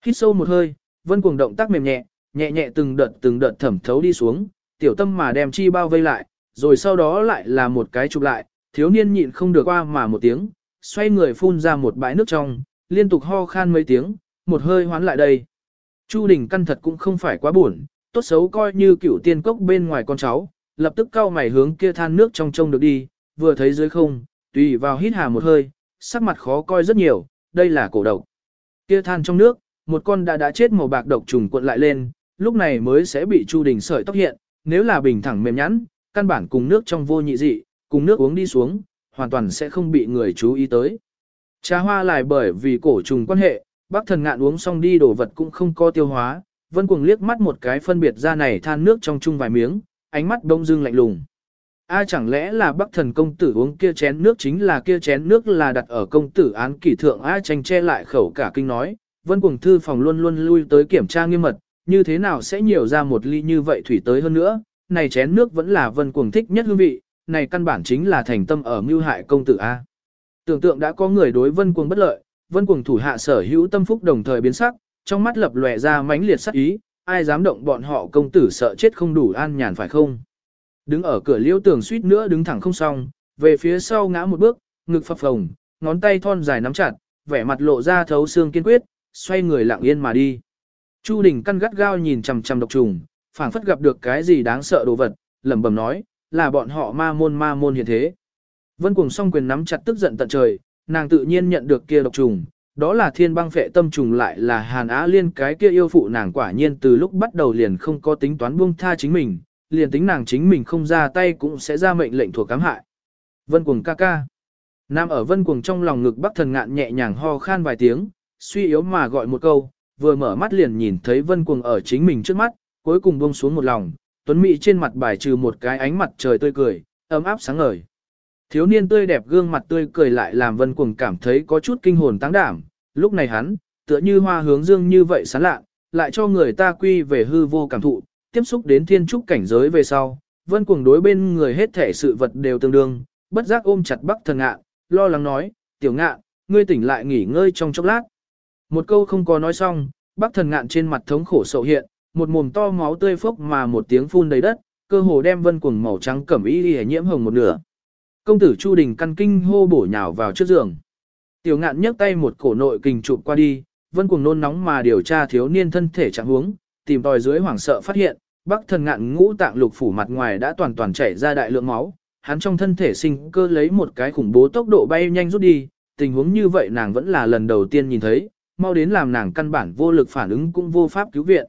Speaker 1: Hít sâu một hơi, vân cuồng động tác mềm nhẹ, nhẹ nhẹ từng đợt từng đợt thẩm thấu đi xuống, tiểu tâm mà đem chi bao vây lại, rồi sau đó lại là một cái chụp lại, thiếu niên nhịn không được qua mà một tiếng, xoay người phun ra một bãi nước trong, liên tục ho khan mấy tiếng, một hơi hoán lại đây. Chu Đình căn thật cũng không phải quá buồn, tốt xấu coi như cựu tiên cốc bên ngoài con cháu, lập tức cao mày hướng kia than nước trong trông được đi, vừa thấy dưới không, tùy vào hít hà một hơi, sắc mặt khó coi rất nhiều, đây là cổ độc. Kia than trong nước, một con đã đã chết màu bạc độc trùng cuộn lại lên, lúc này mới sẽ bị Chu Đình sợi tóc hiện, nếu là bình thẳng mềm nhẵn, căn bản cùng nước trong vô nhị dị, cùng nước uống đi xuống, hoàn toàn sẽ không bị người chú ý tới. Trà hoa lại bởi vì cổ trùng quan hệ, bác thần ngạn uống xong đi đồ vật cũng không có tiêu hóa, vân cuồng liếc mắt một cái phân biệt ra này than nước trong chung vài miếng, ánh mắt đông dưng lạnh lùng. A chẳng lẽ là bắc thần công tử uống kia chén nước chính là kia chén nước là đặt ở công tử án kỷ thượng A tranh che lại khẩu cả kinh nói, vân cuồng thư phòng luôn luôn lui tới kiểm tra nghiêm mật, như thế nào sẽ nhiều ra một ly như vậy thủy tới hơn nữa, này chén nước vẫn là vân cuồng thích nhất hương vị, này căn bản chính là thành tâm ở mưu hại công tử A. Tưởng tượng đã có người đối vân cuồng bất lợi, vân cuồng thủ hạ sở hữu tâm phúc đồng thời biến sắc, trong mắt lập lòe ra mãnh liệt sắc ý, ai dám động bọn họ công tử sợ chết không đủ an nhàn phải không. Đứng ở cửa liêu tường suýt nữa đứng thẳng không xong, về phía sau ngã một bước, ngực phập phồng, ngón tay thon dài nắm chặt, vẻ mặt lộ ra thấu xương kiên quyết, xoay người lặng yên mà đi. Chu Đình căn gắt gao nhìn chằm chằm độc trùng, phảng phất gặp được cái gì đáng sợ đồ vật, lẩm bẩm nói, là bọn họ ma môn ma môn hiện thế. Vân Cuồng song quyền nắm chặt tức giận tận trời, nàng tự nhiên nhận được kia độc trùng, đó là thiên băng phệ tâm trùng lại là Hàn Á Liên cái kia yêu phụ nàng quả nhiên từ lúc bắt đầu liền không có tính toán buông tha chính mình, liền tính nàng chính mình không ra tay cũng sẽ ra mệnh lệnh thuộc cám hại. Vân Cuồng ca ca. Nam ở Vân Cuồng trong lòng ngực Bắc Thần Ngạn nhẹ nhàng ho khan vài tiếng, suy yếu mà gọi một câu, vừa mở mắt liền nhìn thấy Vân Cuồng ở chính mình trước mắt, cuối cùng buông xuống một lòng, Tuấn Mỹ trên mặt bài trừ một cái ánh mặt trời tươi cười, ấm áp sáng ngời. Thiếu niên tươi đẹp gương mặt tươi cười lại làm Vân Cuồng cảm thấy có chút kinh hồn táng đảm, lúc này hắn, tựa như hoa hướng dương như vậy sán lạ, lại cho người ta quy về hư vô cảm thụ, tiếp xúc đến thiên trúc cảnh giới về sau, vân cuồng đối bên người hết thể sự vật đều tương đương, bất giác ôm chặt bắc thần ngạn, lo lắng nói, tiểu ngạn, ngươi tỉnh lại nghỉ ngơi trong chốc lát. Một câu không có nói xong, bắc thần ngạn trên mặt thống khổ sầu hiện, một mồm to máu tươi phốc mà một tiếng phun đầy đất, cơ hồ đem vân cuồng màu trắng cẩm y y nhiễm hồng một nửa. Công tử Chu Đình căn kinh hô bổ nhào vào trước giường. Tiểu ngạn nhấc tay một cổ nội kình chụp qua đi, vân cuồng nôn nóng mà điều tra thiếu niên thân thể trạng huống, tìm tòi dưới hoảng sợ phát hiện, bắc thần ngạn ngũ tạng lục phủ mặt ngoài đã toàn toàn chảy ra đại lượng máu, hắn trong thân thể sinh cơ lấy một cái khủng bố tốc độ bay nhanh rút đi, tình huống như vậy nàng vẫn là lần đầu tiên nhìn thấy, mau đến làm nàng căn bản vô lực phản ứng cũng vô pháp cứu viện.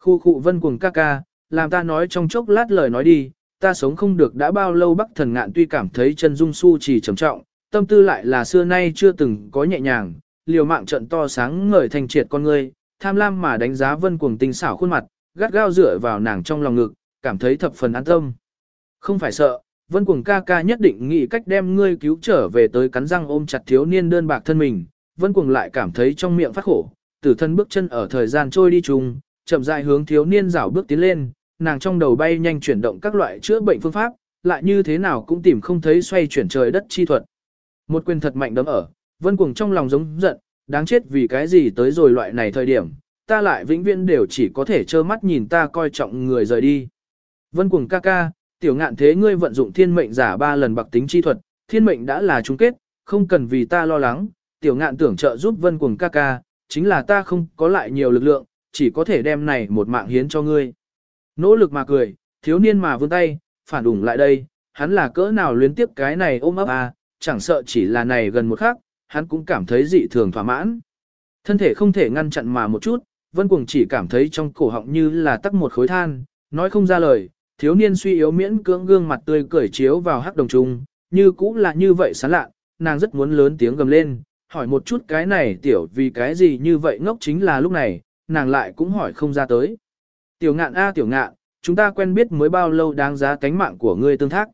Speaker 1: Khu khu vân cuồng ca ca, làm ta nói trong chốc lát lời nói đi, ta sống không được đã bao lâu bắc thần ngạn tuy cảm thấy chân dung su chỉ trầm trọng, tâm tư lại là xưa nay chưa từng có nhẹ nhàng, liều mạng trận to sáng ngời thành triệt con ngươi, tham lam mà đánh giá vân cuồng tinh xảo khuôn mặt, gắt gao dựa vào nàng trong lòng ngực, cảm thấy thập phần an tâm. Không phải sợ, vân cuồng ca ca nhất định nghĩ cách đem ngươi cứu trở về tới cắn răng ôm chặt thiếu niên đơn bạc thân mình, vân cuồng lại cảm thấy trong miệng phát khổ, tử thân bước chân ở thời gian trôi đi chung, chậm rãi hướng thiếu niên rảo bước tiến lên, nàng trong đầu bay nhanh chuyển động các loại chữa bệnh phương pháp, lại như thế nào cũng tìm không thấy xoay chuyển trời đất chi thuật. Một quyền thật mạnh đấm ở, vân cuồng trong lòng giống giận, đáng chết vì cái gì tới rồi loại này thời điểm, ta lại vĩnh viễn đều chỉ có thể trơ mắt nhìn ta coi trọng người rời đi. Vân cuồng ca ca, tiểu ngạn thế ngươi vận dụng thiên mệnh giả ba lần bạc tính chi thuật, thiên mệnh đã là chung kết, không cần vì ta lo lắng, tiểu ngạn tưởng trợ giúp vân cuồng ca ca, chính là ta không có lại nhiều lực lượng, chỉ có thể đem này một mạng hiến cho ngươi. Nỗ lực mà cười, thiếu niên mà vươn tay, phản ủng lại đây, hắn là cỡ nào luyến tiếp cái này ôm ấp à, chẳng sợ chỉ là này gần một khắc, hắn cũng cảm thấy dị thường thỏa mãn. Thân thể không thể ngăn chặn mà một chút, vân cuồng chỉ cảm thấy trong cổ họng như là tắc một khối than, nói không ra lời, thiếu niên suy yếu miễn cưỡng gương mặt tươi cười chiếu vào hắc đồng trung, như cũng là như vậy sán lạ, nàng rất muốn lớn tiếng gầm lên, hỏi một chút cái này tiểu vì cái gì như vậy ngốc chính là lúc này, nàng lại cũng hỏi không ra tới. Tiểu ngạn a tiểu ngạn, chúng ta quen biết mới bao lâu đáng giá cánh mạng của ngươi tương thác.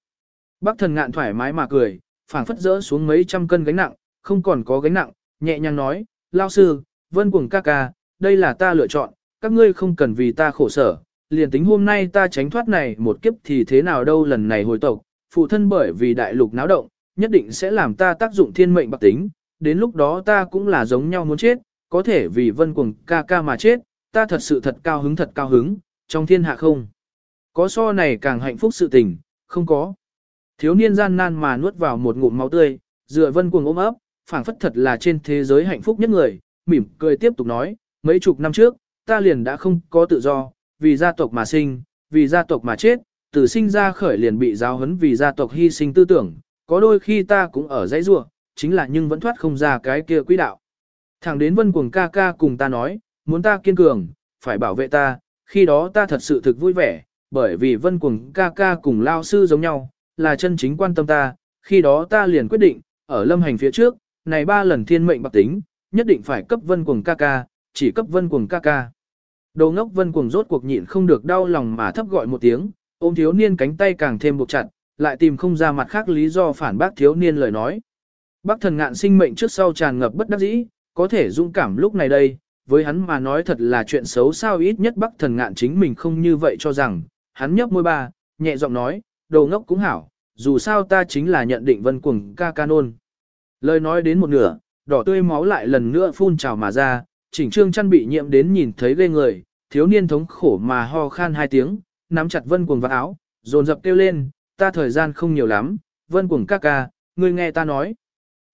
Speaker 1: Bác thần ngạn thoải mái mà cười, phảng phất rỡ xuống mấy trăm cân gánh nặng, không còn có gánh nặng, nhẹ nhàng nói, lao sư, vân cuồng ca ca, đây là ta lựa chọn, các ngươi không cần vì ta khổ sở, liền tính hôm nay ta tránh thoát này một kiếp thì thế nào đâu lần này hồi tộc, phụ thân bởi vì đại lục náo động, nhất định sẽ làm ta tác dụng thiên mệnh bạc tính, đến lúc đó ta cũng là giống nhau muốn chết, có thể vì vân cuồng ca ca mà chết, ta thật sự thật cao hứng thật cao hứng, trong thiên hạ không. Có so này càng hạnh phúc sự tình, không có. Thiếu niên gian nan mà nuốt vào một ngụm máu tươi, dựa vân cuồng ôm ấp, phảng phất thật là trên thế giới hạnh phúc nhất người, mỉm cười tiếp tục nói, mấy chục năm trước, ta liền đã không có tự do, vì gia tộc mà sinh, vì gia tộc mà chết, từ sinh ra khởi liền bị giáo huấn vì gia tộc hy sinh tư tưởng, có đôi khi ta cũng ở dãy rua, chính là nhưng vẫn thoát không ra cái kia quỹ đạo. Thẳng đến vân cuồng ca ca cùng ta nói, muốn ta kiên cường, phải bảo vệ ta, khi đó ta thật sự thực vui vẻ, bởi vì vân cuồng ca ca cùng lao sư giống nhau, là chân chính quan tâm ta, khi đó ta liền quyết định, ở lâm hành phía trước, này ba lần thiên mệnh bạc tính, nhất định phải cấp vân cuồng ca ca, chỉ cấp vân cuồng ca ca. Đầu ngốc vân cuồng rốt cuộc nhịn không được đau lòng mà thấp gọi một tiếng, ôm thiếu niên cánh tay càng thêm buộc chặt, lại tìm không ra mặt khác lý do phản bác thiếu niên lời nói. Bác thần ngạn sinh mệnh trước sau tràn ngập bất đắc dĩ, có thể dũng cảm lúc này đây, với hắn mà nói thật là chuyện xấu sao ít nhất bắc thần ngạn chính mình không như vậy cho rằng, hắn nhấp môi ba, nhẹ giọng nói, đồ ngốc cũng hảo, dù sao ta chính là nhận định vân cuồng ca ca nôn. Lời nói đến một nửa, đỏ tươi máu lại lần nữa phun trào mà ra, chỉnh trương chăn bị nhiễm đến nhìn thấy ghê người, thiếu niên thống khổ mà ho khan hai tiếng, nắm chặt vân cuồng vào áo, dồn dập kêu lên, ta thời gian không nhiều lắm, vân cuồng ca ca, ngươi nghe ta nói.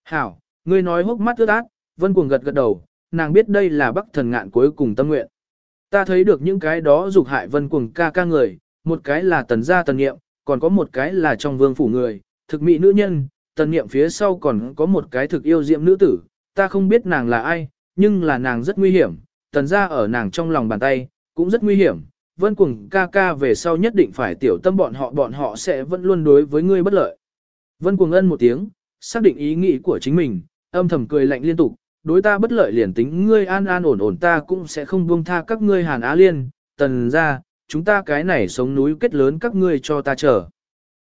Speaker 1: Hảo, ngươi nói hốc mắt ướt át, vân cuồng gật gật đầu, nàng biết đây là bắc thần ngạn cuối cùng tâm nguyện. Ta thấy được những cái đó dục hại vân cuồng ca ca người, một cái là tần gia tần nghiệm, còn có một cái là trong vương phủ người, thực mỹ nữ nhân, tần nghiệm phía sau còn có một cái thực yêu diệm nữ tử, ta không biết nàng là ai, nhưng là nàng rất nguy hiểm, tần gia ở nàng trong lòng bàn tay, cũng rất nguy hiểm. Vân cuồng ca ca về sau nhất định phải tiểu tâm bọn họ bọn họ sẽ vẫn luôn đối với ngươi bất lợi. Vân cuồng ân một tiếng, xác định ý nghĩ của chính mình, âm thầm cười lạnh liên tục, đối ta bất lợi liền tính ngươi an an ổn ổn ta cũng sẽ không buông tha các ngươi Hàn Á Liên, tần ra, chúng ta cái này sống núi kết lớn các ngươi cho ta chờ.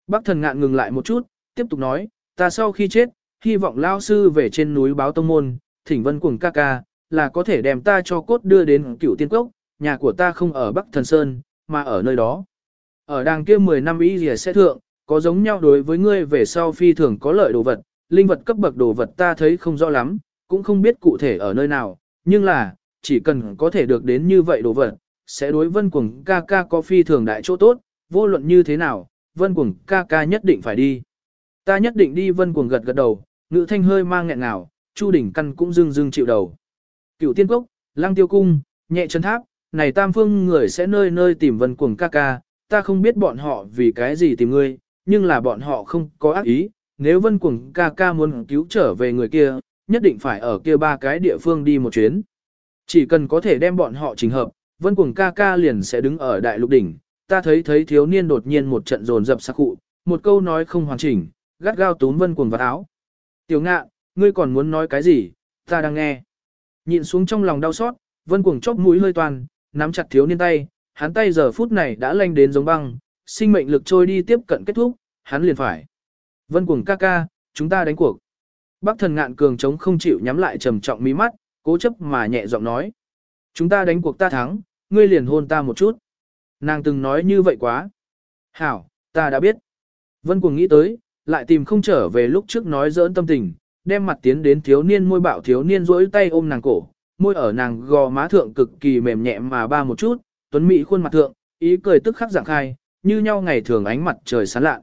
Speaker 1: Bác thần ngạn ngừng lại một chút, tiếp tục nói, ta sau khi chết, hy vọng lao sư về trên núi báo tông môn, thỉnh vân cùng ca ca, là có thể đem ta cho cốt đưa đến cửu tiên cốc, nhà của ta không ở Bắc Thần Sơn, mà ở nơi đó. Ở đàng kia 10 năm ý gì sẽ thượng, có giống nhau đối với ngươi về sau phi thường có lợi đồ vật, linh vật cấp bậc đồ vật ta thấy không rõ lắm, cũng không biết cụ thể ở nơi nào, nhưng là, chỉ cần có thể được đến như vậy đồ vật, sẽ đối vân cuồng ca ca có phi thường đại chỗ tốt, vô luận như thế nào, vân cuồng ca ca nhất định phải đi. Ta nhất định đi vân cuồng gật gật đầu, ngữ thanh hơi mang nghẹn ngào, chu đỉnh căn cũng dưng dưng chịu đầu. Cựu tiên quốc, lăng tiêu cung, nhẹ chân tháp, này tam phương người sẽ nơi nơi tìm vân cuồng ca ca, ta không biết bọn họ vì cái gì tìm ngươi, nhưng là bọn họ không có ác ý, nếu vân cuồng ca ca muốn cứu trở về người kia, nhất định phải ở kia ba cái địa phương đi một chuyến. Chỉ cần có thể đem bọn họ trình hợp, vân cuồng ca ca liền sẽ đứng ở đại lục đỉnh, ta thấy thấy thiếu niên đột nhiên một trận dồn dập sắc cụ, một câu nói không hoàn chỉnh, gắt gao túm vân cuồng vào áo. Tiểu ngạ, ngươi còn muốn nói cái gì, ta đang nghe. Nhịn xuống trong lòng đau xót, vân cuồng chốc mũi hơi toàn, nắm chặt thiếu niên tay, hắn tay giờ phút này đã lanh đến giống băng, sinh mệnh lực trôi đi tiếp cận kết thúc, hắn liền phải. Vân cuồng ca ca, chúng ta đánh cuộc. Bác thần ngạn cường chống không chịu nhắm lại trầm trọng mí mắt, cố chấp mà nhẹ giọng nói. Chúng ta đánh cuộc ta thắng, ngươi liền hôn ta một chút. Nàng từng nói như vậy quá. Hảo, ta đã biết. Vân cuồng nghĩ tới, lại tìm không trở về lúc trước nói dỡn tâm tình, đem mặt tiến đến thiếu niên môi bạo thiếu niên rỗi tay ôm nàng cổ, môi ở nàng gò má thượng cực kỳ mềm nhẹ mà ba một chút, tuấn mỹ khuôn mặt thượng, ý cười tức khắc dạng khai, như nhau ngày thường ánh mặt trời sáng lạ.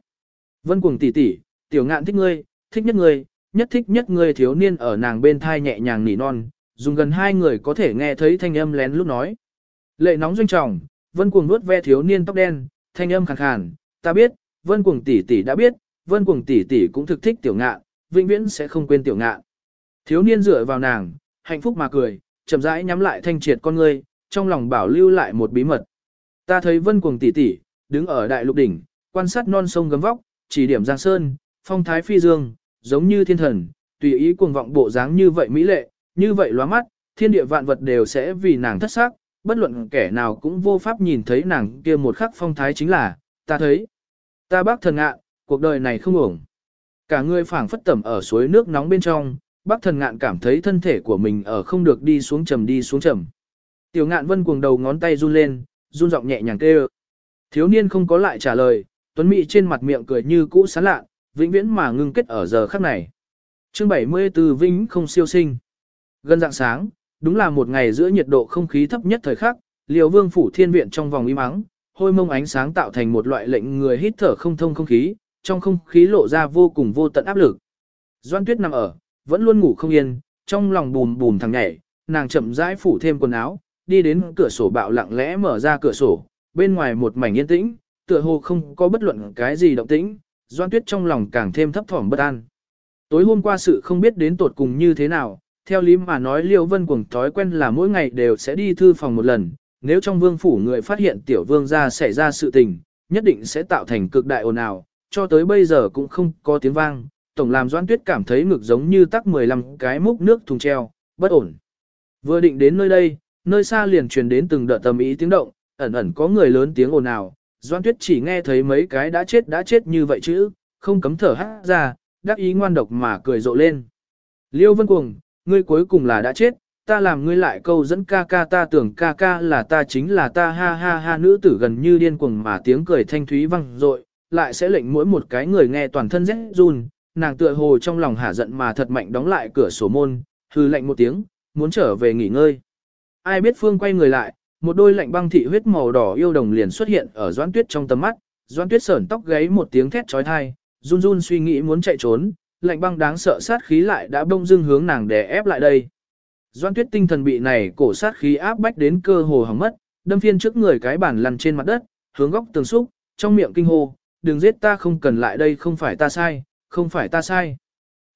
Speaker 1: Vân cuồng tỷ tỷ, tiểu ngạn thích ngươi, thích nhất ngươi, nhất thích nhất người thiếu niên ở nàng bên thai nhẹ nhàng nỉ non, dùng gần hai người có thể nghe thấy thanh âm lén lúc nói. Lệ nóng doanh trọng, vân cuồng nuốt ve thiếu niên tóc đen, thanh âm khàn khàn, ta biết, vân cuồng tỷ tỷ đã biết, vân cuồng tỷ tỷ cũng thực thích tiểu ngạn, vĩnh viễn sẽ không quên tiểu ngạn. Thiếu niên dựa vào nàng, hạnh phúc mà cười, chậm rãi nhắm lại thanh triệt con ngươi, trong lòng bảo lưu lại một bí mật. Ta thấy vân cuồng tỷ tỷ, đứng ở đại lục đỉnh, quan sát non sông gấm vóc, chỉ điểm giang sơn, phong thái phi dương, giống như thiên thần, tùy ý cuồng vọng bộ dáng như vậy mỹ lệ, như vậy lóa mắt, thiên địa vạn vật đều sẽ vì nàng thất sắc, bất luận kẻ nào cũng vô pháp nhìn thấy nàng kia một khắc phong thái chính là, ta thấy. Ta bác thần ngạn, cuộc đời này không ổng. Cả người phảng phất tẩm ở suối nước nóng bên trong, bác thần ngạn cảm thấy thân thể của mình ở không được đi xuống trầm đi xuống trầm. Tiểu ngạn vân cuồng đầu ngón tay run lên, run giọng nhẹ nhàng kêu. Thiếu niên không có lại trả lời, tuấn mỹ trên mặt miệng cười như cũ sán lạ, vĩnh viễn mà ngưng kết ở giờ khắc này. Chương 74 Vĩnh không siêu sinh. Gần dạng sáng, đúng là một ngày giữa nhiệt độ không khí thấp nhất thời khắc, liêu Vương phủ thiên viện trong vòng im ắng, hôi mông ánh sáng tạo thành một loại lệnh người hít thở không thông không khí, trong không khí lộ ra vô cùng vô tận áp lực. Doan Tuyết nằm ở, vẫn luôn ngủ không yên, trong lòng bùm bùm thằng nhảy, nàng chậm rãi phủ thêm quần áo, đi đến cửa sổ bạo lặng lẽ mở ra cửa sổ, bên ngoài một mảnh yên tĩnh, tựa hồ không có bất luận cái gì động tĩnh, Doan Tuyết trong lòng càng thêm thấp thỏm bất an. Tối hôm qua sự không biết đến tột cùng như thế nào, theo lý mà nói Liêu Vân Cuồng thói quen là mỗi ngày đều sẽ đi thư phòng một lần, nếu trong vương phủ người phát hiện tiểu vương gia xảy ra sự tình, nhất định sẽ tạo thành cực đại ồn ào, cho tới bây giờ cũng không có tiếng vang, tổng làm Doan Tuyết cảm thấy ngực giống như tắc 15 cái múc nước thùng treo, bất ổn. Vừa định đến nơi đây, nơi xa liền truyền đến từng đợt tầm ý tiếng động, ẩn ẩn có người lớn tiếng ồn ào, Doan Tuyết chỉ nghe thấy mấy cái đã chết đã chết như vậy chứ, không cấm thở hát ra, đắc ý ngoan độc mà cười rộ lên. Liêu Vân Cuồng, ngươi cuối cùng là đã chết, ta làm ngươi lại câu dẫn ca ca ta tưởng ca ca là ta chính là ta ha ha ha nữ tử gần như điên cuồng mà tiếng cười thanh thúy vang dội lại sẽ lệnh mỗi một cái người nghe toàn thân rét run, nàng tựa hồ trong lòng hả giận mà thật mạnh đóng lại cửa sổ môn, hư lệnh một tiếng, muốn trở về nghỉ ngơi. Ai biết Phương quay người lại, một đôi lạnh băng thị huyết màu đỏ yêu đồng liền xuất hiện ở Doãn Tuyết trong tầm mắt, Doãn Tuyết sởn tóc gáy một tiếng thét chói tai, run run suy nghĩ muốn chạy trốn, lạnh băng đáng sợ sát khí lại đã bông dưng hướng nàng đè ép lại đây. Doãn Tuyết tinh thần bị này cổ sát khí áp bách đến cơ hồ hỏng mất, đâm phiên trước người cái bản lăn trên mặt đất, hướng góc tường xúc, trong miệng kinh hô, đừng giết ta không cần lại đây không phải ta sai, không phải ta sai.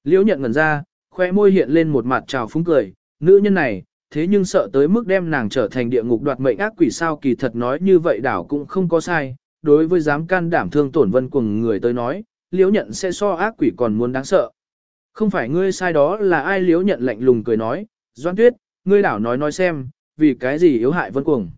Speaker 1: Liễu nhận ngẩn ra, khoe môi hiện lên một mặt trào phúng cười, nữ nhân này, thế nhưng sợ tới mức đem nàng trở thành địa ngục đoạt mệnh ác quỷ sao kỳ thật nói như vậy đảo cũng không có sai, đối với dám can đảm thương tổn vân cùng người tới nói, liễu nhận sẽ so ác quỷ còn muốn đáng sợ. Không phải ngươi sai đó là ai liễu nhận lạnh lùng cười nói, Doan Tuyết, ngươi đảo nói nói xem, vì cái gì yếu hại vân cuồng.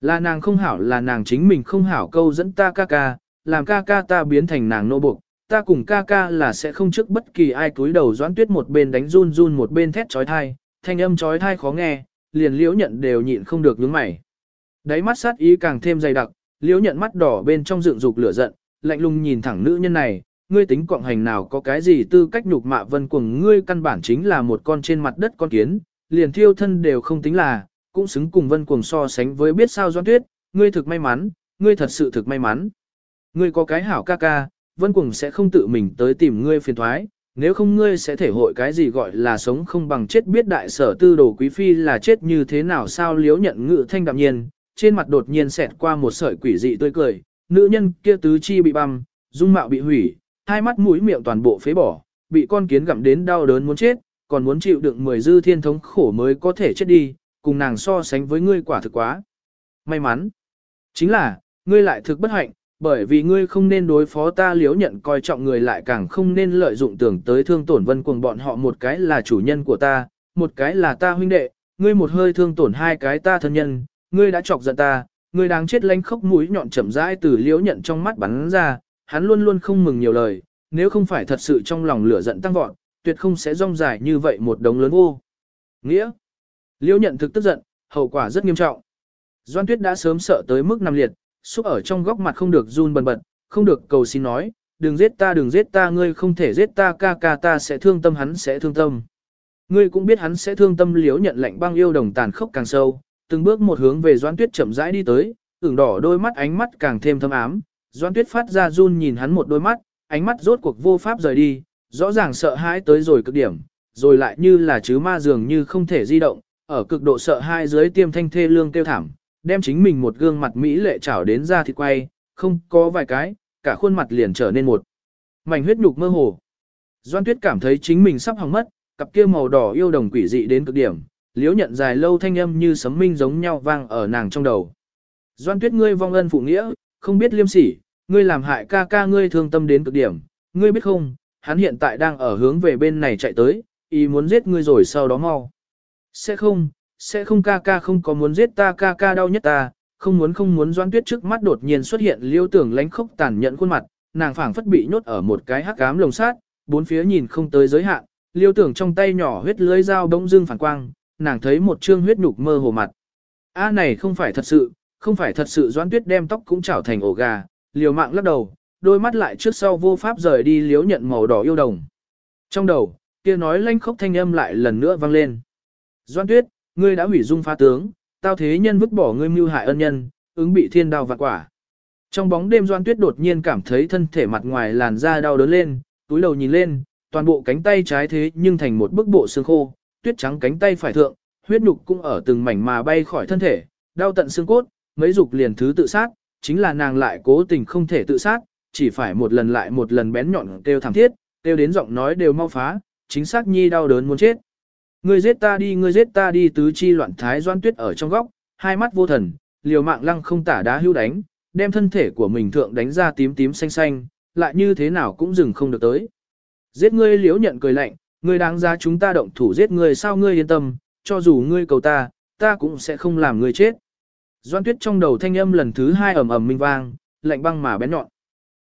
Speaker 1: Là nàng không hảo là nàng chính mình không hảo câu dẫn ta ca ca, làm ca ca ta biến thành nàng nô buộc, ta cùng ca ca là sẽ không trước bất kỳ ai cúi đầu doãn Tuyết một bên đánh run run một bên thét trói thai, thanh âm trói thai khó nghe, liền liễu nhận đều nhịn không được nhướng mày. Đáy mắt sát ý càng thêm dày đặc, liễu nhận mắt đỏ bên trong dựng dục lửa giận, lạnh lùng nhìn thẳng nữ nhân này, ngươi tính cộng hành nào có cái gì tư cách nhục mạ vân cuồng ngươi căn bản chính là một con trên mặt đất con kiến, liền thiêu thân đều không tính là, cũng xứng cùng vân cuồng so sánh với biết sao doan tuyết, ngươi thực may mắn, ngươi thật sự thực may mắn. Ngươi có cái hảo ca ca, vân cuồng sẽ không tự mình tới tìm ngươi phiền thoái, nếu không ngươi sẽ thể hội cái gì gọi là sống không bằng chết biết đại sở tư đồ quý phi là chết như thế nào sao liếu nhận ngự thanh đạm nhiên, trên mặt đột nhiên xẹt qua một sợi quỷ dị tươi cười, nữ nhân kia tứ chi bị băm, dung mạo bị hủy, hai mắt mũi miệng toàn bộ phế bỏ, bị con kiến gặm đến đau đớn muốn chết, còn muốn chịu đựng mười dư thiên thống khổ mới có thể chết đi, cùng nàng so sánh với ngươi quả thực quá. May mắn, chính là, ngươi lại thực bất hạnh, bởi vì ngươi không nên đối phó ta liếu nhận coi trọng người lại càng không nên lợi dụng tưởng tới thương tổn vân cuồng bọn họ một cái là chủ nhân của ta, một cái là ta huynh đệ, ngươi một hơi thương tổn hai cái ta thân nhân, ngươi đã chọc giận ta, ngươi đáng chết lanh khốc mũi nhọn chậm rãi từ liếu nhận trong mắt bắn ra, hắn luôn luôn không mừng nhiều lời, nếu không phải thật sự trong lòng lửa giận tăng vọt, tuyệt không sẽ rong dài như vậy một đống lớn vô. Nghĩa, liếu nhận thực tức giận, hậu quả rất nghiêm trọng. Doan Tuyết đã sớm sợ tới mức nằm liệt, xúc ở trong góc mặt không được run bần bật, không được cầu xin nói, đừng giết ta đừng giết ta ngươi không thể giết ta ca ca ta sẽ thương tâm hắn sẽ thương tâm. Ngươi cũng biết hắn sẽ thương tâm liếu nhận lạnh băng yêu đồng tàn khốc càng sâu, từng bước một hướng về Doan Tuyết chậm rãi đi tới, ửng đỏ đôi mắt ánh mắt càng thêm thâm ám, Doan Tuyết phát ra run nhìn hắn một đôi mắt, ánh mắt rốt cuộc vô pháp rời đi, rõ ràng sợ hãi tới rồi cực điểm, rồi lại như là chứ ma dường như không thể di động, ở cực độ sợ hãi dưới tiêm thanh thê lương kêu thảm, đem chính mình một gương mặt mỹ lệ trảo đến ra thịt quay, không có vài cái, cả khuôn mặt liền trở nên một mảnh huyết nhục mơ hồ. Doan Tuyết cảm thấy chính mình sắp hỏng mất, cặp kia màu đỏ yêu đồng quỷ dị đến cực điểm, liếu nhận dài lâu thanh âm như sấm minh giống nhau vang ở nàng trong đầu. Doan Tuyết ngươi vong ân phụ nghĩa, không biết liêm sỉ, ngươi làm hại ca ca ngươi thương tâm đến cực điểm, ngươi biết không, hắn hiện tại đang ở hướng về bên này chạy tới, ý muốn giết ngươi rồi sau đó mau. Sẽ không, sẽ không ca ca không có muốn giết ta ca ca đau nhất ta, không muốn không muốn doan tuyết trước mắt đột nhiên xuất hiện liêu tưởng lánh khốc tàn nhẫn khuôn mặt, nàng phảng phất bị nhốt ở một cái hắc ám lồng sát, bốn phía nhìn không tới giới hạn, liêu tưởng trong tay nhỏ huyết lưới dao đông dương phản quang, nàng thấy một trương huyết nhục mơ hồ mặt. A này không phải thật sự, không phải thật sự doan tuyết đem tóc cũng chảo thành ổ gà, liều mạng lắc đầu, đôi mắt lại trước sau vô pháp rời đi liếu nhận màu đỏ yêu đồng. Trong đầu, kia nói lanh khốc thanh âm lại lần nữa vang lên. Doan tuyết, ngươi đã hủy dung phá tướng, tao thế nhân vứt bỏ ngươi mưu hại ân nhân, ứng bị thiên đao vạn quả. Trong bóng đêm Doan Tuyết đột nhiên cảm thấy thân thể mặt ngoài làn da đau đớn lên, túi đầu nhìn lên, toàn bộ cánh tay trái thế nhưng thành một bức bộ xương khô, tuyết trắng cánh tay phải thượng, huyết nhục cũng ở từng mảnh mà bay khỏi thân thể, đau tận xương cốt, mấy dục liền thứ tự sát, chính là nàng lại cố tình không thể tự sát, chỉ phải một lần lại một lần bén nhọn kêu thảm thiết, kêu đến giọng nói đều mau phá, chính xác nhi đau đớn muốn chết. Ngươi giết ta đi, ngươi giết ta đi tứ chi loạn thái doan tuyết ở trong góc, hai mắt vô thần, liều mạng lăng không tả đá hưu đánh, đem thân thể của mình thượng đánh ra tím tím xanh xanh, lại như thế nào cũng dừng không được tới. Giết ngươi liếu nhận cười lạnh, ngươi đáng ra chúng ta động thủ giết ngươi sao ngươi yên tâm, cho dù ngươi cầu ta, ta cũng sẽ không làm ngươi chết. Doan tuyết trong đầu thanh âm lần thứ hai ầm ầm minh vang, lạnh băng mà bén nhọn.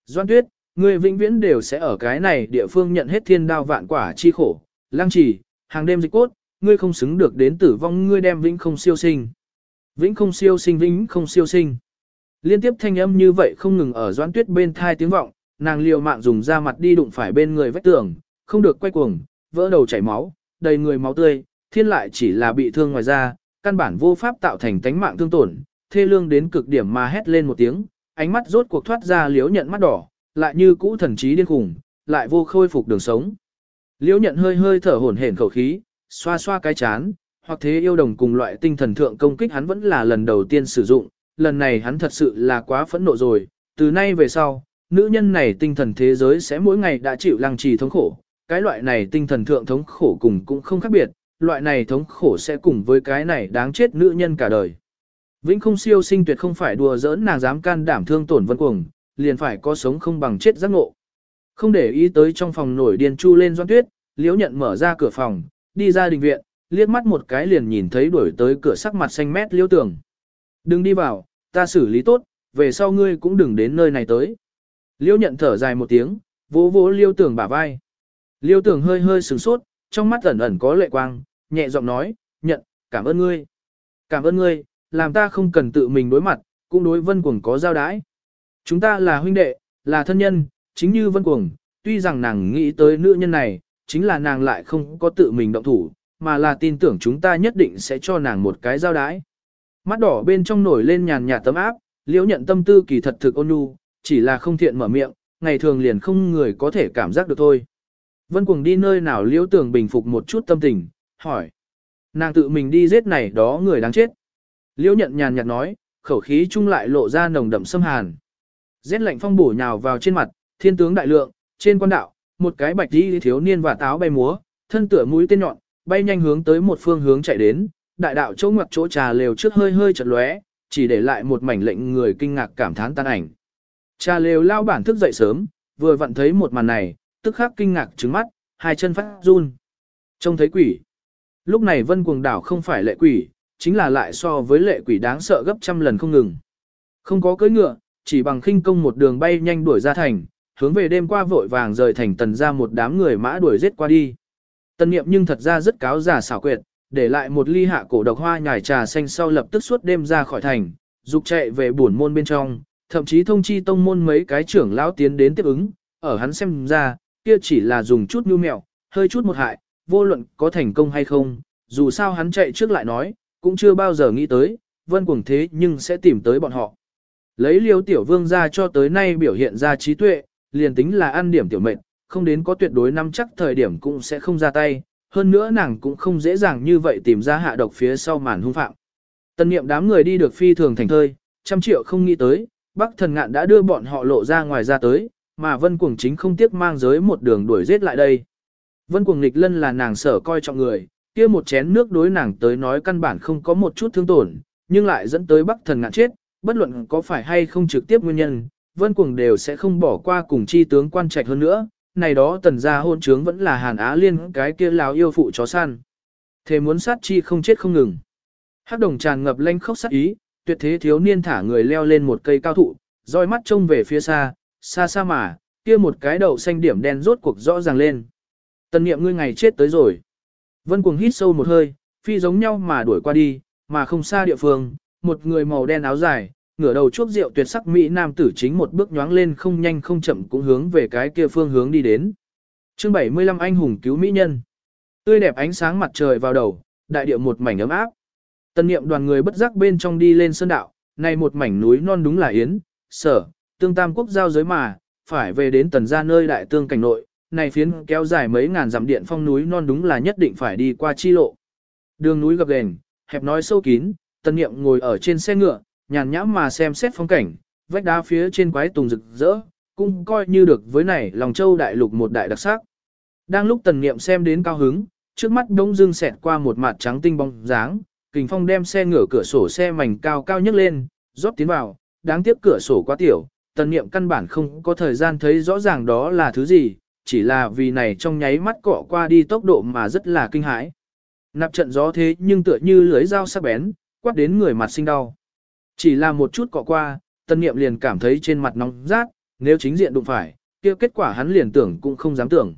Speaker 1: Doan tuyết, ngươi vĩnh viễn đều sẽ ở cái này địa phương nhận hết thiên đao vạn quả chi khổ, lăng trì, hàng đêm dịch cốt, ngươi không xứng được đến tử vong ngươi đem vĩnh không siêu sinh. Vĩnh không siêu sinh vĩnh không siêu sinh. Liên tiếp thanh âm như vậy không ngừng ở doãn tuyết bên thai tiếng vọng, nàng liều mạng dùng ra mặt đi đụng phải bên người vách tường, không được quay cuồng, vỡ đầu chảy máu, đầy người máu tươi, thiên lại chỉ là bị thương ngoài da, căn bản vô pháp tạo thành tánh mạng thương tổn, thê lương đến cực điểm mà hét lên một tiếng, ánh mắt rốt cuộc thoát ra liếu nhận mắt đỏ, lại như cũ thần trí điên khủng, lại vô khôi phục đường sống. Liễu nhận hơi hơi thở hổn hển khẩu khí, xoa xoa cái chán, hoặc thế yêu đồng cùng loại tinh thần thượng công kích hắn vẫn là lần đầu tiên sử dụng, lần này hắn thật sự là quá phẫn nộ rồi, từ nay về sau, nữ nhân này tinh thần thế giới sẽ mỗi ngày đã chịu lăng trì thống khổ, cái loại này tinh thần thượng thống khổ cùng cũng không khác biệt, loại này thống khổ sẽ cùng với cái này đáng chết nữ nhân cả đời. Vĩnh không siêu sinh tuyệt không phải đùa giỡn nàng dám can đảm thương tổn vân cuồng, liền phải có sống không bằng chết giác ngộ. Không để ý tới trong phòng nổi điên chu lên doan tuyết, liễu nhận mở ra cửa phòng, đi ra đình viện, liếc mắt một cái liền nhìn thấy đuổi tới cửa sắc mặt xanh mét liễu tường. Đừng đi vào, ta xử lý tốt, về sau ngươi cũng đừng đến nơi này tới. Liễu nhận thở dài một tiếng, vỗ vỗ liêu tường bả vai. Liêu tường hơi hơi sửng sốt, trong mắt ẩn ẩn có lệ quang, nhẹ giọng nói, nhận, cảm ơn ngươi. Cảm ơn ngươi, làm ta không cần tự mình đối mặt, cũng đối vân cuồng có giao đái. Chúng ta là huynh đệ, là thân nhân, chính như vân cuồng, tuy rằng nàng nghĩ tới nữ nhân này, chính là nàng lại không có tự mình động thủ, mà là tin tưởng chúng ta nhất định sẽ cho nàng một cái giao đái. Mắt đỏ bên trong nổi lên nhàn nhạt tấm áp, liễu nhận tâm tư kỳ thật thực ôn nhu, chỉ là không thiện mở miệng, ngày thường liền không người có thể cảm giác được thôi. Vân cuồng đi nơi nào liễu tưởng bình phục một chút tâm tình, hỏi. Nàng tự mình đi giết này đó người đáng chết. Liễu nhận nhàn nhạt nói, khẩu khí chung lại lộ ra nồng đậm xâm hàn. Rét lạnh phong bổ nhào vào trên mặt, thiên tướng đại lượng, trên quan đạo, một cái bạch đi thiếu niên và táo bay múa, thân tựa mũi tên nhọn, bay nhanh hướng tới một phương hướng chạy đến, đại đạo chỗ ngoặc chỗ trà lều trước hơi hơi chật lóe, chỉ để lại một mảnh lệnh người kinh ngạc cảm thán tan ảnh. Trà lều lao bản thức dậy sớm, vừa vặn thấy một màn này, tức khắc kinh ngạc trứng mắt, hai chân phát run. Trông thấy quỷ. Lúc này vân cuồng đảo không phải lệ quỷ, chính là lại so với lệ quỷ đáng sợ gấp trăm lần không ngừng. Không có cưỡi ngựa, chỉ bằng khinh công một đường bay nhanh đuổi ra thành, hướng về đêm qua vội vàng rời thành tần ra một đám người mã đuổi giết qua đi. Tần niệm nhưng thật ra rất cáo giả xảo quyệt, để lại một ly hạ cổ độc hoa nhài trà xanh sau lập tức suốt đêm ra khỏi thành, dục chạy về buồn môn bên trong, thậm chí thông chi tông môn mấy cái trưởng lão tiến đến tiếp ứng, ở hắn xem ra, kia chỉ là dùng chút nhu mẹo, hơi chút một hại, vô luận có thành công hay không, dù sao hắn chạy trước lại nói, cũng chưa bao giờ nghĩ tới, vân cuồng thế nhưng sẽ tìm tới bọn họ. Lấy liêu tiểu vương ra cho tới nay biểu hiện ra trí tuệ, liền tính là ăn điểm tiểu mệnh, không đến có tuyệt đối nắm chắc thời điểm cũng sẽ không ra tay, hơn nữa nàng cũng không dễ dàng như vậy tìm ra hạ độc phía sau màn hung phạm. Tân niệm đám người đi được phi thường thành thơi, trăm triệu không nghĩ tới, Bắc thần ngạn đã đưa bọn họ lộ ra ngoài ra tới, mà Vân Cuồng chính không tiếc mang giới một đường đuổi giết lại đây. Vân Cuồng nghịch lân là nàng sở coi trọng người, kia một chén nước đối nàng tới nói căn bản không có một chút thương tổn, nhưng lại dẫn tới Bắc thần ngạn chết, bất luận có phải hay không trực tiếp nguyên nhân, Vân Cuồng đều sẽ không bỏ qua cùng chi tướng quan trạch hơn nữa, này đó tần gia hôn trướng vẫn là Hàn Á Liên cái kia lão yêu phụ chó săn. Thế muốn sát chi không chết không ngừng. Hắc đồng tràn ngập lanh khốc sát ý, tuyệt thế thiếu niên thả người leo lên một cây cao thụ, roi mắt trông về phía xa, xa xa mà, kia một cái đầu xanh điểm đen rốt cuộc rõ ràng lên. Tần niệm ngươi ngày chết tới rồi. Vân cuồng hít sâu một hơi, phi giống nhau mà đuổi qua đi, mà không xa địa phương, một người màu đen áo dài, ngửa đầu chuốc rượu tuyệt sắc mỹ nam tử chính một bước nhoáng lên không nhanh không chậm cũng hướng về cái kia phương hướng đi đến. Chương 75 anh hùng cứu mỹ nhân. Tươi đẹp ánh sáng mặt trời vào đầu, đại địa một mảnh ấm áp. Tân niệm đoàn người bất giác bên trong đi lên sơn đạo, này một mảnh núi non đúng là yến, sở, tương tam quốc giao giới mà, phải về đến tần gia nơi đại tương cảnh nội, này phiến kéo dài mấy ngàn dặm điện phong núi non đúng là nhất định phải đi qua chi lộ. Đường núi gập ghềnh, hẹp nói sâu kín, tân niệm ngồi ở trên xe ngựa, nhàn nhãm mà xem xét phong cảnh, vách đá phía trên quái tùng rực rỡ, cũng coi như được với này lòng châu đại lục một đại đặc sắc. Đang lúc tần niệm xem đến cao hứng, trước mắt đống dương xẹt qua một mặt trắng tinh bóng dáng, kình phong đem xe ngửa cửa sổ xe mảnh cao cao nhấc lên, rót tiến vào, đáng tiếc cửa sổ quá tiểu, tần niệm căn bản không có thời gian thấy rõ ràng đó là thứ gì, chỉ là vì này trong nháy mắt cọ qua đi tốc độ mà rất là kinh hãi. Nạp trận gió thế nhưng tựa như lưới dao sắc bén, quát đến người mặt sinh đau. Chỉ là một chút cọ qua, tân niệm liền cảm thấy trên mặt nóng rát, nếu chính diện đụng phải, kia kết quả hắn liền tưởng cũng không dám tưởng.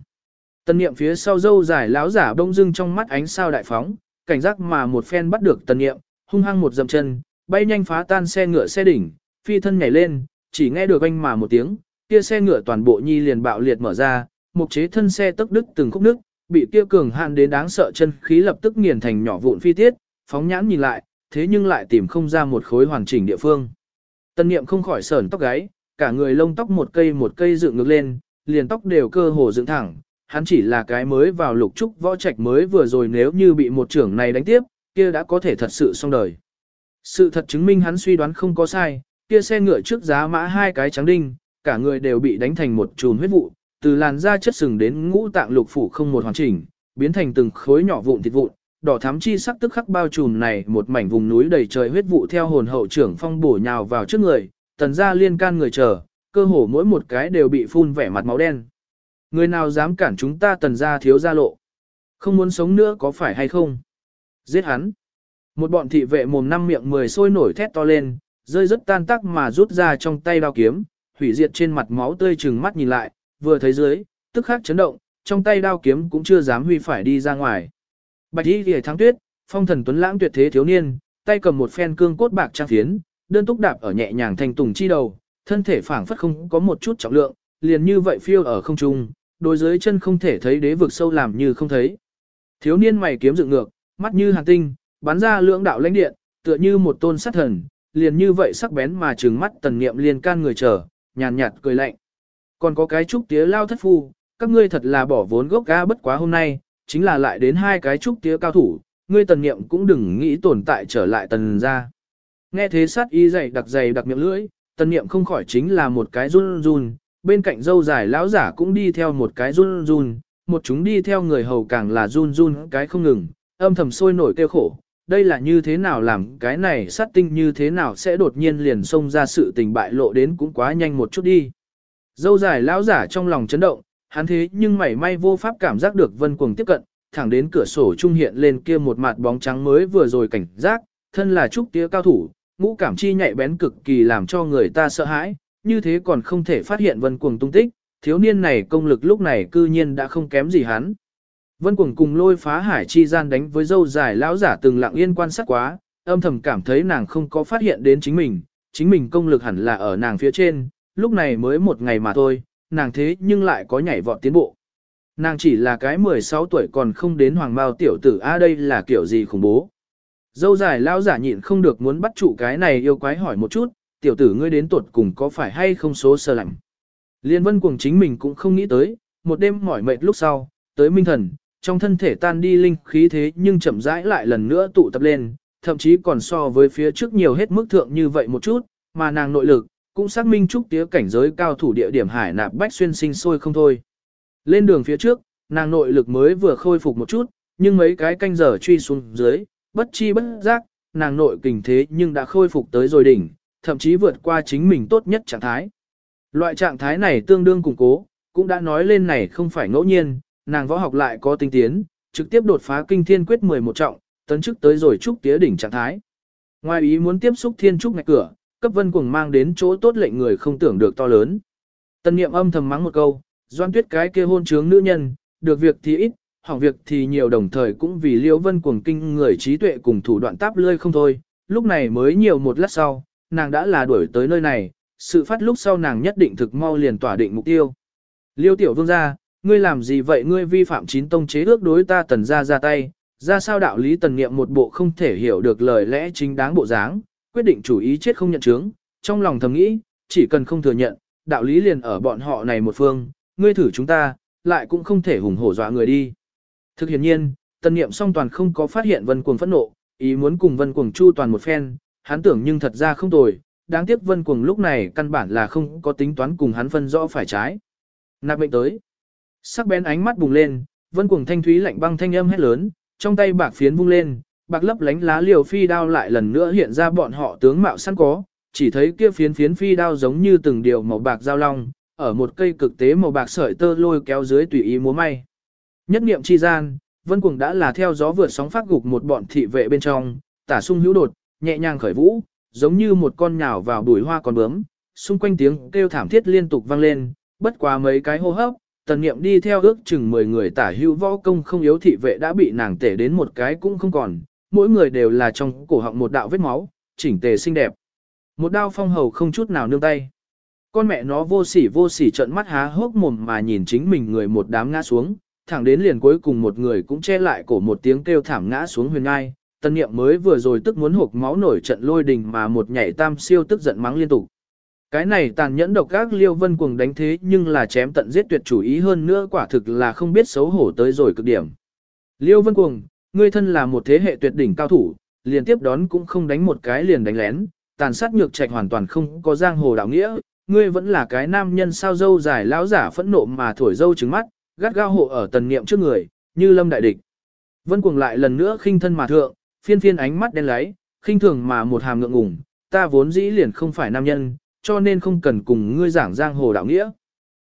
Speaker 1: Tân niệm phía sau dâu dài láo giả bông dưng trong mắt ánh sao đại phóng, cảnh giác mà một phen bắt được tân niệm, hung hăng một dầm chân, bay nhanh phá tan xe ngựa xe đỉnh, phi thân nhảy lên, chỉ nghe được anh mà một tiếng, kia xe ngựa toàn bộ nhi liền bạo liệt mở ra, mục chế thân xe tức đứt từng khúc nước, bị kia cường hạn đến đáng sợ chân khí lập tức nghiền thành nhỏ vụn phi tiết, phóng nhãn nhìn lại, thế nhưng lại tìm không ra một khối hoàn chỉnh địa phương. Tân niệm không khỏi sờn tóc gáy, cả người lông tóc một cây một cây dựng ngược lên, liền tóc đều cơ hồ dựng thẳng, hắn chỉ là cái mới vào lục trúc võ trạch mới vừa rồi nếu như bị một trưởng này đánh tiếp, kia đã có thể thật sự xong đời. Sự thật chứng minh hắn suy đoán không có sai, kia xe ngựa trước giá mã hai cái trắng đinh, cả người đều bị đánh thành một chùm huyết vụ, từ làn da chất sừng đến ngũ tạng lục phủ không một hoàn chỉnh, biến thành từng khối nhỏ vụn thịt vụn, đỏ thắm chi sắc tức khắc bao trùm này một mảnh vùng núi đầy trời huyết vụ theo hồn hậu trưởng phong bổ nhào vào trước người, tần gia liên can người chờ, cơ hồ mỗi một cái đều bị phun vẻ mặt máu đen. Người nào dám cản chúng ta tần gia thiếu gia lộ? Không muốn sống nữa có phải hay không? Giết hắn. Một bọn thị vệ mồm năm miệng mười sôi nổi thét to lên, rơi rất tan tác mà rút ra trong tay đao kiếm, hủy diệt trên mặt máu tươi chừng mắt nhìn lại, vừa thấy dưới, tức khắc chấn động, trong tay đao kiếm cũng chưa dám huy phải đi ra ngoài. Bạch y lìa thắng tuyết, phong thần tuấn lãng tuyệt thế thiếu niên, tay cầm một phen cương cốt bạc trang phiến, đơn túc đạp ở nhẹ nhàng thành tùng chi đầu, thân thể phảng phất không có một chút trọng lượng, liền như vậy phiêu ở không trung, đôi dưới chân không thể thấy đế vực sâu làm như không thấy. Thiếu niên mày kiếm dựng ngược, mắt như hàn tinh, bắn ra lưỡng đạo lãnh điện, tựa như một tôn sát thần, liền như vậy sắc bén mà trừng mắt tần niệm liền can người chờ, nhàn nhạt cười lạnh. Còn có cái trúc tía lao thất phu, các ngươi thật là bỏ vốn gốc ga bất quá hôm nay, chính là lại đến hai cái trúc tía cao thủ, ngươi tần niệm cũng đừng nghĩ tồn tại trở lại tần ra. Nghe thế sát y dày đặc dày đặc miệng lưỡi, tần niệm không khỏi chính là một cái run run, bên cạnh dâu dài lão giả cũng đi theo một cái run run, một chúng đi theo người hầu càng là run run cái không ngừng, âm thầm sôi nổi kêu khổ. Đây là như thế nào làm cái này sát tinh như thế nào sẽ đột nhiên liền xông ra sự tình bại lộ đến cũng quá nhanh một chút đi. Dâu dài lão giả trong lòng chấn động, hắn thế nhưng mảy may vô pháp cảm giác được vân cuồng tiếp cận, thẳng đến cửa sổ trung hiện lên kia một mặt bóng trắng mới vừa rồi cảnh giác, thân là trúc tía cao thủ, ngũ cảm chi nhạy bén cực kỳ làm cho người ta sợ hãi, như thế còn không thể phát hiện vân cuồng tung tích, thiếu niên này công lực lúc này cư nhiên đã không kém gì hắn. Vân cuồng cùng lôi phá hải chi gian đánh với dâu dài lão giả từng lặng yên quan sát quá, âm thầm cảm thấy nàng không có phát hiện đến chính mình, chính mình công lực hẳn là ở nàng phía trên, lúc này mới một ngày mà thôi, nàng thế nhưng lại có nhảy vọt tiến bộ. Nàng chỉ là cái 16 tuổi còn không đến hoàng bao tiểu tử a đây là kiểu gì khủng bố. Dâu dài lao giả nhịn không được muốn bắt trụ cái này yêu quái hỏi một chút, tiểu tử ngươi đến tuột cùng có phải hay không số sơ lạnh. Liên vân cuồng chính mình cũng không nghĩ tới, một đêm mỏi mệt lúc sau, tới minh thần, trong thân thể tan đi linh khí thế nhưng chậm rãi lại lần nữa tụ tập lên, thậm chí còn so với phía trước nhiều hết mức thượng như vậy một chút, mà nàng nội lực, cũng xác minh trúc tía cảnh giới cao thủ địa điểm hải nạp bách xuyên sinh sôi không thôi. Lên đường phía trước, nàng nội lực mới vừa khôi phục một chút, nhưng mấy cái canh giờ truy xuống dưới, bất chi bất giác, nàng nội kình thế nhưng đã khôi phục tới rồi đỉnh, thậm chí vượt qua chính mình tốt nhất trạng thái. Loại trạng thái này tương đương củng cố, cũng đã nói lên này không phải ngẫu nhiên, nàng võ học lại có tinh tiến, trực tiếp đột phá kinh thiên quyết 11 trọng, tấn chức tới rồi trúc tía đỉnh trạng thái. Ngoài ý muốn tiếp xúc thiên trúc ngạch cửa, cấp vân cuồng mang đến chỗ tốt lệnh người không tưởng được to lớn. Tân niệm âm thầm mắng một câu, doan tuyết cái kia hôn trướng nữ nhân, được việc thì ít, hỏng việc thì nhiều đồng thời cũng vì liêu vân cuồng kinh người trí tuệ cùng thủ đoạn táp lươi không thôi, lúc này mới nhiều một lát sau, nàng đã là đuổi tới nơi này, sự phát lúc sau nàng nhất định thực mau liền tỏa định mục tiêu. Liêu tiểu vương gia, ngươi làm gì vậy ngươi vi phạm chín tông chế ước đối ta tần ra ra tay, ra sao đạo lý tần niệm một bộ không thể hiểu được lời lẽ chính đáng bộ dáng, quyết định chủ ý chết không nhận chứng, trong lòng thầm nghĩ, chỉ cần không thừa nhận, đạo lý liền ở bọn họ này một phương, ngươi thử chúng ta, lại cũng không thể hùng hổ dọa người đi. Thực hiện nhiên, tần niệm song toàn không có phát hiện vân cuồng phẫn nộ, ý muốn cùng vân cuồng chu toàn một phen, hắn tưởng nhưng thật ra không tồi, đáng tiếc vân cuồng lúc này căn bản là không có tính toán cùng hắn phân rõ phải trái. Nạp mệnh tới. Sắc bén ánh mắt bùng lên, vân cuồng thanh thúy lạnh băng thanh âm hét lớn, trong tay bạc phiến vung lên, bạc lấp lánh lá liều phi đao lại lần nữa hiện ra bọn họ tướng mạo sẵn có, chỉ thấy kia phiến phiến phi đao giống như từng điều màu bạc giao long, ở một cây cực tế màu bạc sợi tơ lôi kéo dưới tùy ý múa may. Nhất niệm chi gian, vân cuồng đã là theo gió vượt sóng phát gục một bọn thị vệ bên trong, tả sung hữu đột, nhẹ nhàng khởi vũ, giống như một con nhào vào bụi hoa con bướm, xung quanh tiếng kêu thảm thiết liên tục vang lên, bất quá mấy cái hô hấp, tần niệm đi theo ước chừng 10 người tả hữu võ công không yếu thị vệ đã bị nàng tể đến một cái cũng không còn, mỗi người đều là trong cổ họng một đạo vết máu, chỉnh tề xinh đẹp. Một đao phong hầu không chút nào nương tay. Con mẹ nó vô sỉ vô sỉ trợn mắt há hốc mồm mà nhìn chính mình người một đám ngã xuống, thẳng đến liền cuối cùng một người cũng che lại cổ một tiếng kêu thảm ngã xuống huyền ngai. Tân niệm mới vừa rồi tức muốn hộp máu nổi trận lôi đình mà một nhảy tam siêu tức giận mắng liên tục. Cái này tàn nhẫn độc các liêu vân cuồng đánh thế nhưng là chém tận giết tuyệt chủ ý hơn nữa quả thực là không biết xấu hổ tới rồi cực điểm. Liêu vân cuồng, ngươi thân là một thế hệ tuyệt đỉnh cao thủ, liền tiếp đón cũng không đánh một cái liền đánh lén, tàn sát nhược trạch hoàn toàn không có giang hồ đạo nghĩa, ngươi vẫn là cái nam nhân sao dâu dài lão giả phẫn nộ mà thổi dâu trứng mắt, gắt gao hộ ở tần niệm trước người, như lâm đại địch. Vân cuồng lại lần nữa khinh thân mà thượng, phiên phiên ánh mắt đen láy, khinh thường mà một hàm ngượng ngùng, ta vốn dĩ liền không phải nam nhân, cho nên không cần cùng ngươi giảng giang hồ đạo nghĩa.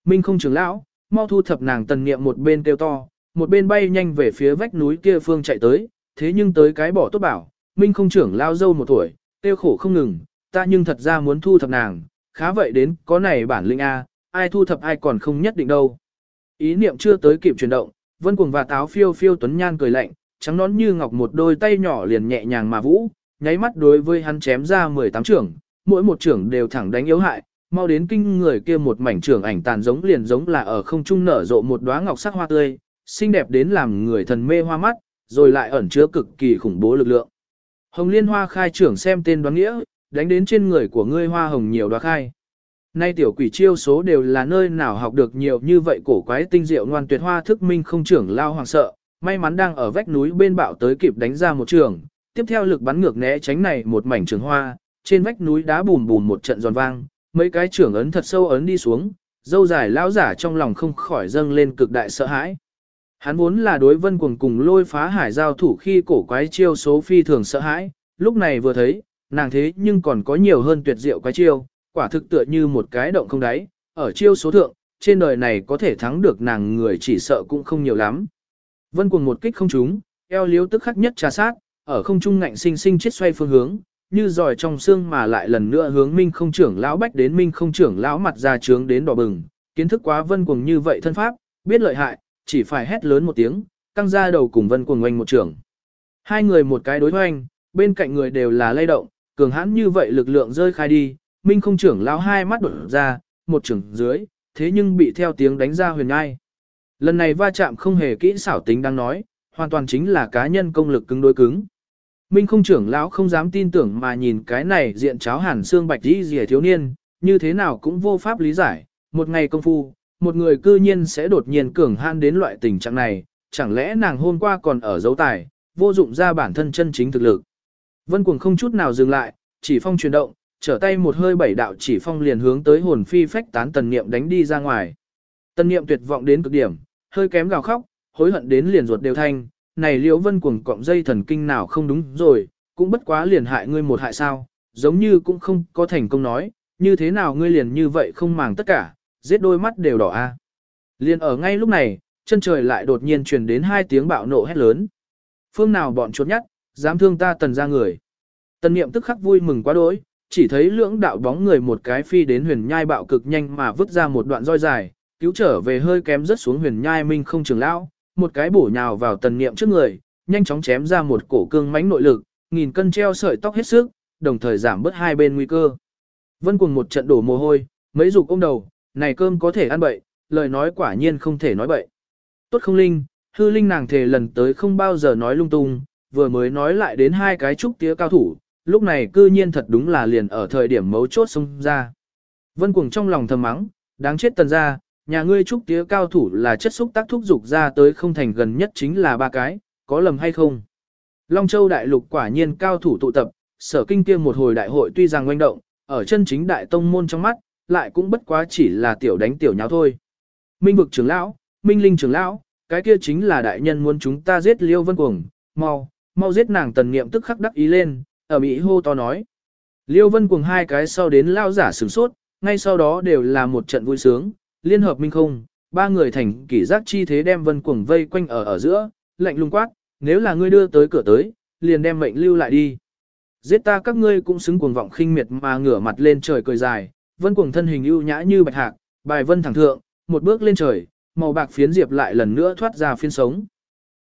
Speaker 1: Minh không trưởng lão, mau thu thập nàng tần niệm một bên kêu to, một bên bay nhanh về phía vách núi kia phương chạy tới, thế nhưng tới cái bỏ tốt bảo, Minh không trưởng lao dâu một tuổi, tiêu khổ không ngừng, ta nhưng thật ra muốn thu thập nàng, khá vậy đến có này bản lĩnh A, ai thu thập ai còn không nhất định đâu. Ý niệm chưa tới kịp chuyển động, vân cuồng và táo phiêu phiêu tuấn nhan cười lạnh, trắng nón như ngọc một đôi tay nhỏ liền nhẹ nhàng mà vũ, nháy mắt đối với hắn chém ra 18 trưởng, mỗi một trưởng đều thẳng đánh yếu hại, mau đến kinh người kia một mảnh trưởng ảnh tàn giống liền giống là ở không trung nở rộ một đóa ngọc sắc hoa tươi, xinh đẹp đến làm người thần mê hoa mắt, rồi lại ẩn chứa cực kỳ khủng bố lực lượng. Hồng Liên Hoa khai trưởng xem tên đoán nghĩa, đánh đến trên người của ngươi hoa hồng nhiều đoá khai. Nay tiểu quỷ chiêu số đều là nơi nào học được nhiều như vậy cổ quái tinh diệu ngoan tuyệt hoa thức minh không trưởng lao hoàng sợ, may mắn đang ở vách núi bên bạo tới kịp đánh ra một trường, tiếp theo lực bắn ngược né tránh này một mảnh trường hoa, trên vách núi đá bùm bùm một trận giòn vang, mấy cái trưởng ấn thật sâu ấn đi xuống, dâu dài lão giả trong lòng không khỏi dâng lên cực đại sợ hãi. Hắn vốn là đối vân cuồng cùng lôi phá hải giao thủ khi cổ quái chiêu số phi thường sợ hãi, lúc này vừa thấy, nàng thế nhưng còn có nhiều hơn tuyệt diệu quái chiêu, quả thực tựa như một cái động không đáy, ở chiêu số thượng, trên đời này có thể thắng được nàng người chỉ sợ cũng không nhiều lắm. Vân cuồng một kích không trúng, eo liếu tức khắc nhất trà sát, ở không trung ngạnh sinh sinh chết xoay phương hướng, như giỏi trong xương mà lại lần nữa hướng minh không trưởng lão bách đến minh không trưởng lão mặt ra trướng đến đỏ bừng, kiến thức quá vân cuồng như vậy thân pháp, biết lợi hại, chỉ phải hét lớn một tiếng, căng ra đầu cùng vân cuồng oanh một trưởng. Hai người một cái đối hoành, bên cạnh người đều là lay động, cường hãn như vậy lực lượng rơi khai đi, minh không trưởng lão hai mắt đột ra, một trưởng dưới, thế nhưng bị theo tiếng đánh ra huyền ngai. Lần này va chạm không hề kỹ xảo tính đang nói, hoàn toàn chính là cá nhân công lực cứng đối cứng. Minh không trưởng lão không dám tin tưởng mà nhìn cái này diện cháo hàn xương bạch đi rìa thiếu niên, như thế nào cũng vô pháp lý giải, một ngày công phu, một người cư nhiên sẽ đột nhiên cường han đến loại tình trạng này, chẳng lẽ nàng hôm qua còn ở dấu tài, vô dụng ra bản thân chân chính thực lực. Vân cuồng không chút nào dừng lại, chỉ phong chuyển động, trở tay một hơi bảy đạo chỉ phong liền hướng tới hồn phi phách tán tần niệm đánh đi ra ngoài. Tần niệm tuyệt vọng đến cực điểm, hơi kém gào khóc, hối hận đến liền ruột đều thanh, này liễu vân cuồng cọng dây thần kinh nào không đúng rồi, cũng bất quá liền hại ngươi một hại sao, giống như cũng không có thành công nói, như thế nào ngươi liền như vậy không màng tất cả, giết đôi mắt đều đỏ a. Liền ở ngay lúc này, chân trời lại đột nhiên truyền đến hai tiếng bạo nộ hét lớn. Phương nào bọn chốt nhắt, dám thương ta tần ra người. Tần niệm tức khắc vui mừng quá đỗi, chỉ thấy lưỡng đạo bóng người một cái phi đến huyền nhai bạo cực nhanh mà vứt ra một đoạn roi dài, cứu trở về hơi kém rất xuống huyền nhai minh không trường lão, một cái bổ nhào vào tần niệm trước người, nhanh chóng chém ra một cổ cương mãnh nội lực, nghìn cân treo sợi tóc hết sức, đồng thời giảm bớt hai bên nguy cơ. Vân cùng một trận đổ mồ hôi, mấy dục ôm đầu, này cơm có thể ăn bậy, lời nói quả nhiên không thể nói bậy. Tốt không linh, hư linh nàng thề lần tới không bao giờ nói lung tung, vừa mới nói lại đến hai cái trúc tía cao thủ, lúc này cư nhiên thật đúng là liền ở thời điểm mấu chốt xông ra. Vân cuồng trong lòng thầm mắng, đáng chết tần ra, nhà ngươi trúc tía cao thủ là chất xúc tác thúc dục ra tới không thành gần nhất chính là ba cái, có lầm hay không? Long Châu đại lục quả nhiên cao thủ tụ tập, sở kinh kia một hồi đại hội tuy rằng oanh động, ở chân chính đại tông môn trong mắt, lại cũng bất quá chỉ là tiểu đánh tiểu nháo thôi. Minh vực trưởng lão, Minh linh trưởng lão, cái kia chính là đại nhân muốn chúng ta giết Liêu Vân Cuồng, mau, mau giết nàng tần niệm tức khắc đắc ý lên, ở Mỹ hô to nói. Liêu Vân Cuồng hai cái sau đến lao giả sửng sốt, ngay sau đó đều là một trận vui sướng, liên hợp minh không, ba người thành kỷ giác chi thế đem Vân Cuồng vây quanh ở ở giữa, lạnh lùng quát, nếu là ngươi đưa tới cửa tới, liền đem mệnh lưu lại đi. Giết ta các ngươi cũng xứng cuồng vọng khinh miệt mà ngửa mặt lên trời cười dài, Vân Cuồng thân hình ưu nhã như bạch hạc, bài vân thẳng thượng, một bước lên trời, màu bạc phiến diệp lại lần nữa thoát ra phiến sống.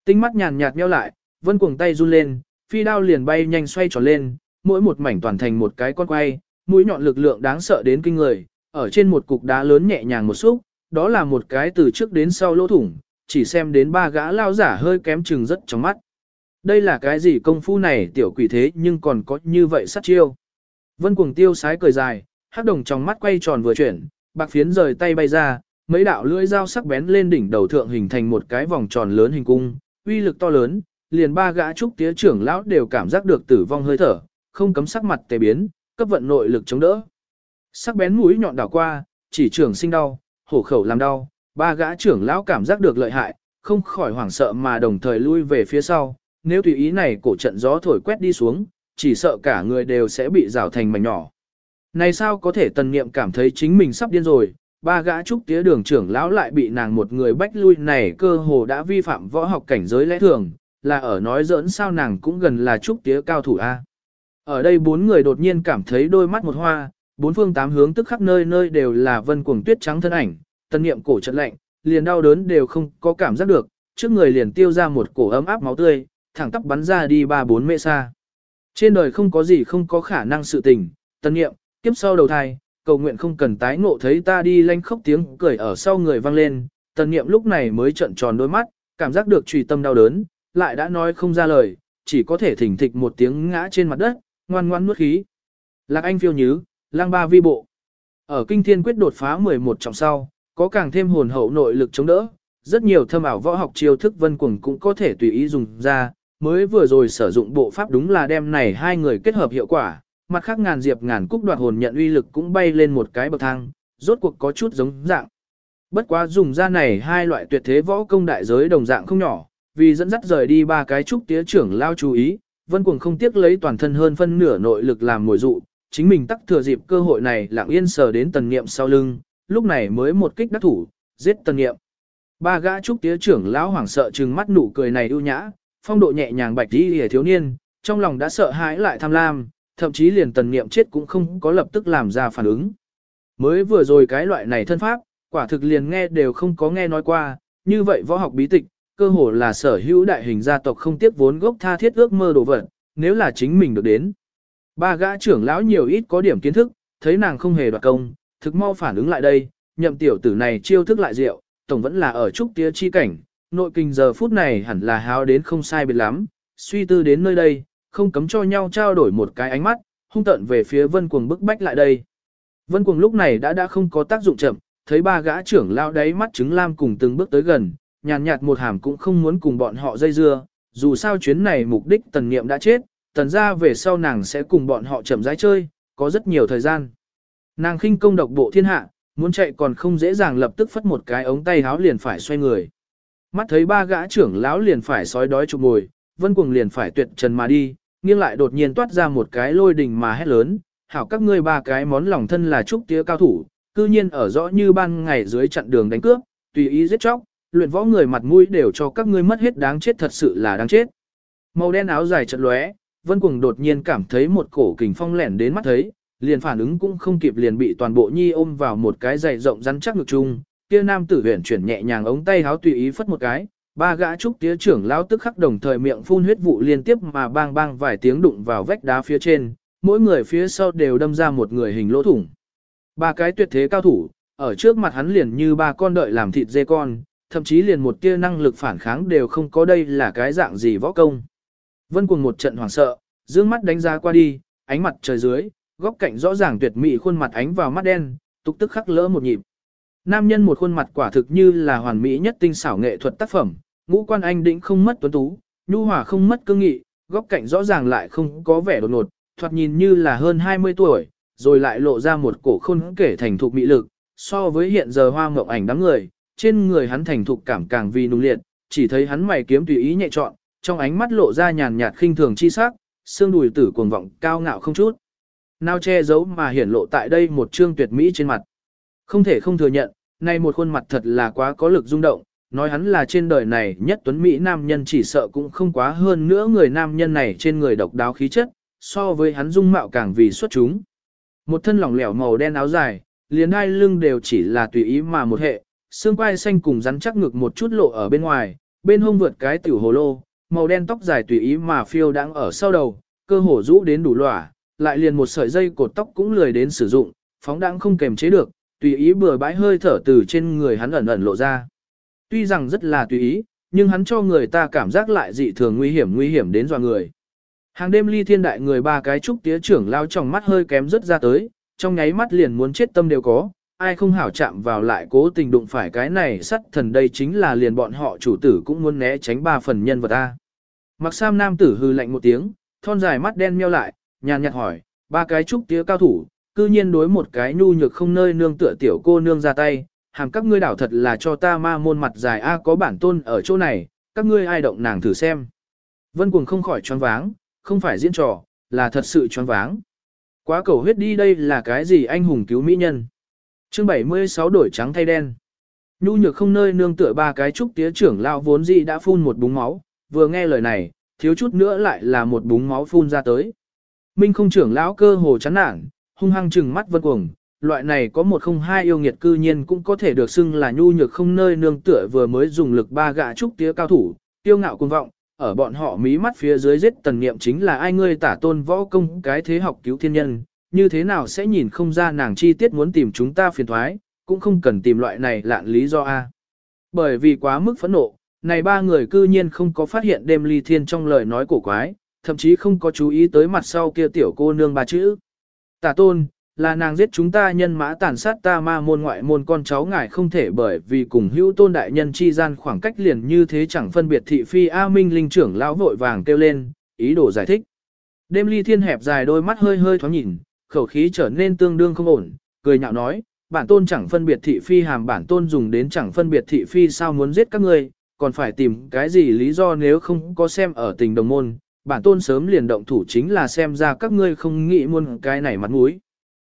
Speaker 1: Tinh mắt nhàn nhạt nheo lại, Vân Cuồng tay run lên, phi đao liền bay nhanh xoay tròn lên, mỗi một mảnh toàn thành một cái con quay, mũi nhọn lực lượng đáng sợ đến kinh người, ở trên một cục đá lớn nhẹ nhàng một xúc, đó là một cái từ trước đến sau lỗ thủng, chỉ xem đến ba gã lao giả hơi kém chừng rất trong mắt. Đây là cái gì công phu này tiểu quỷ thế nhưng còn có như vậy sát chiêu. Vân cuồng tiêu sái cười dài, hắc đồng trong mắt quay tròn vừa chuyển, bạc phiến rời tay bay ra, mấy đạo lưỡi dao sắc bén lên đỉnh đầu thượng hình thành một cái vòng tròn lớn hình cung, uy lực to lớn, liền ba gã trúc tía trưởng lão đều cảm giác được tử vong hơi thở, không cấm sắc mặt tề biến, cấp vận nội lực chống đỡ. Sắc bén mũi nhọn đảo qua, chỉ trưởng sinh đau, hổ khẩu làm đau, ba gã trưởng lão cảm giác được lợi hại, không khỏi hoảng sợ mà đồng thời lui về phía sau, nếu tùy ý này cổ trận gió thổi quét đi xuống, chỉ sợ cả người đều sẽ bị rào thành mảnh nhỏ. Này sao có thể tần niệm cảm thấy chính mình sắp điên rồi, ba gã trúc tía đường trưởng lão lại bị nàng một người bách lui này cơ hồ đã vi phạm võ học cảnh giới lẽ thường, là ở nói giỡn sao nàng cũng gần là trúc tía cao thủ A. Ở đây bốn người đột nhiên cảm thấy đôi mắt một hoa, bốn phương tám hướng tức khắp nơi nơi đều là vân cuồng tuyết trắng thân ảnh, tân niệm cổ trận lạnh, liền đau đớn đều không có cảm giác được, trước người liền tiêu ra một cổ ấm áp máu tươi, thẳng tắp bắn ra đi ba bốn mê xa. Trên đời không có gì không có khả năng sự tình, tân nghiệm, kiếp sau đầu thai, cầu nguyện không cần tái ngộ thấy ta đi lanh khóc tiếng cười ở sau người vang lên, tần nghiệm lúc này mới trợn tròn đôi mắt, cảm giác được trùy tâm đau đớn, lại đã nói không ra lời, chỉ có thể thỉnh thịch một tiếng ngã trên mặt đất, ngoan ngoan nuốt khí. Lạc Anh phiêu nhứ, lang ba vi bộ. Ở kinh thiên quyết đột phá 11 trọng sau, có càng thêm hồn hậu nội lực chống đỡ, rất nhiều thâm ảo võ học chiêu thức vân cuồng cũng có thể tùy ý dùng ra, mới vừa rồi sử dụng bộ pháp đúng là đem này hai người kết hợp hiệu quả, mặt khác ngàn diệp ngàn cúc đoạt hồn nhận uy lực cũng bay lên một cái bậc thang, rốt cuộc có chút giống dạng. Bất quá dùng ra này hai loại tuyệt thế võ công đại giới đồng dạng không nhỏ, vì dẫn dắt rời đi ba cái trúc tía trưởng lao chú ý, vân cuồng không tiếc lấy toàn thân hơn phân nửa nội lực làm mồi dụ, chính mình tắc thừa dịp cơ hội này lặng yên sờ đến tần niệm sau lưng, lúc này mới một kích đắc thủ, giết tần niệm. Ba gã trúc tía trưởng lão hoảng sợ trừng mắt nụ cười này ưu nhã, phong độ nhẹ nhàng bạch đi hề thiếu niên, trong lòng đã sợ hãi lại tham lam, thậm chí liền tần niệm chết cũng không có lập tức làm ra phản ứng. Mới vừa rồi cái loại này thân pháp, quả thực liền nghe đều không có nghe nói qua, như vậy võ học bí tịch, cơ hồ là sở hữu đại hình gia tộc không tiếc vốn gốc tha thiết ước mơ đồ vật, nếu là chính mình được đến. Ba gã trưởng lão nhiều ít có điểm kiến thức, thấy nàng không hề đoạt công, thực mau phản ứng lại đây, nhậm tiểu tử này chiêu thức lại diệu, tổng vẫn là ở trúc tía chi cảnh, nội kinh giờ phút này hẳn là háo đến không sai biệt lắm, suy tư đến nơi đây, không cấm cho nhau trao đổi một cái ánh mắt, hung tận về phía vân cuồng bức bách lại đây. Vân cuồng lúc này đã đã không có tác dụng chậm, thấy ba gã trưởng lao đáy mắt trứng lam cùng từng bước tới gần, nhàn nhạt một hàm cũng không muốn cùng bọn họ dây dưa, dù sao chuyến này mục đích tần niệm đã chết, tần ra về sau nàng sẽ cùng bọn họ chậm rãi chơi, có rất nhiều thời gian. Nàng khinh công độc bộ thiên hạ, muốn chạy còn không dễ dàng lập tức phất một cái ống tay háo liền phải xoay người. Mắt thấy ba gã trưởng lão liền phải sói đói chụp mồi, vân cuồng liền phải tuyệt trần mà đi, nghiêng lại đột nhiên toát ra một cái lôi đình mà hét lớn, hảo các ngươi ba cái món lòng thân là trúc tía cao thủ, cư nhiên ở rõ như ban ngày dưới chặn đường đánh cướp, tùy ý giết chóc, luyện võ người mặt mũi đều cho các ngươi mất hết đáng chết thật sự là đáng chết. Màu đen áo dài chật lóe, Vân Cuồng đột nhiên cảm thấy một cổ kình phong lẻn đến mắt thấy, liền phản ứng cũng không kịp liền bị toàn bộ nhi ôm vào một cái giày rộng rắn chắc ngực chung, kia nam tử huyền chuyển nhẹ nhàng ống tay háo tùy ý phất một cái, ba gã trúc tía trưởng lao tức khắc đồng thời miệng phun huyết vụ liên tiếp mà bang bang vài tiếng đụng vào vách đá phía trên, mỗi người phía sau đều đâm ra một người hình lỗ thủng. Ba cái tuyệt thế cao thủ, ở trước mặt hắn liền như ba con đợi làm thịt dê con, thậm chí liền một tia năng lực phản kháng đều không có đây là cái dạng gì võ công. Vân cuồng một trận hoảng sợ, dương mắt đánh ra qua đi, ánh mặt trời dưới, góc cạnh rõ ràng tuyệt mỹ khuôn mặt ánh vào mắt đen, tục tức khắc lỡ một nhịp. Nam nhân một khuôn mặt quả thực như là hoàn mỹ nhất tinh xảo nghệ thuật tác phẩm, ngũ quan anh định không mất tuấn tú, nhu hòa không mất cương nghị, góc cạnh rõ ràng lại không có vẻ đột ngột, thoạt nhìn như là hơn 20 tuổi, rồi lại lộ ra một cổ khôn kể thành thục mỹ lực, so với hiện giờ hoa ngọc ảnh đám người, trên người hắn thành thục cảm càng vì nung liệt, chỉ thấy hắn mày kiếm tùy ý nhẹ chọn, trong ánh mắt lộ ra nhàn nhạt khinh thường chi sắc, xương đùi tử cuồng vọng cao ngạo không chút. Nào che giấu mà hiển lộ tại đây một trương tuyệt mỹ trên mặt. Không thể không thừa nhận, nay một khuôn mặt thật là quá có lực rung động, nói hắn là trên đời này nhất tuấn Mỹ nam nhân chỉ sợ cũng không quá hơn nữa người nam nhân này trên người độc đáo khí chất, so với hắn dung mạo càng vì xuất chúng. Một thân lỏng lẻo màu đen áo dài, liền hai lưng đều chỉ là tùy ý mà một hệ, xương quai xanh cùng rắn chắc ngực một chút lộ ở bên ngoài, bên hông vượt cái tiểu hồ lô, màu đen tóc dài tùy ý mà phiêu đang ở sau đầu, cơ hồ rũ đến đủ lỏa, lại liền một sợi dây cột tóc cũng lười đến sử dụng, phóng đãng không kềm chế được, tùy ý bừa bãi hơi thở từ trên người hắn ẩn ẩn lộ ra. Tuy rằng rất là tùy ý, nhưng hắn cho người ta cảm giác lại dị thường nguy hiểm nguy hiểm đến dò người. Hàng đêm ly thiên đại người ba cái trúc tía trưởng lao trong mắt hơi kém rất ra tới, trong nháy mắt liền muốn chết tâm đều có, ai không hảo chạm vào lại cố tình đụng phải cái này sắt thần đây chính là liền bọn họ chủ tử cũng muốn né tránh ba phần nhân vật A. Mặc sam nam tử hư lạnh một tiếng, thon dài mắt đen meo lại, nhàn nhạt hỏi, ba cái trúc tía cao thủ, cư nhiên đối một cái nhu nhược không nơi nương tựa tiểu cô nương ra tay, hàm các ngươi đảo thật là cho ta ma môn mặt dài A có bản tôn ở chỗ này, các ngươi ai động nàng thử xem. Vân cuồng không khỏi choáng váng, không phải diễn trò, là thật sự choáng váng. Quá cầu huyết đi đây là cái gì anh hùng cứu mỹ nhân. chương 76 đổi trắng thay đen. Nhu nhược không nơi nương tựa ba cái trúc tía trưởng lao vốn gì đã phun một búng máu, vừa nghe lời này, thiếu chút nữa lại là một búng máu phun ra tới. Minh không trưởng lão cơ hồ chán nản, hung hăng trừng mắt vân cuồng, loại này có một không hai yêu nghiệt cư nhiên cũng có thể được xưng là nhu nhược không nơi nương tựa vừa mới dùng lực ba gạ trúc tía cao thủ, tiêu ngạo cuồng vọng, ở bọn họ mí mắt phía dưới giết tần niệm chính là ai ngươi tả tôn võ công cái thế học cứu thiên nhân, như thế nào sẽ nhìn không ra nàng chi tiết muốn tìm chúng ta phiền thoái, cũng không cần tìm loại này lạn lý do A. Bởi vì quá mức phẫn nộ, này ba người cư nhiên không có phát hiện đêm ly thiên trong lời nói cổ quái, thậm chí không có chú ý tới mặt sau kia tiểu cô nương ba chữ. Tả tôn, là nàng giết chúng ta nhân mã tàn sát ta ma môn ngoại môn con cháu ngài không thể bởi vì cùng hữu tôn đại nhân chi gian khoảng cách liền như thế chẳng phân biệt thị phi A Minh linh trưởng lão vội vàng kêu lên, ý đồ giải thích. Đêm ly thiên hẹp dài đôi mắt hơi hơi thoáng nhìn, khẩu khí trở nên tương đương không ổn, cười nhạo nói, bản tôn chẳng phân biệt thị phi hàm bản tôn dùng đến chẳng phân biệt thị phi sao muốn giết các ngươi, còn phải tìm cái gì lý do nếu không có xem ở tình đồng môn, bản tôn sớm liền động thủ chính là xem ra các ngươi không nghĩ muôn cái này mặt mũi.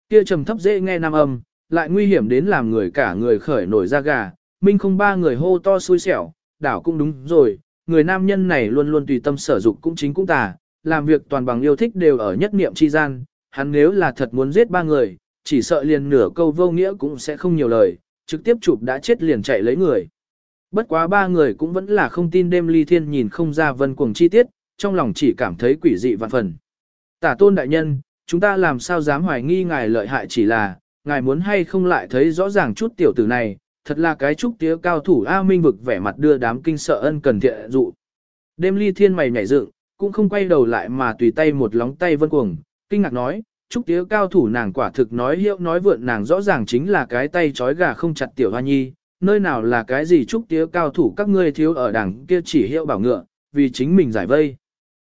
Speaker 1: Kia trầm thấp dễ nghe nam âm, lại nguy hiểm đến làm người cả người khởi nổi da gà, minh không ba người hô to xui xẻo, đảo cũng đúng rồi, người nam nhân này luôn luôn tùy tâm sở dục cũng chính cũng tà, làm việc toàn bằng yêu thích đều ở nhất niệm chi gian, hắn nếu là thật muốn giết ba người, chỉ sợ liền nửa câu vô nghĩa cũng sẽ không nhiều lời, trực tiếp chụp đã chết liền chạy lấy người. Bất quá ba người cũng vẫn là không tin đêm ly thiên nhìn không ra vân cuồng chi tiết, trong lòng chỉ cảm thấy quỷ dị vạn phần. Tả tôn đại nhân, chúng ta làm sao dám hoài nghi ngài lợi hại chỉ là, ngài muốn hay không lại thấy rõ ràng chút tiểu tử này, thật là cái trúc tía cao thủ A Minh vực vẻ mặt đưa đám kinh sợ ân cần thiện dụ. Đêm ly thiên mày nhảy dựng, cũng không quay đầu lại mà tùy tay một lóng tay vân cuồng, kinh ngạc nói, trúc tía cao thủ nàng quả thực nói hiệu nói vượn nàng rõ ràng chính là cái tay trói gà không chặt tiểu hoa nhi, nơi nào là cái gì trúc tía cao thủ các ngươi thiếu ở đằng kia chỉ hiệu bảo ngựa, vì chính mình giải vây.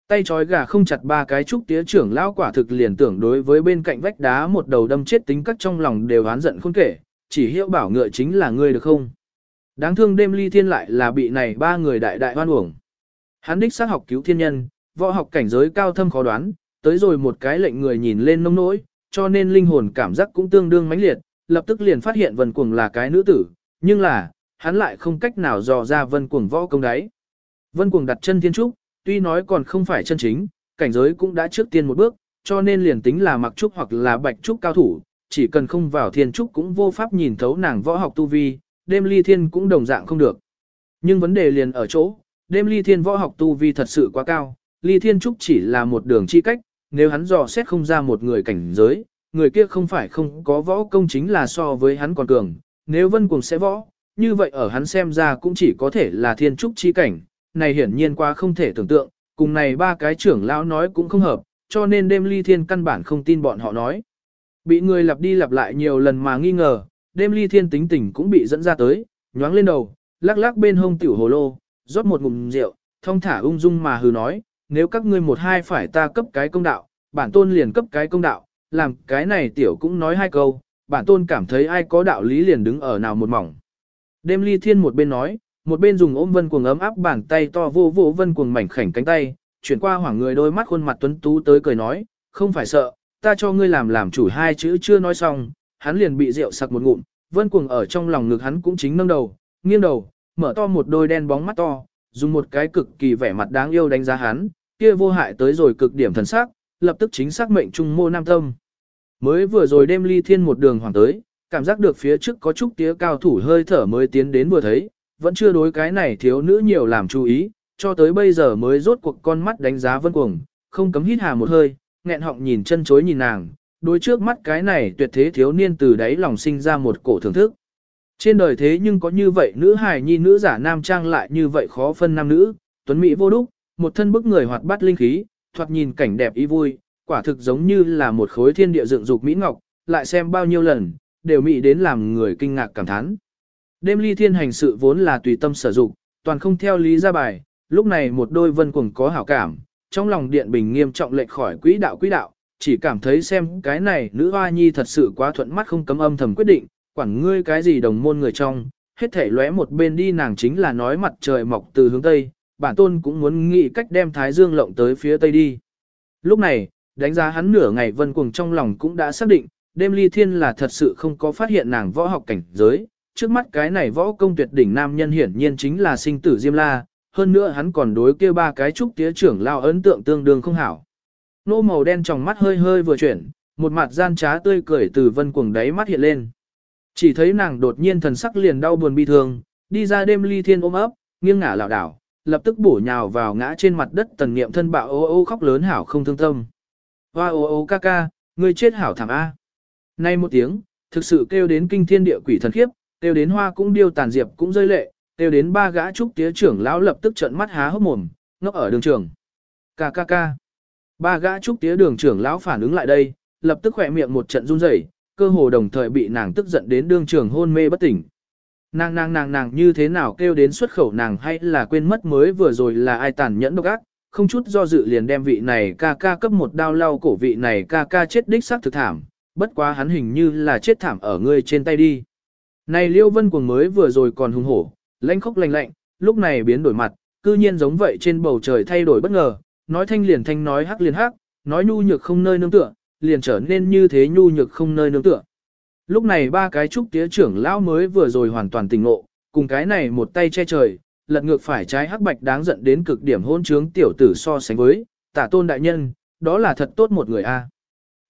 Speaker 1: Tay trói gà không chặt ba cái trúc tía trưởng lão quả thực liền tưởng đối với bên cạnh vách đá một đầu đâm chết tính các trong lòng đều oán giận khôn kể, chỉ hiệu bảo ngựa chính là ngươi được không? Đáng thương đêm ly thiên lại là bị này ba người đại đại hoan uổng. Hắn đích xác học cứu thiên nhân, võ học cảnh giới cao thâm khó đoán, tới rồi một cái lệnh người nhìn lên nông nỗi, cho nên linh hồn cảm giác cũng tương đương mãnh liệt, lập tức liền phát hiện vân cuồng là cái nữ tử, nhưng là, hắn lại không cách nào dò ra vân cuồng võ công đấy. Vân cuồng đặt chân thiên trúc, tuy nói còn không phải chân chính, cảnh giới cũng đã trước tiên một bước, cho nên liền tính là mặc trúc hoặc là bạch trúc cao thủ, chỉ cần không vào thiên trúc cũng vô pháp nhìn thấu nàng võ học tu vi, đêm ly thiên cũng đồng dạng không được. Nhưng vấn đề liền ở chỗ, đêm ly thiên võ học tu vi thật sự quá cao, ly thiên trúc chỉ là một đường chi cách, nếu hắn dò xét không ra một người cảnh giới, người kia không phải không có võ công chính là so với hắn còn cường, nếu vân cùng sẽ võ, như vậy ở hắn xem ra cũng chỉ có thể là thiên trúc chi cảnh, này hiển nhiên quá không thể tưởng tượng, cùng này ba cái trưởng lão nói cũng không hợp, cho nên đêm ly thiên căn bản không tin bọn họ nói. Bị người lặp đi lặp lại nhiều lần mà nghi ngờ, đêm ly thiên tính tình cũng bị dẫn ra tới, nhoáng lên đầu, lắc lắc bên hông tiểu hồ lô, rót một ngụm rượu, thong thả ung dung mà hừ nói, nếu các ngươi một hai phải ta cấp cái công đạo, bản tôn liền cấp cái công đạo, làm cái này tiểu cũng nói hai câu, bản tôn cảm thấy ai có đạo lý liền đứng ở nào một mỏng. Đêm ly thiên một bên nói, một bên dùng ôm vân cuồng ấm áp bàn tay to vô vô vân cuồng mảnh khảnh cánh tay, chuyển qua hoảng người đôi mắt khuôn mặt tuấn tú tới cười nói, không phải sợ, ta cho ngươi làm làm chủ hai chữ chưa nói xong, hắn liền bị rượu sặc một ngụm, vân cuồng ở trong lòng ngực hắn cũng chính nâng đầu, nghiêng đầu, mở to một đôi đen bóng mắt to, dùng một cái cực kỳ vẻ mặt đáng yêu đánh giá hắn, kia vô hại tới rồi cực điểm thần sắc, lập tức chính xác mệnh trung mô nam tâm. Mới vừa rồi đêm ly thiên một đường hoàng tới, cảm giác được phía trước có chút tía cao thủ hơi thở mới tiến đến vừa thấy, vẫn chưa đối cái này thiếu nữ nhiều làm chú ý, cho tới bây giờ mới rốt cuộc con mắt đánh giá vân cuồng, không cấm hít hà một hơi, nghẹn họng nhìn chân chối nhìn nàng, đối trước mắt cái này tuyệt thế thiếu niên từ đáy lòng sinh ra một cổ thưởng thức. Trên đời thế nhưng có như vậy nữ hài nhi nữ giả nam trang lại như vậy khó phân nam nữ, tuấn mỹ vô đúc, một thân bức người hoạt bát linh khí, thoạt nhìn cảnh đẹp ý vui, quả thực giống như là một khối thiên địa dựng dục mỹ ngọc, lại xem bao nhiêu lần, đều mỹ đến làm người kinh ngạc cảm thán. Đêm ly thiên hành sự vốn là tùy tâm sở dụng, toàn không theo lý ra bài, lúc này một đôi vân cuồng có hảo cảm, trong lòng điện bình nghiêm trọng lệch khỏi quỹ đạo quỹ đạo, chỉ cảm thấy xem cái này nữ hoa nhi thật sự quá thuận mắt không cấm âm thầm quyết định, quản ngươi cái gì đồng môn người trong, hết thể lóe một bên đi nàng chính là nói mặt trời mọc từ hướng tây, bản tôn cũng muốn nghĩ cách đem thái dương lộng tới phía tây đi. Lúc này, đánh giá hắn nửa ngày vân cuồng trong lòng cũng đã xác định, đêm ly thiên là thật sự không có phát hiện nàng võ học cảnh giới, trước mắt cái này võ công tuyệt đỉnh nam nhân hiển nhiên chính là sinh tử Diêm La, hơn nữa hắn còn đối kia ba cái trúc tía trưởng lao ấn tượng tương đương không hảo. Nô màu đen trong mắt hơi hơi vừa chuyển, một mặt gian trá tươi cười từ vân cuồng đáy mắt hiện lên. Chỉ thấy nàng đột nhiên thần sắc liền đau buồn bi thương, đi ra đêm ly thiên ôm ấp, nghiêng ngả lảo đảo, lập tức bổ nhào vào ngã trên mặt đất tần niệm thân bạo ô ô khóc lớn hảo không thương tâm. Hoa ô ô ca ca, ngươi chết hảo thảm A. Nay một tiếng, thực sự kêu đến kinh thiên địa quỷ thần khiếp, kêu đến hoa cũng điêu tàn diệp cũng rơi lệ, kêu đến ba gã trúc tía trưởng lão lập tức trợn mắt há hốc mồm, ngốc ở đường trường. KKK. Ba gã trúc tía đường trưởng lão phản ứng lại đây, lập tức khỏe miệng một trận run rẩy, cơ hồ đồng thời bị nàng tức giận đến đường trường hôn mê bất tỉnh. Nàng nàng nàng nàng như thế nào kêu đến xuất khẩu nàng hay là quên mất mới vừa rồi là ai tàn nhẫn độc ác, không chút do dự liền đem vị này ca ca cấp một đao lau cổ vị này ca ca chết đích xác thực thảm, bất quá hắn hình như là chết thảm ở ngươi trên tay đi. Này Liêu Vân Cuồng mới vừa rồi còn hùng hổ, lãnh khốc lạnh lạnh, lúc này biến đổi mặt, cư nhiên giống vậy trên bầu trời thay đổi bất ngờ, nói thanh liền thanh nói hắc liền hắc, nói nhu nhược không nơi nương tựa, liền trở nên như thế nhu nhược không nơi nương tựa. Lúc này ba cái trúc tía trưởng lão mới vừa rồi hoàn toàn tỉnh ngộ, cùng cái này một tay che trời, lật ngược phải trái hắc bạch đáng giận đến cực điểm hôn trướng tiểu tử so sánh với, tả tôn đại nhân, đó là thật tốt một người a.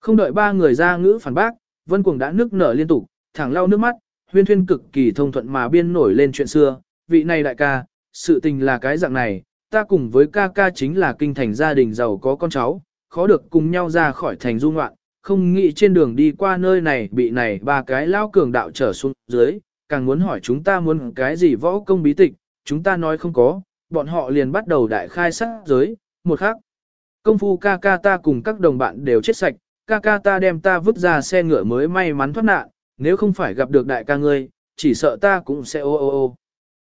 Speaker 1: Không đợi ba người ra ngữ phản bác, Vân Cuồng đã nước nở liên tục, thẳng lau nước mắt, huyên thuyên cực kỳ thông thuận mà biên nổi lên chuyện xưa, vị này đại ca, sự tình là cái dạng này, ta cùng với ca ca chính là kinh thành gia đình giàu có con cháu, khó được cùng nhau ra khỏi thành du ngoạn, không nghĩ trên đường đi qua nơi này bị này ba cái lao cường đạo trở xuống dưới, càng muốn hỏi chúng ta muốn cái gì võ công bí tịch, chúng ta nói không có, bọn họ liền bắt đầu đại khai sát giới, một khác. Công phu ca ca ta cùng các đồng bạn đều chết sạch, ca ca ta đem ta vứt ra xe ngựa mới may mắn thoát nạn, nếu không phải gặp được đại ca ngươi, chỉ sợ ta cũng sẽ ô ô ô.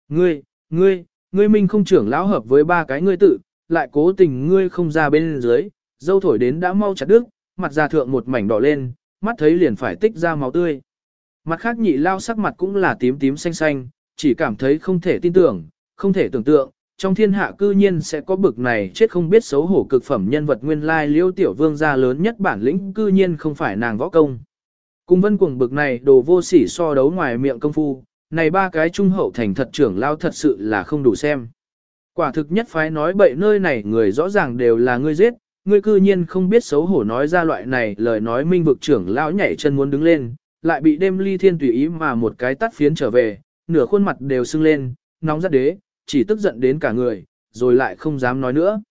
Speaker 1: Ngươi, ngươi, ngươi minh không trưởng lão hợp với ba cái ngươi tự, lại cố tình ngươi không ra bên dưới, dâu thổi đến đã mau chặt đứt, mặt ra thượng một mảnh đỏ lên, mắt thấy liền phải tích ra máu tươi. Mặt khác nhị lao sắc mặt cũng là tím tím xanh xanh, chỉ cảm thấy không thể tin tưởng, không thể tưởng tượng, trong thiên hạ cư nhiên sẽ có bực này chết không biết xấu hổ cực phẩm nhân vật nguyên lai liêu tiểu vương gia lớn nhất bản lĩnh cư nhiên không phải nàng võ công. Cùng vân cuồng bực này đồ vô sỉ so đấu ngoài miệng công phu, này ba cái trung hậu thành thật trưởng lao thật sự là không đủ xem. Quả thực nhất phái nói bậy nơi này người rõ ràng đều là ngươi giết, ngươi cư nhiên không biết xấu hổ nói ra loại này lời nói minh vực trưởng lão nhảy chân muốn đứng lên, lại bị đêm ly thiên tùy ý mà một cái tắt phiến trở về, nửa khuôn mặt đều sưng lên, nóng rất đế, chỉ tức giận đến cả người, rồi lại không dám nói nữa.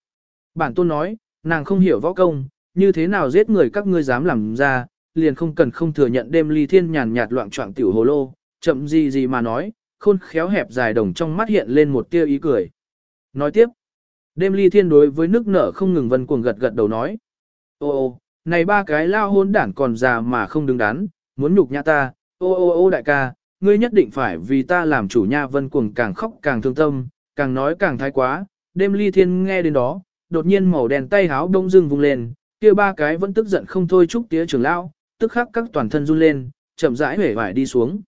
Speaker 1: Bản tôn nói, nàng không hiểu võ công, như thế nào giết người các ngươi dám làm ra, liền không cần không thừa nhận đêm ly thiên nhàn nhạt loạn trọng tiểu hồ lô, chậm gì gì mà nói, khôn khéo hẹp dài đồng trong mắt hiện lên một tia ý cười. Nói tiếp, đêm ly thiên đối với nước nở không ngừng vân cuồng gật gật đầu nói. Ô ô, này ba cái lao hôn đản còn già mà không đứng đắn, muốn nhục nhã ta, ô ô ô đại ca, ngươi nhất định phải vì ta làm chủ nha vân cuồng càng khóc càng thương tâm, càng nói càng thái quá, đêm ly thiên nghe đến đó, đột nhiên màu đèn tay háo đông dưng vùng lên, kia ba cái vẫn tức giận không thôi chúc tía trưởng lão, tức khắc các toàn thân run lên, chậm rãi hể vải đi xuống.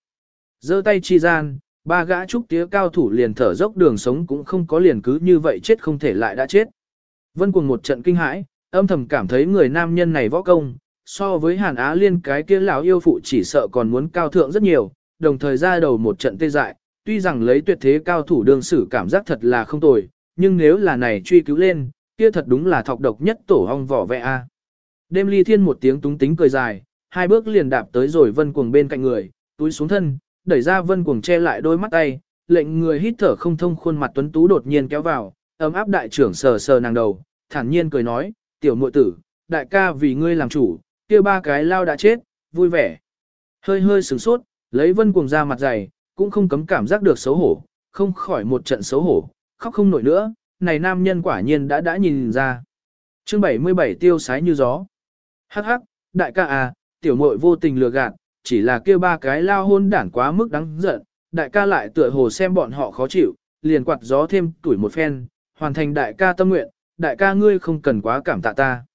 Speaker 1: giơ tay chi gian, ba gã trúc tía cao thủ liền thở dốc đường sống cũng không có liền cứ như vậy chết không thể lại đã chết. Vân cuồng một trận kinh hãi, âm thầm cảm thấy người nam nhân này võ công, so với Hàn Á Liên cái kia lão yêu phụ chỉ sợ còn muốn cao thượng rất nhiều, đồng thời ra đầu một trận tê dại, tuy rằng lấy tuyệt thế cao thủ đương sử cảm giác thật là không tồi, nhưng nếu là này truy cứu lên, kia thật đúng là thọc độc nhất tổ hong vỏ vẽ a. Đêm ly thiên một tiếng túng tính cười dài, hai bước liền đạp tới rồi vân cuồng bên cạnh người, túi xuống thân, đẩy ra vân cuồng che lại đôi mắt tay, lệnh người hít thở không thông khuôn mặt tuấn tú đột nhiên kéo vào, ấm áp đại trưởng sờ sờ nàng đầu, thản nhiên cười nói, tiểu muội tử, đại ca vì ngươi làm chủ, kia ba cái lao đã chết, vui vẻ. Hơi hơi sửng sốt, lấy vân cuồng ra mặt dày, cũng không cấm cảm giác được xấu hổ, không khỏi một trận xấu hổ, khóc không nổi nữa, này nam nhân quả nhiên đã đã nhìn ra. chương 77 tiêu sái như gió. Hắc hắc, đại ca à, tiểu muội vô tình lừa gạt, chỉ là kia ba cái lao hôn đản quá mức đáng giận, đại ca lại tựa hồ xem bọn họ khó chịu, liền quạt gió thêm tuổi một phen, hoàn thành đại ca tâm nguyện, đại ca ngươi không cần quá cảm tạ ta.